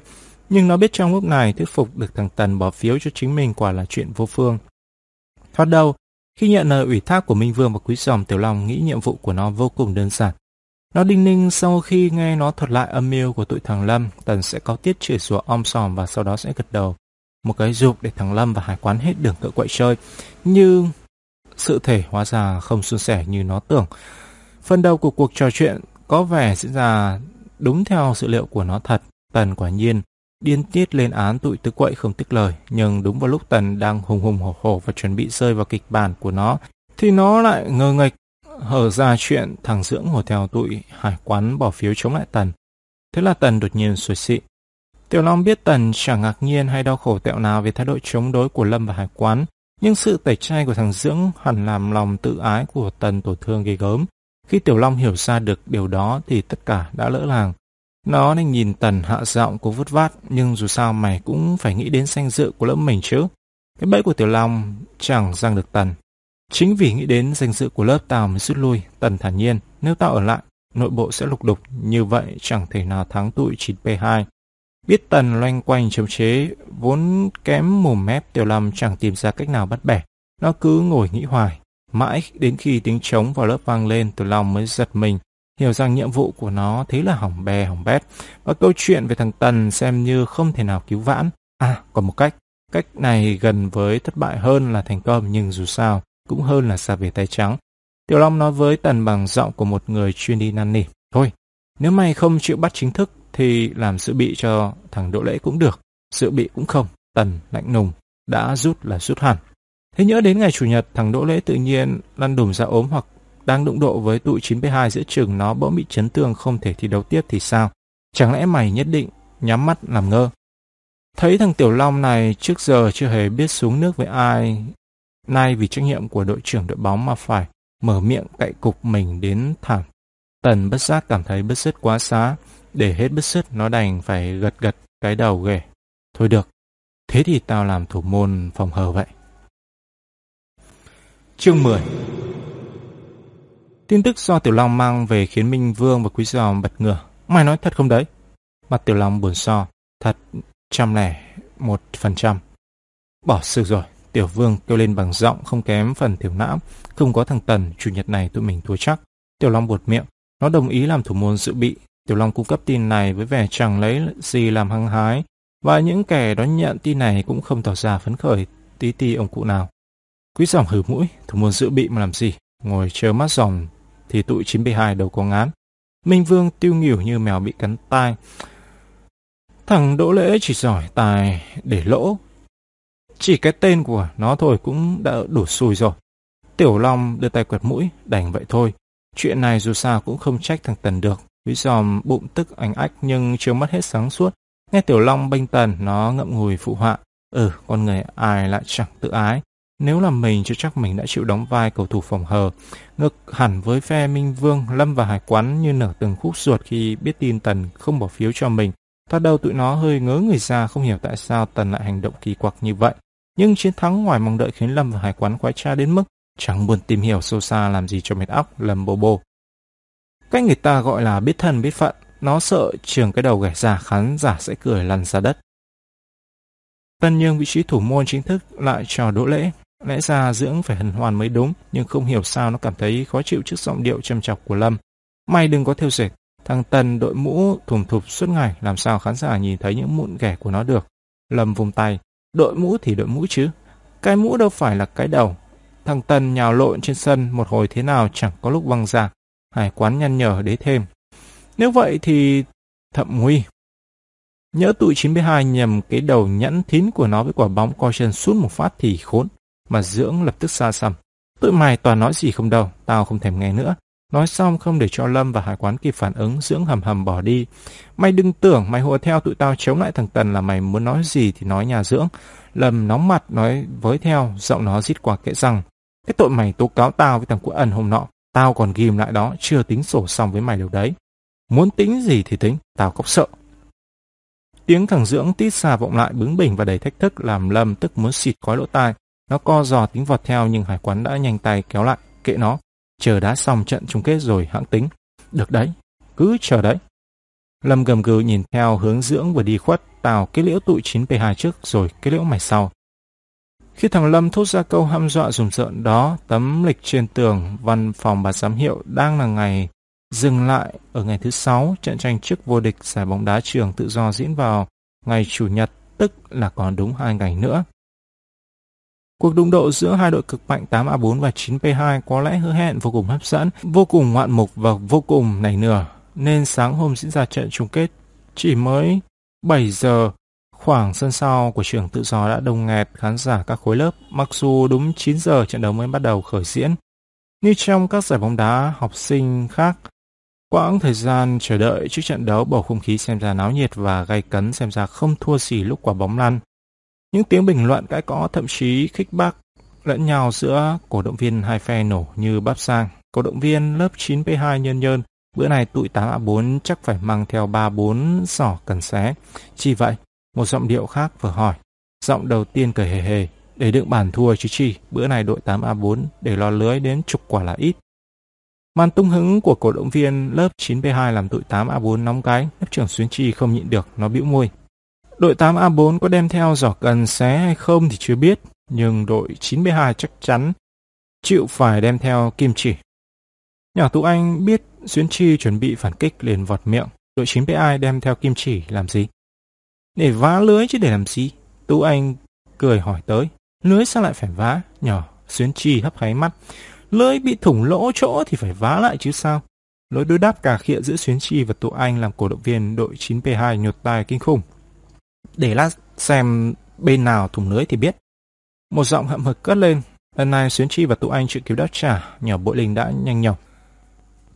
Nhưng nó biết trong lúc này thuyết phục được thằng Tần bỏ phiếu cho chính mình quả là chuyện vô phương. Thoát đâu, khi nhận lời ủy thác của Minh Vương và Quý Giòm, Tiểu Long nghĩ nhiệm vụ của nó vô cùng đơn giản. Nó đinh ninh sau khi nghe nó thuật lại âm mưu của tụi thằng Lâm, Tần sẽ có tiết chửi rủa om sòm và sau đó sẽ gật đầu. Một cái dục để thằng Lâm và Hải Quán hết đường cỡ quậy chơi. nhưng sự thể hóa ra không suôn sẻ như nó tưởng. Phần đầu của cuộc trò chuyện có vẻ diễn ra đúng theo sự liệu của nó thật. Tần quả nhiên điên tiết lên án tụi tứ quậy không tích lời. Nhưng đúng vào lúc Tần đang hùng hùng hổ hổ và chuẩn bị rơi vào kịch bản của nó, thì nó lại ngơ nghịch hở ra chuyện thằng Dưỡng ngồi theo tụi hải quán bỏ phiếu chống lại Tần. Thế là Tần đột nhiên sủi xị. Tiểu Long biết Tần chẳng ngạc nhiên hay đau khổ tẹo nào về thái độ chống đối của Lâm và hải quán, nhưng sự tẩy chay của thằng Dưỡng hẳn làm lòng tự ái của Tần tổn thương ghê gớm. Khi Tiểu Long hiểu ra được điều đó thì tất cả đã lỡ làng. Nó nên nhìn Tần hạ giọng cố vút vát, nhưng dù sao mày cũng phải nghĩ đến danh dự của lớp mình chứ. Cái bẫy của Tiểu Long chẳng răng được Tần. Chính vì nghĩ đến danh dự của lớp tao mới rút lui, Tần thản nhiên, nếu tao ở lại, nội bộ sẽ lục đục, như vậy chẳng thể nào thắng tụi 9P2. Biết Tần loanh quanh chống chế, vốn kém mồm mép Tiểu Lâm chẳng tìm ra cách nào bắt bẻ. Nó cứ ngồi nghĩ hoài, mãi đến khi tiếng trống vào lớp vang lên, Tiểu Long mới giật mình, hiểu rằng nhiệm vụ của nó thế là hỏng bè hỏng bét, và câu chuyện về thằng Tần xem như không thể nào cứu vãn. À, còn một cách, cách này gần với thất bại hơn là thành công, nhưng dù sao, cũng hơn là xa về tay trắng. Tiểu Long nói với Tần bằng giọng của một người chuyên đi năn nỉ. Thôi, nếu mày không chịu bắt chính thức thì làm sự bị cho thằng Đỗ Lễ cũng được. Sự bị cũng không. Tần lạnh nùng, đã rút là rút hẳn. Thế nhớ đến ngày Chủ nhật, thằng Đỗ Lễ tự nhiên lăn đùm ra ốm hoặc đang đụng độ với tụi 9B2 giữa trường nó bỗng bị chấn thương không thể thi đấu tiếp thì sao? Chẳng lẽ mày nhất định nhắm mắt làm ngơ? Thấy thằng Tiểu Long này trước giờ chưa hề biết xuống nước với ai, nay vì trách nhiệm của đội trưởng đội bóng mà phải mở miệng cậy cục mình đến thảm. Tần bất giác cảm thấy bất sức quá xá, để hết bất sức nó đành phải gật gật cái đầu ghẻ. Thôi được, thế thì tao làm thủ môn phòng hờ vậy. Chương 10 Tin tức do Tiểu Long mang về khiến Minh Vương và Quý Giòm bật ngửa. Mày nói thật không đấy? Mặt Tiểu Long buồn so. Thật, trăm lẻ, một phần trăm. Bỏ sự rồi. Tiểu Vương kêu lên bằng giọng không kém phần tiểu não. Không có thằng Tần, chủ nhật này tụi mình thua chắc. Tiểu Long buột miệng. Nó đồng ý làm thủ môn dự bị. Tiểu Long cung cấp tin này với vẻ chẳng lấy gì làm hăng hái. Và những kẻ đón nhận tin này cũng không tỏ ra phấn khởi tí ti ông cụ nào. Quý dòng hử mũi, thủ môn dự bị mà làm gì? Ngồi chờ mắt dòng thì tụi 9B2 đâu có ngán. Minh Vương tiêu nghỉu như mèo bị cắn tai. Thằng Đỗ Lễ chỉ giỏi tài để lỗ. Chỉ cái tên của nó thôi cũng đã đủ xùi rồi. Tiểu Long đưa tay quẹt mũi, đành vậy thôi. Chuyện này dù sao cũng không trách thằng Tần được. Quý giòm bụng tức ánh ách nhưng chưa mất hết sáng suốt. Nghe Tiểu Long bênh Tần, nó ngậm ngùi phụ họa. Ừ, con người ai lại chẳng tự ái. Nếu là mình chưa chắc mình đã chịu đóng vai cầu thủ phòng hờ. ngực hẳn với phe Minh Vương, Lâm và Hải Quán như nở từng khúc ruột khi biết tin Tần không bỏ phiếu cho mình. Thoát đầu tụi nó hơi ngớ người ra không hiểu tại sao Tần lại hành động kỳ quặc như vậy. Nhưng chiến thắng ngoài mong đợi khiến Lâm và Hải Quán quái tra đến mức chẳng buồn tìm hiểu sâu xa làm gì cho mệt óc Lâm bô bô. Cách người ta gọi là biết thân biết phận, nó sợ trường cái đầu gẻ giả khán giả sẽ cười lăn ra đất. Tân nhưng vị trí thủ môn chính thức lại cho đỗ lễ. Lẽ ra dưỡng phải hân hoan mới đúng, nhưng không hiểu sao nó cảm thấy khó chịu trước giọng điệu châm chọc của Lâm. may đừng có theo dệt, thằng Tần đội mũ thùm thụp suốt ngày, làm sao khán giả nhìn thấy những mụn ghẻ của nó được. Lâm vùng tay, đội mũ thì đội mũ chứ. Cái mũ đâu phải là cái đầu. Thằng Tân nhào lộn trên sân một hồi thế nào chẳng có lúc văng ra. Hải quán nhăn nhở đế thêm. Nếu vậy thì thậm nguy. Nhớ tụi 92 nhầm cái đầu nhẫn thín của nó với quả bóng coi chân sút một phát thì khốn mà Dưỡng lập tức xa xăm. Tụi mày toàn nói gì không đâu, tao không thèm nghe nữa. Nói xong không để cho Lâm và Hải Quán kịp phản ứng, Dưỡng hầm hầm bỏ đi. Mày đừng tưởng mày hùa theo tụi tao chống lại thằng Tần là mày muốn nói gì thì nói nhà Dưỡng. Lâm nóng mặt nói với theo, giọng nó rít qua kệ rằng. Cái tội mày tố cáo tao với thằng Quốc ẩn hôm nọ, tao còn ghim lại đó, chưa tính sổ xong với mày đâu đấy. Muốn tính gì thì tính, tao cóc sợ. Tiếng thằng Dưỡng tít xa vọng lại bướng bỉnh và đầy thách thức làm Lâm tức muốn xịt khói lỗ tai. Nó co giò tính vọt theo nhưng hải quán đã nhanh tay kéo lại, kệ nó. Chờ đã xong trận chung kết rồi hãng tính. Được đấy, cứ chờ đấy. Lâm gầm gừ nhìn theo hướng dưỡng vừa đi khuất, tào cái liễu tụi 9P2 trước rồi cái liễu mày sau. Khi thằng Lâm thốt ra câu hăm dọa rùng rợn đó, tấm lịch trên tường văn phòng bà giám hiệu đang là ngày dừng lại ở ngày thứ sáu trận tranh trước vô địch giải bóng đá trường tự do diễn vào ngày Chủ nhật, tức là còn đúng hai ngày nữa. Cuộc đụng độ giữa hai đội cực mạnh 8A4 và 9P2 có lẽ hứa hẹn vô cùng hấp dẫn, vô cùng ngoạn mục và vô cùng nảy nửa, nên sáng hôm diễn ra trận chung kết chỉ mới 7 giờ khoảng sân sau của trường tự do đã đông nghẹt khán giả các khối lớp, mặc dù đúng 9 giờ trận đấu mới bắt đầu khởi diễn. Như trong các giải bóng đá học sinh khác, quãng thời gian chờ đợi trước trận đấu bầu không khí xem ra náo nhiệt và gay cấn xem ra không thua gì lúc quả bóng lăn. Những tiếng bình luận cãi có thậm chí khích bác lẫn nhau giữa cổ động viên hai phe nổ như bắp sang. Cổ động viên lớp 9P2 Nhân nhân, Bữa này tụi 8A4 chắc phải mang theo 3-4 giỏ cần xé. Chỉ vậy, một giọng điệu khác vừa hỏi. Giọng đầu tiên cười hề hề, để đựng bản thua chứ chi, bữa này đội 8A4 để lo lưới đến chục quả là ít. Màn tung hứng của cổ động viên lớp 9B2 làm tụi 8A4 nóng cái, lớp trưởng Xuyến Chi không nhịn được, nó bĩu môi. Đội 8A4 có đem theo giỏ cần xé hay không thì chưa biết, nhưng đội 92 chắc chắn chịu phải đem theo kim chỉ. Nhỏ Tú Anh biết Xuyến Chi chuẩn bị phản kích liền vọt miệng, đội 9B2 đem theo kim chỉ làm gì? Để vá lưới chứ để làm gì? Tú Anh cười hỏi tới, lưới sao lại phải vá? Nhỏ Xuyến Chi hấp háy mắt, lưới bị thủng lỗ chỗ thì phải vá lại chứ sao? Lối đối đáp cả khịa giữa Xuyến Chi và Tú Anh làm cổ động viên đội 9P2 nhột tai kinh khủng. Để lát xem bên nào thủng lưới thì biết. Một giọng hậm hực cất lên. Lần này Xuyến Chi và tụ Anh chịu cứu đáp trả, nhỏ bội linh đã nhanh nhọc.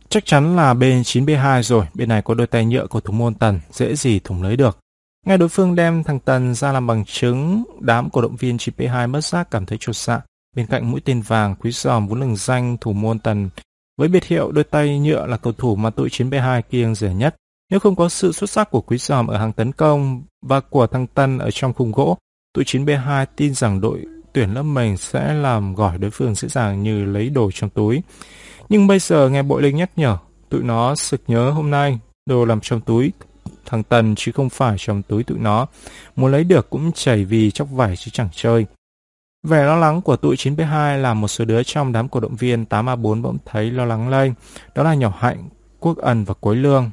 Chắc chắn là bên 9B2 rồi, bên này có đôi tay nhựa của thủ môn Tần, dễ gì thủng lưới được. Ngay đối phương đem thằng Tần ra làm bằng chứng, đám cổ động viên 9B2 mất giác cảm thấy chột dạ. Bên cạnh mũi tên vàng, quý giòm vốn lừng danh thủ môn Tần. Với biệt hiệu đôi tay nhựa là cầu thủ mà tụi 9B2 kiêng rẻ nhất. Nếu không có sự xuất sắc của quý giòm ở hàng tấn công và của thằng Tân ở trong khung gỗ, tụi 9B2 tin rằng đội tuyển lớp mình sẽ làm gỏi đối phương dễ dàng như lấy đồ trong túi. Nhưng bây giờ nghe bội linh nhắc nhở, tụi nó sực nhớ hôm nay, đồ làm trong túi thằng Tần chứ không phải trong túi tụi nó. Muốn lấy được cũng chảy vì chóc vải chứ chẳng chơi. Vẻ lo lắng của tụi 9B2 làm một số đứa trong đám cổ động viên 8A4 bỗng thấy lo lắng lên. Đó là nhỏ hạnh, quốc ẩn và cuối lương.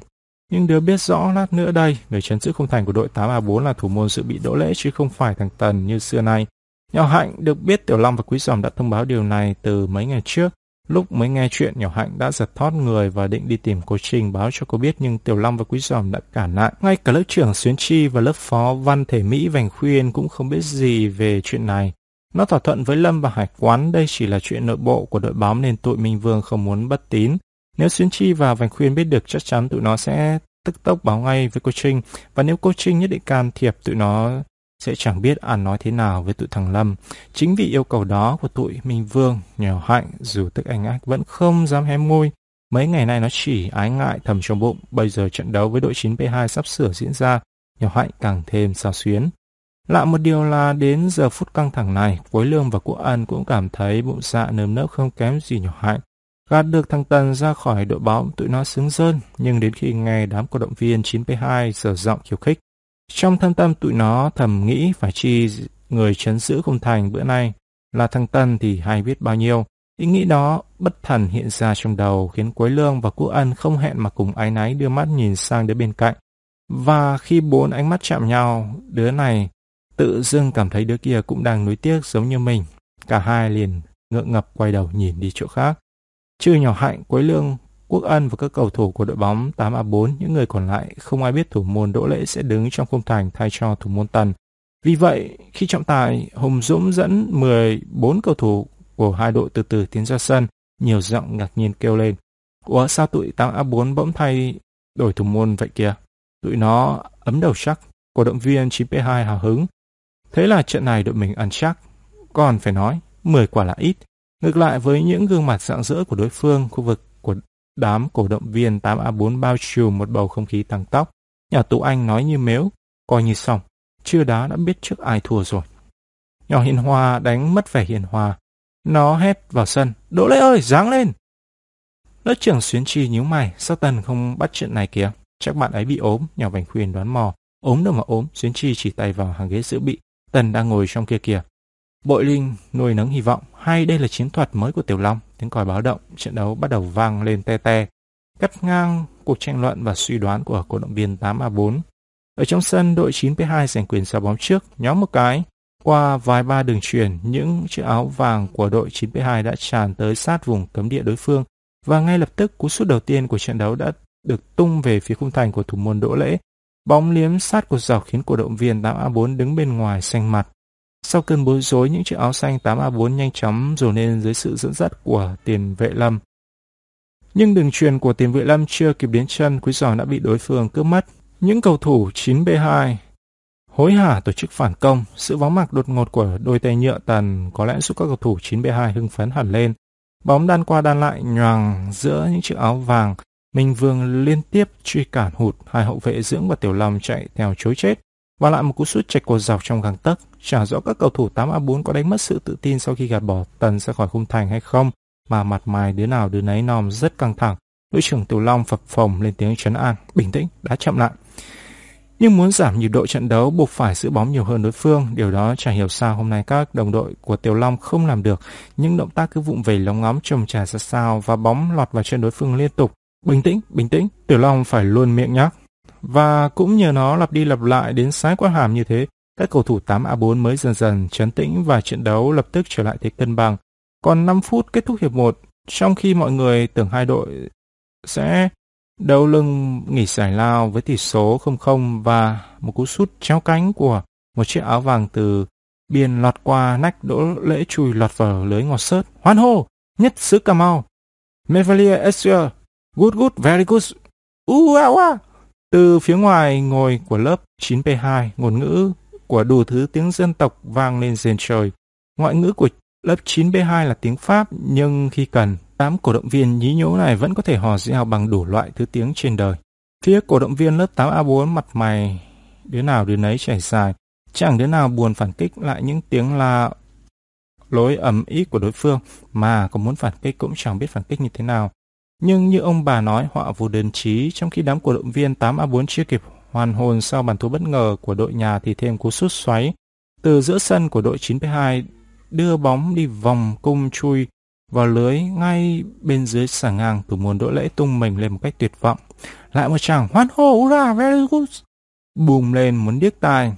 Nhưng đứa biết rõ lát nữa đây, người chấn giữ không thành của đội 8A4 là thủ môn dự bị đỗ lễ chứ không phải thằng Tần như xưa nay. Nhỏ Hạnh được biết Tiểu Long và Quý Giòm đã thông báo điều này từ mấy ngày trước. Lúc mới nghe chuyện, nhỏ Hạnh đã giật thót người và định đi tìm cô Trình báo cho cô biết nhưng Tiểu Long và Quý Giòm đã cản lại. Ngay cả lớp trưởng Xuyến Chi và lớp phó Văn Thể Mỹ Vành Khuyên cũng không biết gì về chuyện này. Nó thỏa thuận với Lâm và Hải Quán đây chỉ là chuyện nội bộ của đội bóng nên tụi Minh Vương không muốn bất tín. Nếu xuyên Chi và Vành Khuyên biết được chắc chắn tụi nó sẽ tức tốc báo ngay với cô Trinh và nếu cô Trinh nhất định can thiệp tụi nó sẽ chẳng biết ăn nói thế nào với tụi thằng Lâm. Chính vì yêu cầu đó của tụi Minh Vương, nhỏ hạnh, dù tức anh ác vẫn không dám hé môi. Mấy ngày nay nó chỉ ái ngại thầm trong bụng, bây giờ trận đấu với đội 9P2 sắp sửa diễn ra, nhỏ hạnh càng thêm sao xuyến. Lạ một điều là đến giờ phút căng thẳng này, Quối Lương và Quốc Ân cũng cảm thấy bụng dạ nơm nớp không kém gì nhỏ hạnh. Gạt được thằng Tần ra khỏi đội bóng, tụi nó sướng rơn, nhưng đến khi nghe đám cổ động viên 9P2 sở giọng khiêu khích, trong thâm tâm tụi nó thầm nghĩ phải chi người chấn giữ không thành bữa nay là thằng tần thì hay biết bao nhiêu. Ý nghĩ đó bất thần hiện ra trong đầu khiến Quế Lương và Quốc Ân không hẹn mà cùng ái náy đưa mắt nhìn sang đứa bên cạnh. Và khi bốn ánh mắt chạm nhau, đứa này tự dưng cảm thấy đứa kia cũng đang nuối tiếc giống như mình. Cả hai liền ngượng ngập quay đầu nhìn đi chỗ khác. Trừ nhỏ hạnh, Quế Lương Quốc Ân và các cầu thủ của đội bóng 8A4, những người còn lại không ai biết thủ môn Đỗ Lễ sẽ đứng trong khung thành thay cho thủ môn Tần. Vì vậy, khi trọng tài Hùng Dũng dẫn 14 cầu thủ của hai đội từ từ tiến ra sân, nhiều giọng ngạc nhiên kêu lên. Ủa sao tụi 8A4 bỗng thay đổi thủ môn vậy kìa? Tụi nó ấm đầu chắc, cổ động viên 9P2 hào hứng. Thế là trận này đội mình ăn chắc. Còn phải nói, 10 quả là ít. Ngược lại với những gương mặt rạng rỡ của đối phương, khu vực của Đám cổ động viên 8A4 bao trùm một bầu không khí tăng tóc. Nhà tụ anh nói như mếu, coi như xong. Chưa đá đã biết trước ai thua rồi. Nhỏ hiền hòa đánh mất vẻ hiền hòa. Nó hét vào sân. Đỗ lễ ơi, giáng lên! Lớp trưởng xuyến chi nhíu mày, sao Tần không bắt chuyện này kìa? Chắc bạn ấy bị ốm, nhỏ vành khuyên đoán mò. Ốm đâu mà ốm, xuyến chi chỉ tay vào hàng ghế giữ bị. Tần đang ngồi trong kia kìa. Bội Linh nuôi nấng hy vọng, hay đây là chiến thuật mới của Tiểu Long, tiếng còi báo động, trận đấu bắt đầu vang lên te te, cắt ngang cuộc tranh luận và suy đoán của cổ động viên 8A4. Ở trong sân, đội 9P2 giành quyền xa bóng trước, nhóm một cái. Qua vài ba đường truyền, những chiếc áo vàng của đội 9P2 đã tràn tới sát vùng cấm địa đối phương và ngay lập tức cú sút đầu tiên của trận đấu đã được tung về phía khung thành của thủ môn Đỗ Lễ. Bóng liếm sát cột dọc khiến cổ động viên 8A4 đứng bên ngoài xanh mặt. Sau cơn bối rối, những chiếc áo xanh 8A4 nhanh chóng dồn lên dưới sự dẫn dắt của tiền vệ lâm. Nhưng đường truyền của tiền vệ lâm chưa kịp đến chân, Quý Giò đã bị đối phương cướp mất. Những cầu thủ 9B2 hối hả tổ chức phản công, sự vắng mặt đột ngột của đôi tay nhựa tần có lẽ giúp các cầu thủ 9B2 hưng phấn hẳn lên. Bóng đan qua đan lại nhoàng giữa những chiếc áo vàng, Minh Vương liên tiếp truy cản hụt hai hậu vệ dưỡng và Tiểu Long chạy theo chối chết và lại một cú sút chạch cột dọc trong găng tấc. Chả rõ các cầu thủ 8A4 có đánh mất sự tự tin sau khi gạt bỏ Tần ra khỏi khung thành hay không, mà mặt mày đứa nào đứa nấy nòm rất căng thẳng. Đội trưởng Tiểu Long phập phồng lên tiếng trấn an, bình tĩnh, đã chậm lại. Nhưng muốn giảm nhịp độ trận đấu buộc phải giữ bóng nhiều hơn đối phương, điều đó chả hiểu sao hôm nay các đồng đội của Tiểu Long không làm được. Những động tác cứ vụng về lóng ngóng trồng trà ra sao và bóng lọt vào chân đối phương liên tục. Bình tĩnh, bình tĩnh, Tiểu Long phải luôn miệng nhắc. Và cũng nhờ nó lặp đi lặp lại đến sái qua hàm như thế, các cầu thủ 8A4 mới dần dần chấn tĩnh và trận đấu lập tức trở lại thế cân bằng. Còn 5 phút kết thúc hiệp 1, trong khi mọi người tưởng hai đội sẽ đầu lưng nghỉ giải lao với tỷ số 0-0 và một cú sút chéo cánh của một chiếc áo vàng từ biên lọt qua nách đỗ lễ chùi lọt vào lưới ngọt sớt. Hoan hô! Nhất xứ Cà Mau! Mevalier Escher! Good good, very good! Uh, uh. Từ phía ngoài ngồi của lớp 9P2, ngôn ngữ của đủ thứ tiếng dân tộc vang lên rền trời. Ngoại ngữ của lớp 9B2 là tiếng Pháp, nhưng khi cần, đám cổ động viên nhí nhố này vẫn có thể hò reo bằng đủ loại thứ tiếng trên đời. Phía cổ động viên lớp 8A4 mặt mày, đứa nào đứa nấy chảy dài, chẳng đứa nào buồn phản kích lại những tiếng la lối ầm ý của đối phương, mà có muốn phản kích cũng chẳng biết phản kích như thế nào. Nhưng như ông bà nói, họa vô đơn trí, trong khi đám cổ động viên 8A4 chưa kịp hoàn hồn sau bàn thua bất ngờ của đội nhà thì thêm cú sút xoáy. Từ giữa sân của đội 9P2 đưa bóng đi vòng cung chui vào lưới ngay bên dưới xà ngang thủ môn đỗ lễ tung mình lên một cách tuyệt vọng. Lại một chàng hoan hô, ra very good. Bùm lên muốn điếc tai.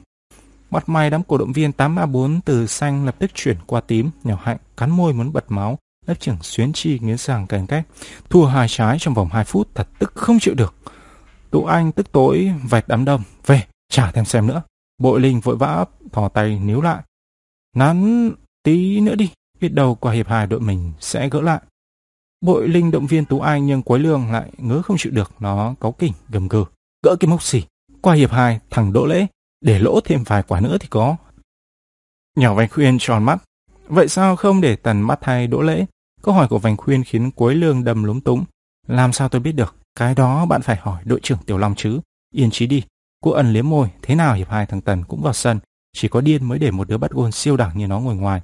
Mặt mày đám cổ động viên 8A4 từ xanh lập tức chuyển qua tím, nhỏ hạnh, cắn môi muốn bật máu. Lớp trưởng xuyến chi nghiến sàng cảnh cách. Thua hai trái trong vòng 2 phút thật tức không chịu được. Tụ Anh tức tối vạch đám đông. Về, chả thêm xem nữa. Bội Linh vội vã thò tay níu lại. Nắn tí nữa đi, biết đâu qua hiệp hai đội mình sẽ gỡ lại. Bội Linh động viên Tú Anh nhưng Quái Lương lại ngớ không chịu được, nó cáu kỉnh, gầm gừ. Gỡ cái mốc xỉ, qua hiệp hai thằng Đỗ Lễ, để lỗ thêm vài quả nữa thì có. Nhỏ Vành Khuyên tròn mắt, vậy sao không để tần mắt thay Đỗ Lễ? Câu hỏi của Vành Khuyên khiến Quế Lương đầm lúng túng. Làm sao tôi biết được? Cái đó bạn phải hỏi đội trưởng Tiểu Long chứ. Yên trí đi. Cô ẩn liếm môi, thế nào hiệp hai thằng Tần cũng vào sân. Chỉ có điên mới để một đứa bắt gôn siêu đẳng như nó ngồi ngoài.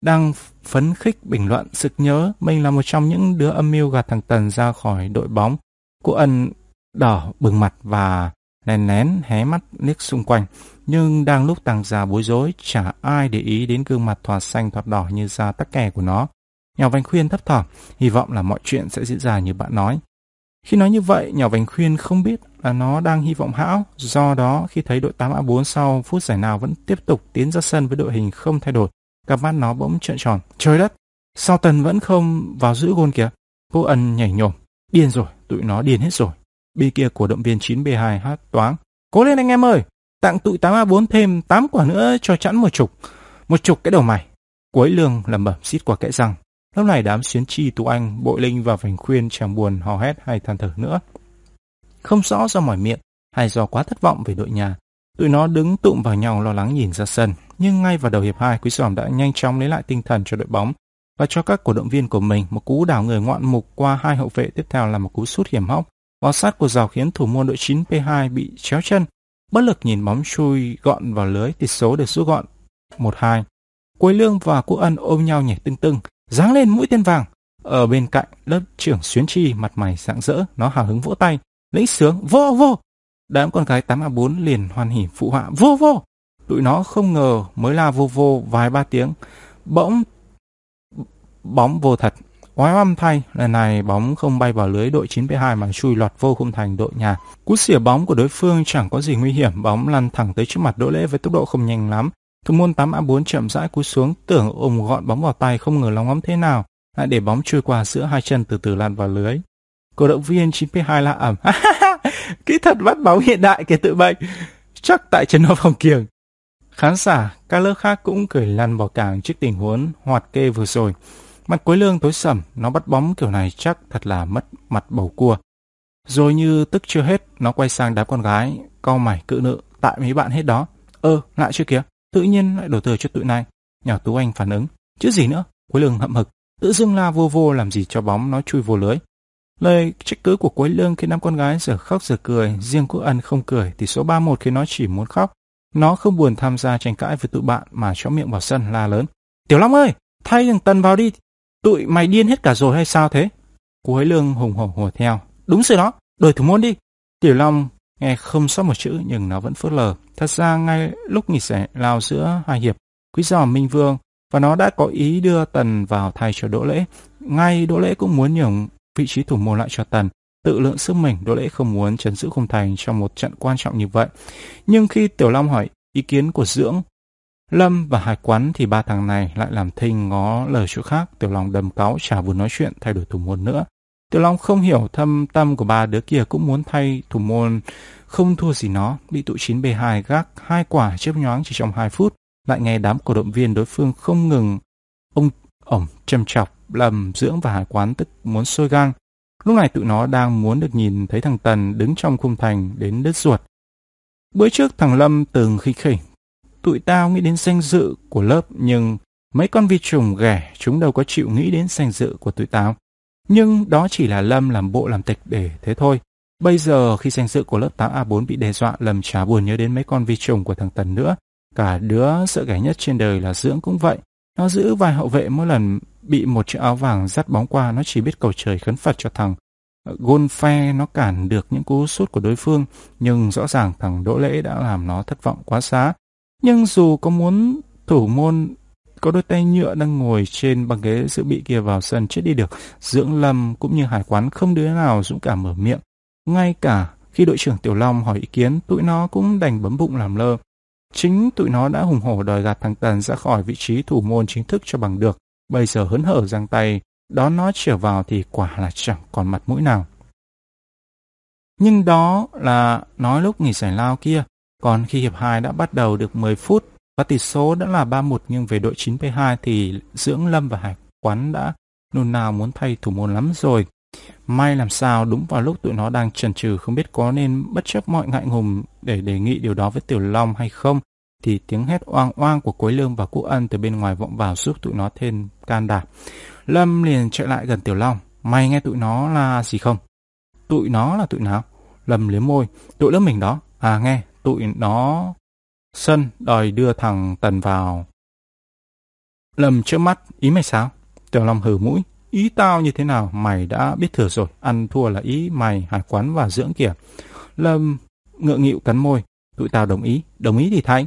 Đang phấn khích bình luận sực nhớ mình là một trong những đứa âm mưu gạt thằng Tần ra khỏi đội bóng. Cô ẩn đỏ bừng mặt và nén nén hé mắt liếc xung quanh. Nhưng đang lúc tàng già bối rối, chả ai để ý đến gương mặt thoạt xanh thoạt đỏ như da tắc kè của nó. Nhỏ Vành khuyên thấp thỏm, hy vọng là mọi chuyện sẽ diễn ra như bạn nói. Khi nói như vậy, nhỏ Vành khuyên không biết là nó đang hy vọng hão. Do đó, khi thấy đội 8A4 sau phút giải nào vẫn tiếp tục tiến ra sân với đội hình không thay đổi, cặp mắt nó bỗng trợn tròn. Trời đất! Sao Tần vẫn không vào giữ gôn kìa? Cô ân nhảy nhổm. Điên rồi, tụi nó điên hết rồi. Bi kia của động viên 9B2 hát toáng. Cố lên anh em ơi! Tặng tụi 8A4 thêm 8 quả nữa cho chẵn một chục. Một chục cái đầu mày. Cuối lương lầm bẩm xít qua kẽ răng. Lúc này đám xuyến chi tú anh, bội linh và vành khuyên chẳng buồn hò hét hay than thở nữa. Không rõ do mỏi miệng hay do quá thất vọng về đội nhà. Tụi nó đứng tụm vào nhau lo lắng nhìn ra sân. Nhưng ngay vào đầu hiệp 2, Quý Giòm đã nhanh chóng lấy lại tinh thần cho đội bóng và cho các cổ động viên của mình một cú đảo người ngoạn mục qua hai hậu vệ tiếp theo là một cú sút hiểm hóc. Vào sát của rào khiến thủ môn đội 9 P2 bị chéo chân. Bất lực nhìn bóng chui gọn vào lưới, tỷ số được rút gọn 1-2. Quế Lương và Quốc Ân ôm nhau nhảy tưng tưng, giáng lên mũi tên vàng. Ở bên cạnh, lớp trưởng Xuyến Chi mặt mày rạng rỡ, nó hào hứng vỗ tay, lĩnh sướng, vô vô. Đám con gái 8A4 liền hoan hỉ phụ họa, vô vô. Tụi nó không ngờ mới là vô vô vài ba tiếng. Bỗng bóng vô thật. Oái oăm thay, lần này bóng không bay vào lưới đội 9p2 mà chui lọt vô khung thành đội nhà. Cú xỉa bóng của đối phương chẳng có gì nguy hiểm, bóng lăn thẳng tới trước mặt Đỗ Lễ với tốc độ không nhanh lắm. Thủ môn 8A4 chậm rãi cúi xuống, tưởng ôm gọn bóng vào tay không ngờ lóng ngóng thế nào, lại để bóng trôi qua giữa hai chân từ từ lăn vào lưới. Cổ động viên 9P2 la ẩm. Kỹ thuật bắt bóng hiện đại kể tự bệnh. Chắc tại chân nó phòng kiềng. Khán giả, các lớp khác cũng cười lăn vào cảng trước tình huống hoạt kê vừa rồi. Mặt cuối lương tối sầm, nó bắt bóng kiểu này chắc thật là mất mặt bầu cua. Rồi như tức chưa hết, nó quay sang đám con gái, cau mày cự nữ tại mấy bạn hết đó. Ơ, lại chưa kìa, tự nhiên lại đổ thừa cho tụi này. Nhỏ Tú Anh phản ứng, chứ gì nữa, cuối lương hậm hực, tự dưng la vô vô làm gì cho bóng nó chui vô lưới. Lời trách cứ của Quế Lương khiến năm con gái giờ khóc giờ cười, riêng Quốc Ân không cười thì số 31 khiến nó chỉ muốn khóc. Nó không buồn tham gia tranh cãi với tụi bạn mà chó miệng vào sân la lớn. Tiểu Long ơi, thay thằng Tần vào đi, tụi mày điên hết cả rồi hay sao thế? Quế Lương hùng hổ hùa theo. Đúng rồi đó, đổi thủ môn đi. Tiểu Long nghe không sót một chữ nhưng nó vẫn phớt lờ. Thật ra ngay lúc nghỉ giải lao giữa hai hiệp, Quý giò Minh Vương và nó đã có ý đưa Tần vào thay cho Đỗ Lễ. Ngay Đỗ Lễ cũng muốn nhường vị trí thủ môn lại cho Tần. Tự lượng sức mình, Đỗ Lễ không muốn chấn giữ khung thành trong một trận quan trọng như vậy. Nhưng khi Tiểu Long hỏi ý kiến của Dưỡng, Lâm và Hải Quán thì ba thằng này lại làm thinh ngó lời chỗ khác. Tiểu Long đầm cáo chả buồn nói chuyện thay đổi thủ môn nữa. Tiểu Long không hiểu thâm tâm của ba đứa kia cũng muốn thay thủ môn không thua gì nó, bị tụ 9B2 gác hai quả chớp nhoáng chỉ trong 2 phút, lại nghe đám cổ động viên đối phương không ngừng ông ổng châm chọc, lầm dưỡng và hải quán tức muốn sôi gang. Lúc này tụi nó đang muốn được nhìn thấy thằng Tần đứng trong khung thành đến đứt ruột. Bữa trước thằng Lâm từng khinh khỉnh. Tụi tao nghĩ đến danh dự của lớp nhưng mấy con vi trùng ghẻ chúng đâu có chịu nghĩ đến danh dự của tụi tao. Nhưng đó chỉ là Lâm làm bộ làm tịch để thế thôi. Bây giờ khi danh dự của lớp 8A4 bị đe dọa, Lâm chả buồn nhớ đến mấy con vi trùng của thằng Tần nữa. Cả đứa sợ ghẻ nhất trên đời là Dưỡng cũng vậy. Nó giữ vài hậu vệ mỗi lần bị một chiếc áo vàng dắt bóng qua, nó chỉ biết cầu trời khấn Phật cho thằng. Ờ, Gôn phe nó cản được những cú sút của đối phương nhưng rõ ràng thằng Đỗ Lễ đã làm nó thất vọng quá xá. Nhưng dù có muốn thủ môn có đôi tay nhựa đang ngồi trên băng ghế dự bị kia vào sân chết đi được, Dưỡng Lâm cũng như Hải Quán không đứa nào dũng cảm mở miệng. Ngay cả khi đội trưởng Tiểu Long hỏi ý kiến, tụi nó cũng đành bấm bụng làm lơ. Chính tụi nó đã hùng hổ đòi gạt thằng Tần ra khỏi vị trí thủ môn chính thức cho bằng được. Bây giờ hớn hở giang tay, đón nó trở vào thì quả là chẳng còn mặt mũi nào. Nhưng đó là nói lúc nghỉ giải lao kia, còn khi hiệp 2 đã bắt đầu được 10 phút và tỷ số đã là 3-1 nhưng về đội 9P2 thì Dưỡng Lâm và Hải Quán đã nôn nào muốn thay thủ môn lắm rồi. May làm sao đúng vào lúc tụi nó đang chần chừ không biết có nên bất chấp mọi ngại ngùng để đề nghị điều đó với Tiểu Long hay không, thì tiếng hét oang oang của Quế Lương và Quốc Ân từ bên ngoài vọng vào giúp tụi nó thêm can đảm. Lâm liền chạy lại gần Tiểu Long. Mày nghe tụi nó là gì không? Tụi nó là tụi nào? Lâm liếm môi. Tụi lớp mình đó. À nghe, tụi nó... Sân đòi đưa thằng Tần vào. Lâm trước mắt, ý mày sao? Tiểu Long hừ mũi. Ý tao như thế nào mày đã biết thừa rồi, ăn thua là ý mày, hải quán và dưỡng kìa. Lâm ngượng nghịu cắn môi, tụi tao đồng ý, đồng ý thì thanh.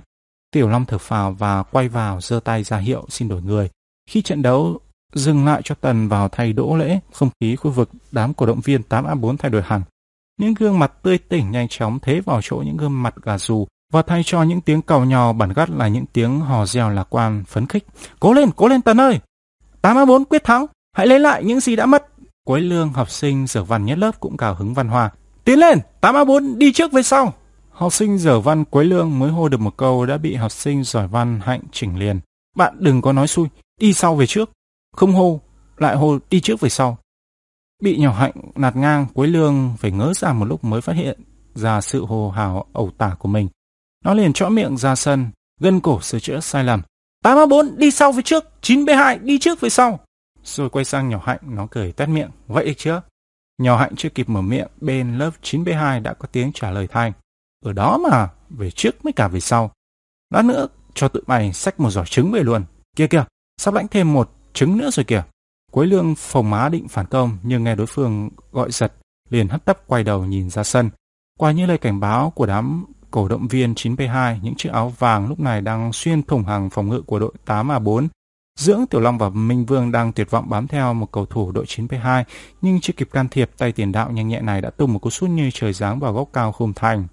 Tiểu Long thở phào và quay vào giơ tay ra hiệu xin đổi người. Khi trận đấu dừng lại cho Tần vào thay đỗ lễ, không khí khu vực đám cổ động viên 8A4 thay đổi hẳn. Những gương mặt tươi tỉnh nhanh chóng thế vào chỗ những gương mặt gà rù và thay cho những tiếng cầu nhò bản gắt là những tiếng hò reo lạc quan phấn khích. Cố lên, cố lên Tần ơi! 8A4 quyết thắng! Hãy lấy lại những gì đã mất. quấy lương học sinh dở văn nhất lớp cũng cào hứng văn hoa. Tiến lên, 8A4 đi trước về sau. Học sinh dở văn quấy lương mới hô được một câu đã bị học sinh giỏi văn hạnh chỉnh liền. Bạn đừng có nói xui, đi sau về trước. Không hô, lại hô đi trước về sau. Bị nhỏ hạnh nạt ngang, quấy lương phải ngớ ra một lúc mới phát hiện ra sự hồ hào ẩu tả của mình. Nó liền chõ miệng ra sân, gân cổ sửa chữa sai lầm. 334 đi sau với trước, 9B2 đi trước với sau. Rồi quay sang nhỏ hạnh, nó cười tét miệng. Vậy chưa Nhỏ hạnh chưa kịp mở miệng, bên lớp 9B2 đã có tiếng trả lời thanh. Ở đó mà, về trước mới cả về sau. Lát nữa, cho tụi mày xách một giỏ trứng về luôn. Kia kìa, sắp lãnh thêm một trứng nữa rồi kìa. cuối lương phồng má định phản công, nhưng nghe đối phương gọi giật, liền hấp tấp quay đầu nhìn ra sân. Qua như lời cảnh báo của đám cổ động viên 9P2, những chiếc áo vàng lúc này đang xuyên thủng hàng phòng ngự của đội 8A4, Dưỡng Tiểu Long và Minh Vương đang tuyệt vọng bám theo một cầu thủ đội 9P2, nhưng chưa kịp can thiệp, tay tiền đạo nhanh nhẹ này đã tung một cú sút như trời giáng vào góc cao khung thành.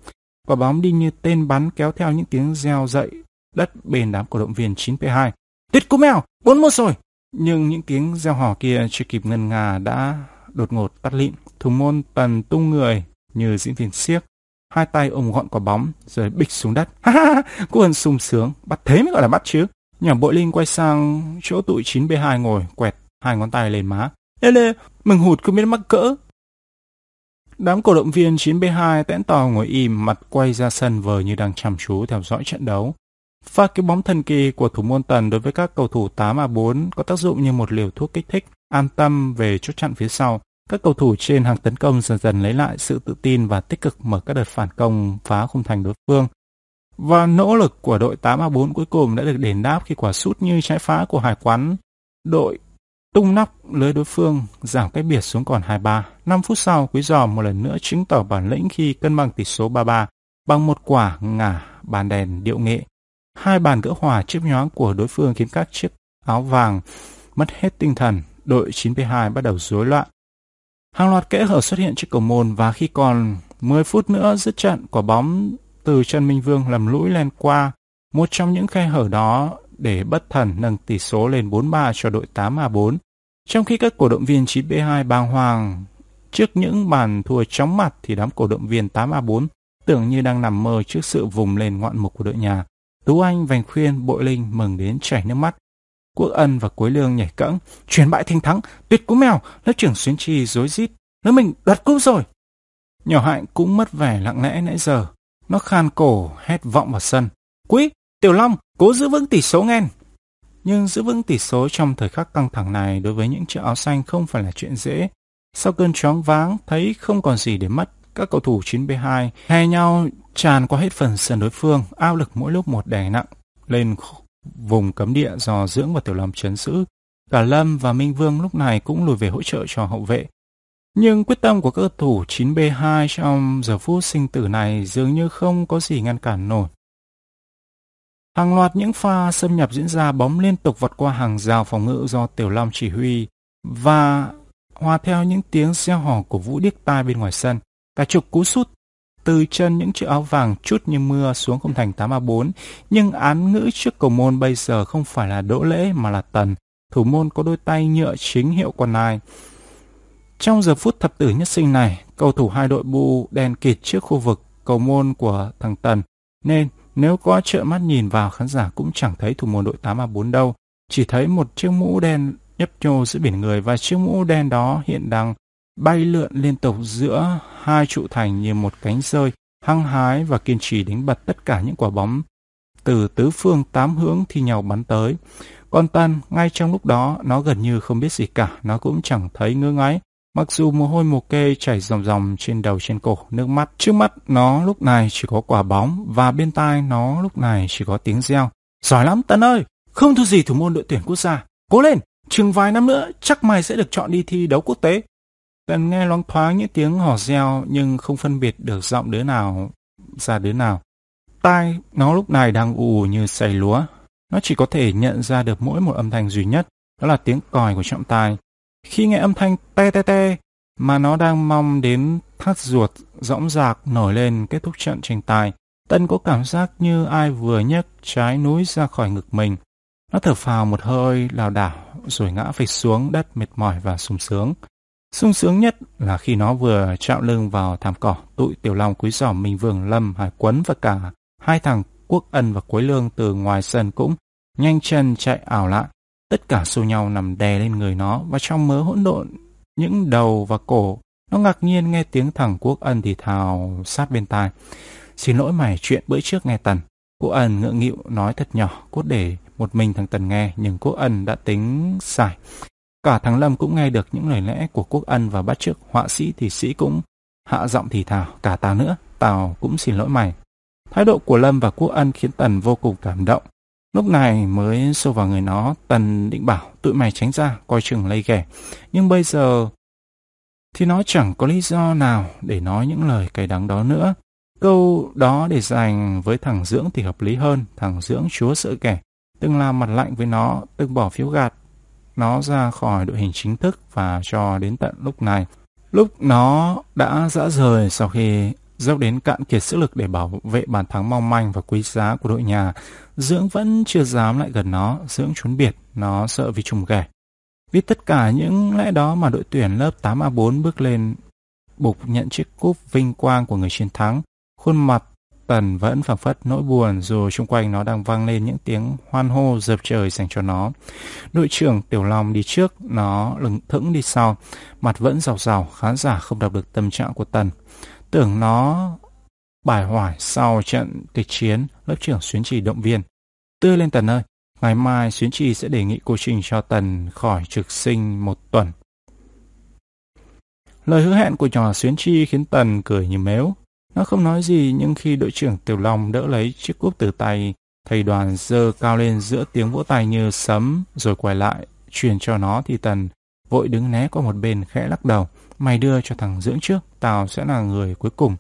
Quả bóng đi như tên bắn kéo theo những tiếng reo dậy đất bên đám cổ động viên 9P2. Tuyệt cú mèo, 4-1 rồi! Nhưng những tiếng reo hò kia chưa kịp ngân ngà đã đột ngột tắt lịm. Thủ môn tần tung người như diễn viên siếc. Hai tay ôm gọn quả bóng rồi bịch xuống đất. Ha ha ha! Cô Hân sung sướng. Bắt thế mới gọi là bắt chứ. nhỏ bội linh quay sang chỗ tụi 9B2 ngồi, quẹt hai ngón tay lên má. Ê lê, mừng hụt cứ biết mắc cỡ. Đám cổ động viên 9B2 tẽn tò ngồi im, mặt quay ra sân vờ như đang chăm chú theo dõi trận đấu. Pha cái bóng thần kỳ của thủ môn Tần đối với các cầu thủ 8A4 có tác dụng như một liều thuốc kích thích, an tâm về chốt chặn phía sau. Các cầu thủ trên hàng tấn công dần dần lấy lại sự tự tin và tích cực mở các đợt phản công phá khung thành đối phương. Và nỗ lực của đội 8A4 cuối cùng đã được đền đáp khi quả sút như trái phá của hải quán đội tung nóc lưới đối phương giảm cách biệt xuống còn 23. 5 phút sau, Quý Giò một lần nữa chứng tỏ bản lĩnh khi cân bằng tỷ số 33 bằng một quả ngả bàn đèn điệu nghệ. Hai bàn gỡ hòa chớp nhoáng của đối phương khiến các chiếc áo vàng mất hết tinh thần, đội 9P2 bắt đầu rối loạn. Hàng loạt kẽ hở xuất hiện trước cầu môn và khi còn 10 phút nữa dứt trận, quả bóng từ Trần Minh Vương lầm lũi lên qua. Một trong những khe hở đó để bất thần nâng tỷ số lên 4-3 cho đội 8A4. Trong khi các cổ động viên 9B2 bàng hoàng trước những bàn thua chóng mặt thì đám cổ động viên 8A4 tưởng như đang nằm mơ trước sự vùng lên ngoạn mục của đội nhà. Tú Anh, Vành Khuyên, Bội Linh mừng đến chảy nước mắt. Quốc Ân và Cuối Lương nhảy cẫng, chuyển bại thành thắng, tuyệt cú mèo, lớp trưởng Xuyến Trì rối rít, lớp mình đoạt cúp rồi. Nhỏ Hạnh cũng mất vẻ lặng lẽ nãy giờ, nó khan cổ hét vọng vào sân. Quý, Tiểu Long, cố giữ vững tỷ số nghen. Nhưng giữ vững tỷ số trong thời khắc căng thẳng này đối với những chiếc áo xanh không phải là chuyện dễ. Sau cơn choáng váng, thấy không còn gì để mất, các cầu thủ 9B2 hè nhau tràn qua hết phần sân đối phương, áp lực mỗi lúc một đè nặng lên vùng cấm địa do Dưỡng và Tiểu lâm chấn giữ. Cả Lâm và Minh Vương lúc này cũng lùi về hỗ trợ cho hậu vệ. Nhưng quyết tâm của các cầu thủ 9B2 trong giờ phút sinh tử này dường như không có gì ngăn cản nổi. Hàng loạt những pha xâm nhập diễn ra bóng liên tục vọt qua hàng rào phòng ngự do Tiểu Long chỉ huy và hòa theo những tiếng reo hò của Vũ Điếc tai bên ngoài sân. Cả chục cú sút từ chân những chiếc áo vàng chút như mưa xuống không thành 8A4, nhưng án ngữ trước cầu môn bây giờ không phải là Đỗ Lễ mà là Tần, thủ môn có đôi tay nhựa chính hiệu quần ai. Trong giờ phút thập tử nhất sinh này, cầu thủ hai đội bu đen kịt trước khu vực cầu môn của thằng Tần, nên nếu có trợ mắt nhìn vào khán giả cũng chẳng thấy thủ môn đội 8A4 đâu, chỉ thấy một chiếc mũ đen nhấp nhô giữa biển người và chiếc mũ đen đó hiện đang bay lượn liên tục giữa hai trụ thành như một cánh rơi, hăng hái và kiên trì đánh bật tất cả những quả bóng từ tứ phương tám hướng thi nhau bắn tới. Còn Tân, ngay trong lúc đó, nó gần như không biết gì cả, nó cũng chẳng thấy ngơ ngáy. Mặc dù mồ hôi mồ kê chảy ròng ròng trên đầu trên cổ, nước mắt trước mắt nó lúc này chỉ có quả bóng và bên tai nó lúc này chỉ có tiếng reo. Giỏi lắm Tân ơi, không thua gì thủ môn đội tuyển quốc gia. Cố lên, chừng vài năm nữa chắc mày sẽ được chọn đi thi đấu quốc tế. Tân nghe loáng thoáng những tiếng hò reo nhưng không phân biệt được giọng đứa nào ra đứa nào. Tai nó lúc này đang ù như xay lúa. Nó chỉ có thể nhận ra được mỗi một âm thanh duy nhất, đó là tiếng còi của trọng tài. Khi nghe âm thanh te te te mà nó đang mong đến thắt ruột rõng rạc nổi lên kết thúc trận tranh tài, Tân có cảm giác như ai vừa nhấc trái núi ra khỏi ngực mình. Nó thở phào một hơi lảo đảo rồi ngã phịch xuống đất mệt mỏi và sung sướng sung sướng nhất là khi nó vừa chạm lưng vào thảm cỏ, tụi Tiểu Long Quý Giỏm, Minh Vương, Lâm, Hải Quấn và cả hai thằng Quốc Ân và Quế Lương từ ngoài sân cũng nhanh chân chạy ảo lại. Tất cả xô nhau nằm đè lên người nó và trong mớ hỗn độn những đầu và cổ, nó ngạc nhiên nghe tiếng thằng Quốc Ân thì thào sát bên tai. Xin lỗi mày chuyện bữa trước nghe Tần. Quốc Ân ngượng nghịu nói thật nhỏ, cốt để một mình thằng Tần nghe, nhưng Quốc Ân đã tính xài. Cả thằng Lâm cũng nghe được những lời lẽ của Quốc Ân và bắt chước họa sĩ thì sĩ cũng hạ giọng thì thào, cả tao nữa, tao cũng xin lỗi mày. Thái độ của Lâm và Quốc Ân khiến Tần vô cùng cảm động. Lúc này mới sâu vào người nó, Tần định bảo tụi mày tránh ra, coi chừng lây ghẻ. Nhưng bây giờ thì nó chẳng có lý do nào để nói những lời cay đắng đó nữa. Câu đó để dành với thằng Dưỡng thì hợp lý hơn, thằng Dưỡng chúa sợ kẻ. Từng làm mặt lạnh với nó, từng bỏ phiếu gạt, nó ra khỏi đội hình chính thức và cho đến tận lúc này. Lúc nó đã dã rời sau khi dốc đến cạn kiệt sức lực để bảo vệ bàn thắng mong manh và quý giá của đội nhà, Dưỡng vẫn chưa dám lại gần nó, Dưỡng trốn biệt, nó sợ vì trùng ghẻ. biết tất cả những lẽ đó mà đội tuyển lớp 8A4 bước lên bục nhận chiếc cúp vinh quang của người chiến thắng, khuôn mặt Tần vẫn phảng phất nỗi buồn dù xung quanh nó đang vang lên những tiếng hoan hô dập trời dành cho nó. Đội trưởng Tiểu Long đi trước, nó lững thững đi sau, mặt vẫn rào rào, khán giả không đọc được tâm trạng của Tần. Tưởng nó bài hoài sau trận kịch chiến, lớp trưởng Xuyến Trì động viên. Tươi lên Tần ơi, ngày mai Xuyến Trì sẽ đề nghị cô Trình cho Tần khỏi trực sinh một tuần. Lời hứa hẹn của nhỏ Xuyến Chi khiến Tần cười như mếu. Nó không nói gì nhưng khi đội trưởng Tiểu Long đỡ lấy chiếc cúp từ tay, thầy đoàn dơ cao lên giữa tiếng vỗ tay như sấm rồi quay lại, truyền cho nó thì Tần vội đứng né qua một bên khẽ lắc đầu. Mày đưa cho thằng dưỡng trước, tao sẽ là người cuối cùng.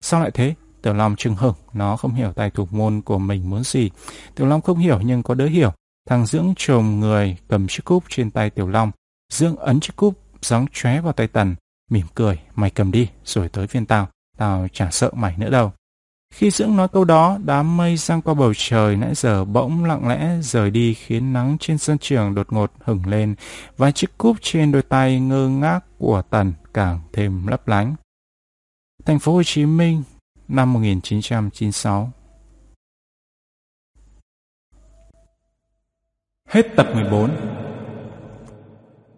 Sao lại thế? Tiểu Long trừng hửng, nó không hiểu tài thủ môn của mình muốn gì. Tiểu Long không hiểu nhưng có đứa hiểu. Thằng Dưỡng trồm người cầm chiếc cúp trên tay Tiểu Long. Dưỡng ấn chiếc cúp, gióng chóe vào tay Tần. Mỉm cười, mày cầm đi, rồi tới viên tao. Tao chả sợ mày nữa đâu. Khi Dưỡng nói câu đó, đám mây sang qua bầu trời nãy giờ bỗng lặng lẽ rời đi khiến nắng trên sân trường đột ngột hửng lên và chiếc cúp trên đôi tay ngơ ngác của Tần càng thêm lấp lánh. Thành phố Hồ Chí Minh, năm 1996 Hết tập 14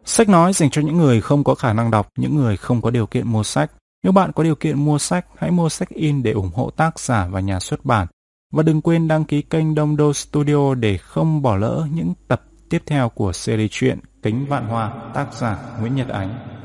Sách nói dành cho những người không có khả năng đọc, những người không có điều kiện mua sách. Nếu bạn có điều kiện mua sách, hãy mua sách in để ủng hộ tác giả và nhà xuất bản. Và đừng quên đăng ký kênh Đông Đô Studio để không bỏ lỡ những tập tiếp theo của series truyện Kính Vạn Hoa, tác giả Nguyễn Nhật Ánh.